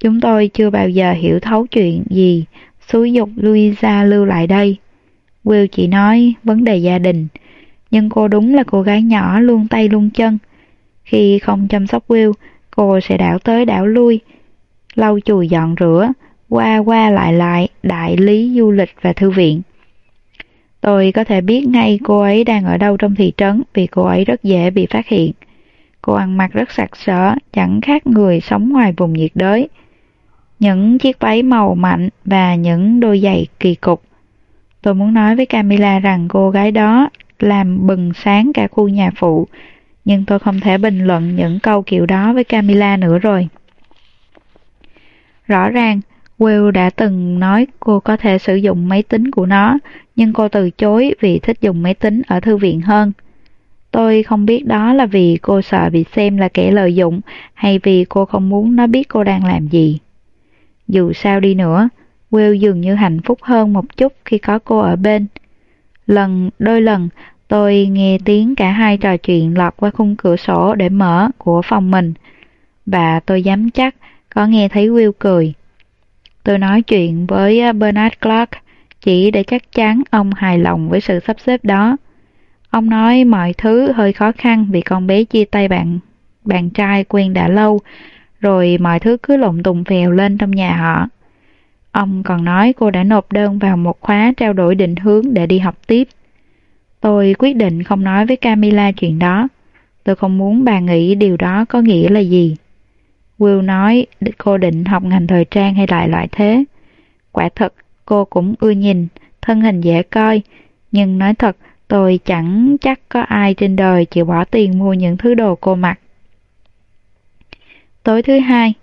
A: Chúng tôi chưa bao giờ hiểu thấu chuyện gì xúi dục Louisa lưu lại đây. Will chỉ nói vấn đề gia đình, nhưng cô đúng là cô gái nhỏ luôn tay luôn chân. Khi không chăm sóc Will, cô sẽ đảo tới đảo lui, lau chùi dọn rửa, qua qua lại lại, đại lý du lịch và thư viện. Tôi có thể biết ngay cô ấy đang ở đâu trong thị trấn vì cô ấy rất dễ bị phát hiện. Cô ăn mặc rất sặc sỡ, chẳng khác người sống ngoài vùng nhiệt đới. Những chiếc váy màu mạnh và những đôi giày kỳ cục. Tôi muốn nói với Camila rằng cô gái đó làm bừng sáng cả khu nhà phụ, nhưng tôi không thể bình luận những câu kiểu đó với Camila nữa rồi. Rõ ràng, Will đã từng nói cô có thể sử dụng máy tính của nó, nhưng cô từ chối vì thích dùng máy tính ở thư viện hơn. Tôi không biết đó là vì cô sợ bị xem là kẻ lợi dụng hay vì cô không muốn nó biết cô đang làm gì. Dù sao đi nữa, Will dường như hạnh phúc hơn một chút khi có cô ở bên. Lần, đôi lần, tôi nghe tiếng cả hai trò chuyện lọt qua khung cửa sổ để mở của phòng mình. Và tôi dám chắc có nghe thấy Will cười. Tôi nói chuyện với à, Bernard Clark chỉ để chắc chắn ông hài lòng với sự sắp xếp đó. Ông nói mọi thứ hơi khó khăn vì con bé chia tay bạn bạn trai quen đã lâu, rồi mọi thứ cứ lộn tùng phèo lên trong nhà họ. Ông còn nói cô đã nộp đơn vào một khóa trao đổi định hướng để đi học tiếp. Tôi quyết định không nói với Camila chuyện đó. Tôi không muốn bà nghĩ điều đó có nghĩa là gì. Will nói cô định học ngành thời trang hay lại loại thế. Quả thật, cô cũng ưa nhìn, thân hình dễ coi, nhưng nói thật, tôi chẳng chắc có ai trên đời chịu bỏ tiền mua những thứ đồ cô mặc. Tối thứ hai,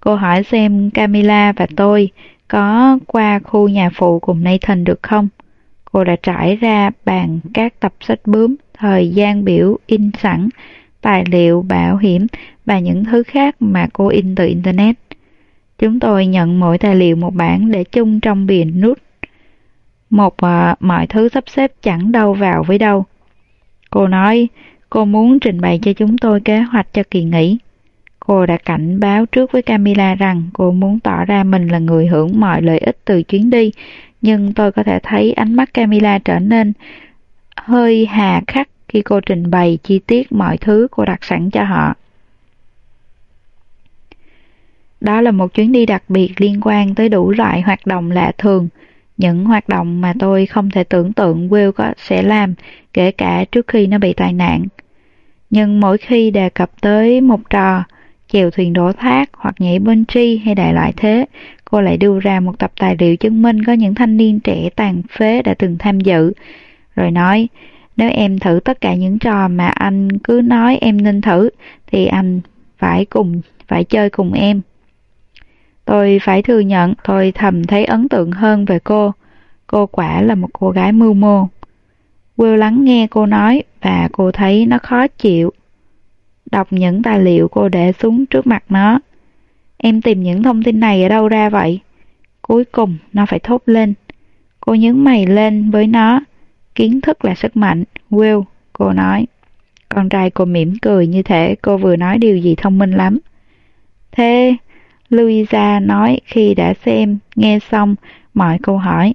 A: cô hỏi xem Camila và tôi có qua khu nhà phụ cùng Nathan được không? Cô đã trải ra bàn các tập sách bướm, thời gian biểu in sẵn, tài liệu bảo hiểm và những thứ khác mà cô in từ Internet. Chúng tôi nhận mỗi tài liệu một bản để chung trong biển nút. Một uh, mọi thứ sắp xếp chẳng đâu vào với đâu. Cô nói cô muốn trình bày cho chúng tôi kế hoạch cho kỳ nghỉ. Cô đã cảnh báo trước với Camila rằng cô muốn tỏ ra mình là người hưởng mọi lợi ích từ chuyến đi, nhưng tôi có thể thấy ánh mắt Camila trở nên hơi hà khắc khi cô trình bày chi tiết mọi thứ cô đặt sẵn cho họ. Đó là một chuyến đi đặc biệt liên quan tới đủ loại hoạt động lạ thường, những hoạt động mà tôi không thể tưởng tượng Will có sẽ làm, kể cả trước khi nó bị tai nạn. Nhưng mỗi khi đề cập tới một trò, chèo thuyền đổ thác hoặc nhảy bungee hay đại loại thế, cô lại đưa ra một tập tài liệu chứng minh có những thanh niên trẻ tàn phế đã từng tham dự, rồi nói, nếu em thử tất cả những trò mà anh cứ nói em nên thử, thì anh phải cùng, phải chơi cùng em. Tôi phải thừa nhận tôi thầm thấy ấn tượng hơn về cô. Cô quả là một cô gái mưu mô. Will lắng nghe cô nói và cô thấy nó khó chịu. Đọc những tài liệu cô để xuống trước mặt nó. Em tìm những thông tin này ở đâu ra vậy? Cuối cùng nó phải thốt lên. Cô nhướng mày lên với nó. Kiến thức là sức mạnh, Will, cô nói. Con trai cô mỉm cười như thể cô vừa nói điều gì thông minh lắm. Thế Louisa nói khi đã xem, nghe xong mọi câu hỏi.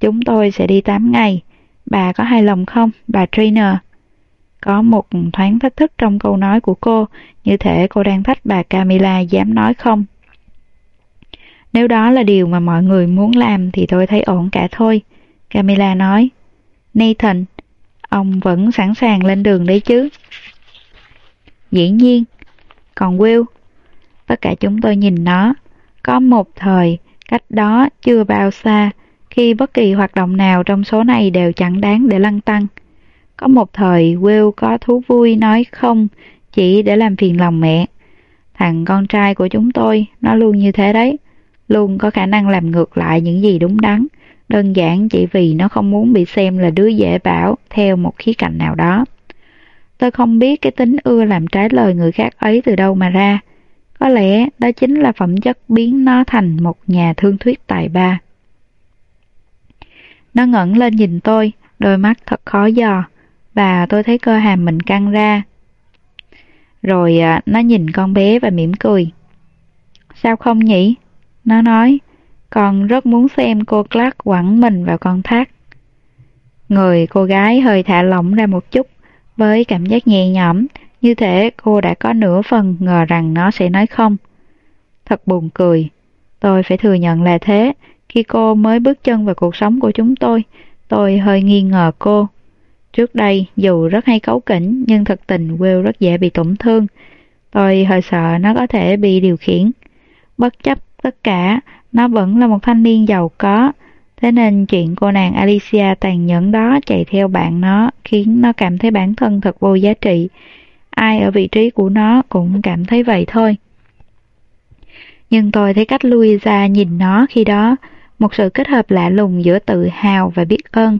A: Chúng tôi sẽ đi 8 ngày. Bà có hài lòng không, bà trainer? Có một thoáng thách thức trong câu nói của cô, như thể cô đang thách bà Camila dám nói không. Nếu đó là điều mà mọi người muốn làm thì tôi thấy ổn cả thôi. Camila nói. Nathan, ông vẫn sẵn sàng lên đường đấy chứ? Dĩ nhiên. Còn Will, tất cả chúng tôi nhìn nó. Có một thời, cách đó chưa bao xa, khi bất kỳ hoạt động nào trong số này đều chẳng đáng để lăng tăng. Có một thời Will có thú vui nói không chỉ để làm phiền lòng mẹ. Thằng con trai của chúng tôi, nó luôn như thế đấy, luôn có khả năng làm ngược lại những gì đúng đắn, đơn giản chỉ vì nó không muốn bị xem là đứa dễ bảo theo một khía cạnh nào đó. Tôi không biết cái tính ưa làm trái lời người khác ấy từ đâu mà ra. Có lẽ đó chính là phẩm chất biến nó thành một nhà thương thuyết tài ba. Nó ngẩng lên nhìn tôi, đôi mắt thật khó dò, và tôi thấy cơ hàm mình căng ra. Rồi à, nó nhìn con bé và mỉm cười. Sao không nhỉ? Nó nói, con rất muốn xem cô Clark quẳng mình vào con thác. Người cô gái hơi thả lỏng ra một chút, với cảm giác nhẹ nhõm, như thể cô đã có nửa phần ngờ rằng nó sẽ nói không. Thật buồn cười. Tôi phải thừa nhận là thế. Khi cô mới bước chân vào cuộc sống của chúng tôi, tôi hơi nghi ngờ cô. Trước đây, dù rất hay cấu kỉnh, nhưng thật tình Will rất dễ bị tổn thương. Tôi hơi sợ nó có thể bị điều khiển. Bất chấp tất cả, nó vẫn là một thanh niên giàu có. Thế nên chuyện cô nàng Alicia tàn nhẫn đó chạy theo bạn nó khiến nó cảm thấy bản thân thật vô giá trị. Ai ở vị trí của nó cũng cảm thấy vậy thôi. Nhưng tôi thấy cách Louisa nhìn nó khi đó, một sự kết hợp lạ lùng giữa tự hào và biết ơn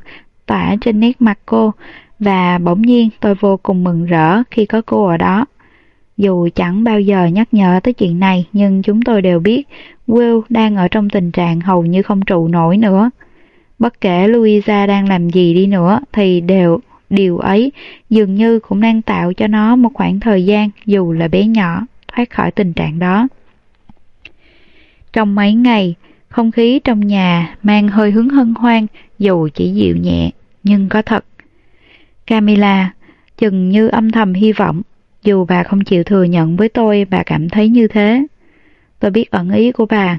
A: tỏa trên nét mặt cô, và bỗng nhiên tôi vô cùng mừng rỡ khi có cô ở đó. Dù chẳng bao giờ nhắc nhở tới chuyện này, nhưng chúng tôi đều biết Will đang ở trong tình trạng hầu như không trụ nổi nữa. Bất kể Louisa đang làm gì đi nữa thì đều điều ấy dường như cũng đang tạo cho nó một khoảng thời gian dù là bé nhỏ thoát khỏi tình trạng đó. Trong mấy ngày, không khí trong nhà mang hơi hướng hân hoan dù chỉ dịu nhẹ, nhưng có thật. Camila chừng như âm thầm hy vọng, dù bà không chịu thừa nhận với tôi bà cảm thấy như thế. Tôi biết ẩn ý của bà.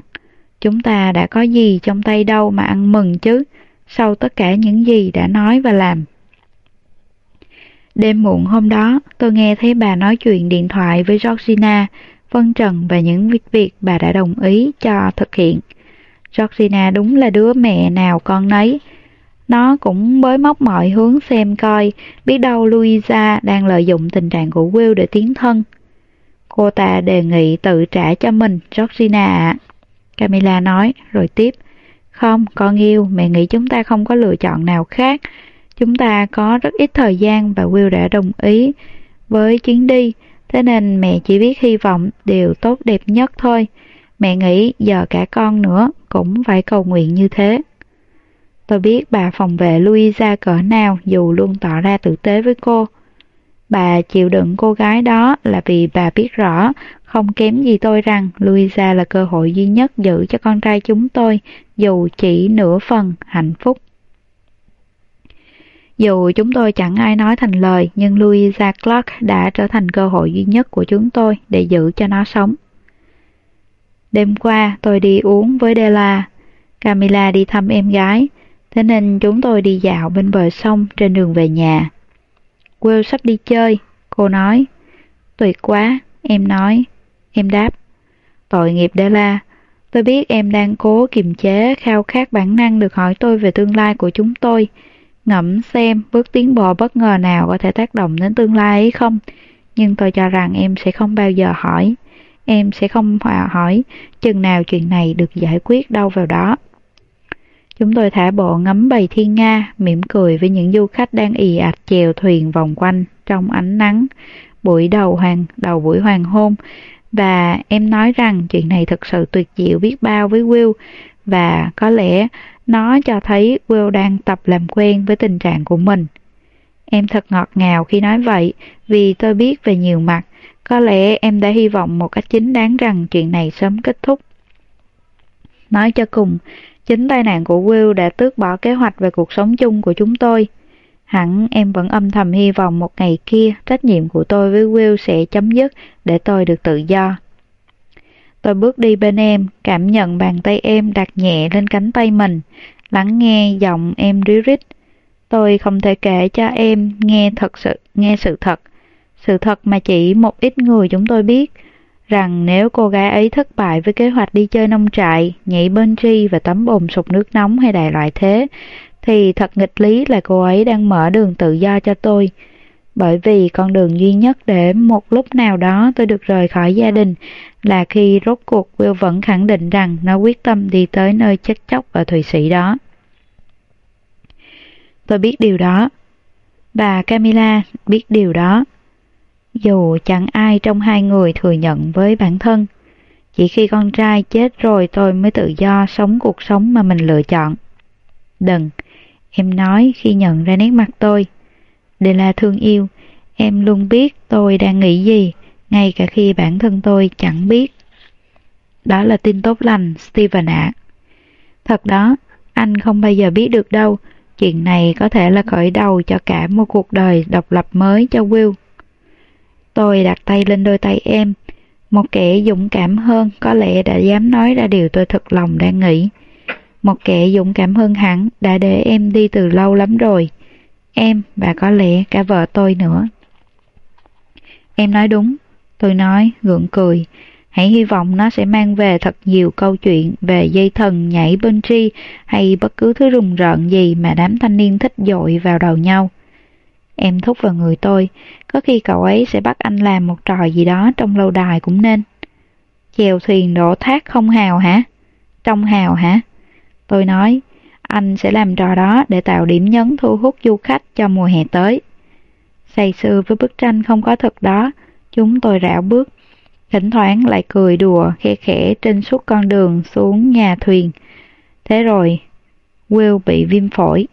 A: Chúng ta đã có gì trong tay đâu mà ăn mừng chứ, sau tất cả những gì đã nói và làm. Đêm muộn hôm đó, tôi nghe thấy bà nói chuyện điện thoại với Georgina, phân trần và những việc việc bà đã đồng ý cho thực hiện. Georgina đúng là đứa mẹ nào con nấy. Nó cũng bới móc mọi hướng xem coi, biết đâu Louisa đang lợi dụng tình trạng của Will để tiến thân. Cô ta đề nghị tự trả cho mình, Georgina ạ. Camilla nói, rồi tiếp. Không, con yêu, mẹ nghĩ chúng ta không có lựa chọn nào khác. Chúng ta có rất ít thời gian và Will đã đồng ý với chuyến đi, thế nên mẹ chỉ biết hy vọng điều tốt đẹp nhất thôi. Mẹ nghĩ giờ cả con nữa cũng phải cầu nguyện như thế. Tôi biết bà phòng vệ Louisa cỡ nào dù luôn tỏ ra tử tế với cô. Bà chịu đựng cô gái đó là vì bà biết rõ, không kém gì tôi rằng Louisa là cơ hội duy nhất giữ cho con trai chúng tôi, dù chỉ nửa phần hạnh phúc. Dù chúng tôi chẳng ai nói thành lời, nhưng Louisa Clark đã trở thành cơ hội duy nhất của chúng tôi để giữ cho nó sống. Đêm qua, tôi đi uống với Della. Camilla đi thăm em gái, thế nên chúng tôi đi dạo bên bờ sông trên đường về nhà. Will sắp đi chơi, cô nói. Tuyệt quá, em nói. Em đáp. Tội nghiệp Della, tôi biết em đang cố kiềm chế khao khát bản năng được hỏi tôi về tương lai của chúng tôi, ngẫm xem bước tiến bộ bất ngờ nào có thể tác động đến tương lai ấy không. Nhưng tôi cho rằng em sẽ không bao giờ hỏi. Em sẽ không hỏi chừng nào chuyện này được giải quyết đâu vào đó. Chúng tôi thả bộ ngắm bầy thiên nga, mỉm cười với những du khách đang ì ạch chèo thuyền vòng quanh trong ánh nắng, buổi đầu hoàng đầu buổi hoàng hôn. Và em nói rằng chuyện này thật sự tuyệt diệu biết bao với Will và có lẽ nó cho thấy Will đang tập làm quen với tình trạng của mình. Em thật ngọt ngào khi nói vậy vì tôi biết về nhiều mặt. Có lẽ em đã hy vọng một cách chính đáng rằng chuyện này sớm kết thúc. Nói cho cùng, chính tai nạn của Will đã tước bỏ kế hoạch về cuộc sống chung của chúng tôi. Hẳn em vẫn âm thầm hy vọng một ngày kia trách nhiệm của tôi với Will sẽ chấm dứt để tôi được tự do. Tôi bước đi bên em, cảm nhận bàn tay em đặt nhẹ lên cánh tay mình, lắng nghe giọng em ríu rít. Tôi không thể kể cho em nghe thật sự, nghe sự thật. Sự thật mà chỉ một ít người chúng tôi biết, rằng nếu cô gái ấy thất bại với kế hoạch đi chơi nông trại, nhảy bên tri và tắm bồn sục nước nóng hay đại loại thế, thì thật nghịch lý là cô ấy đang mở đường tự do cho tôi. Bởi vì con đường duy nhất để một lúc nào đó tôi được rời khỏi gia đình là khi rốt cuộc Will vẫn khẳng định rằng nó quyết tâm đi tới nơi chết chóc ở Thụy Sĩ đó. Tôi biết điều đó. Bà Camilla biết điều đó. Dù chẳng ai trong hai người thừa nhận với bản thân. Chỉ khi con trai chết rồi tôi mới tự do sống cuộc sống mà mình lựa chọn. Đừng, em nói khi nhận ra nét mặt tôi. Đây là thương yêu, em luôn biết tôi đang nghĩ gì, ngay cả khi bản thân tôi chẳng biết. Đó là tin tốt lành, Steven ạ. Thật đó, anh không bao giờ biết được đâu, chuyện này có thể là khởi đầu cho cả một cuộc đời độc lập mới cho Will. Tôi đặt tay lên đôi tay em, một kẻ dũng cảm hơn có lẽ đã dám nói ra điều tôi thật lòng đang nghĩ. Một kẻ dũng cảm hơn hẳn đã để em đi từ lâu lắm rồi. Em và có lẽ cả vợ tôi nữa. Em nói đúng, tôi nói, gượng cười. Hãy hy vọng nó sẽ mang về thật nhiều câu chuyện về dây thần nhảy bên tri hay bất cứ thứ rùng rợn gì mà đám thanh niên thích dội vào đầu nhau. Em thúc vào người tôi, có khi cậu ấy sẽ bắt anh làm một trò gì đó trong lâu đài cũng nên. Chèo thuyền đổ thác không hào hả? Trong hào hả? Tôi nói, anh sẽ làm trò đó để tạo điểm nhấn thu hút du khách cho mùa hè tới. Say sưa với bức tranh không có thật đó, chúng tôi rảo bước, thỉnh thoảng lại cười đùa khe khẽ trên suốt con đường xuống nhà thuyền. Thế rồi, Will bị viêm phổi.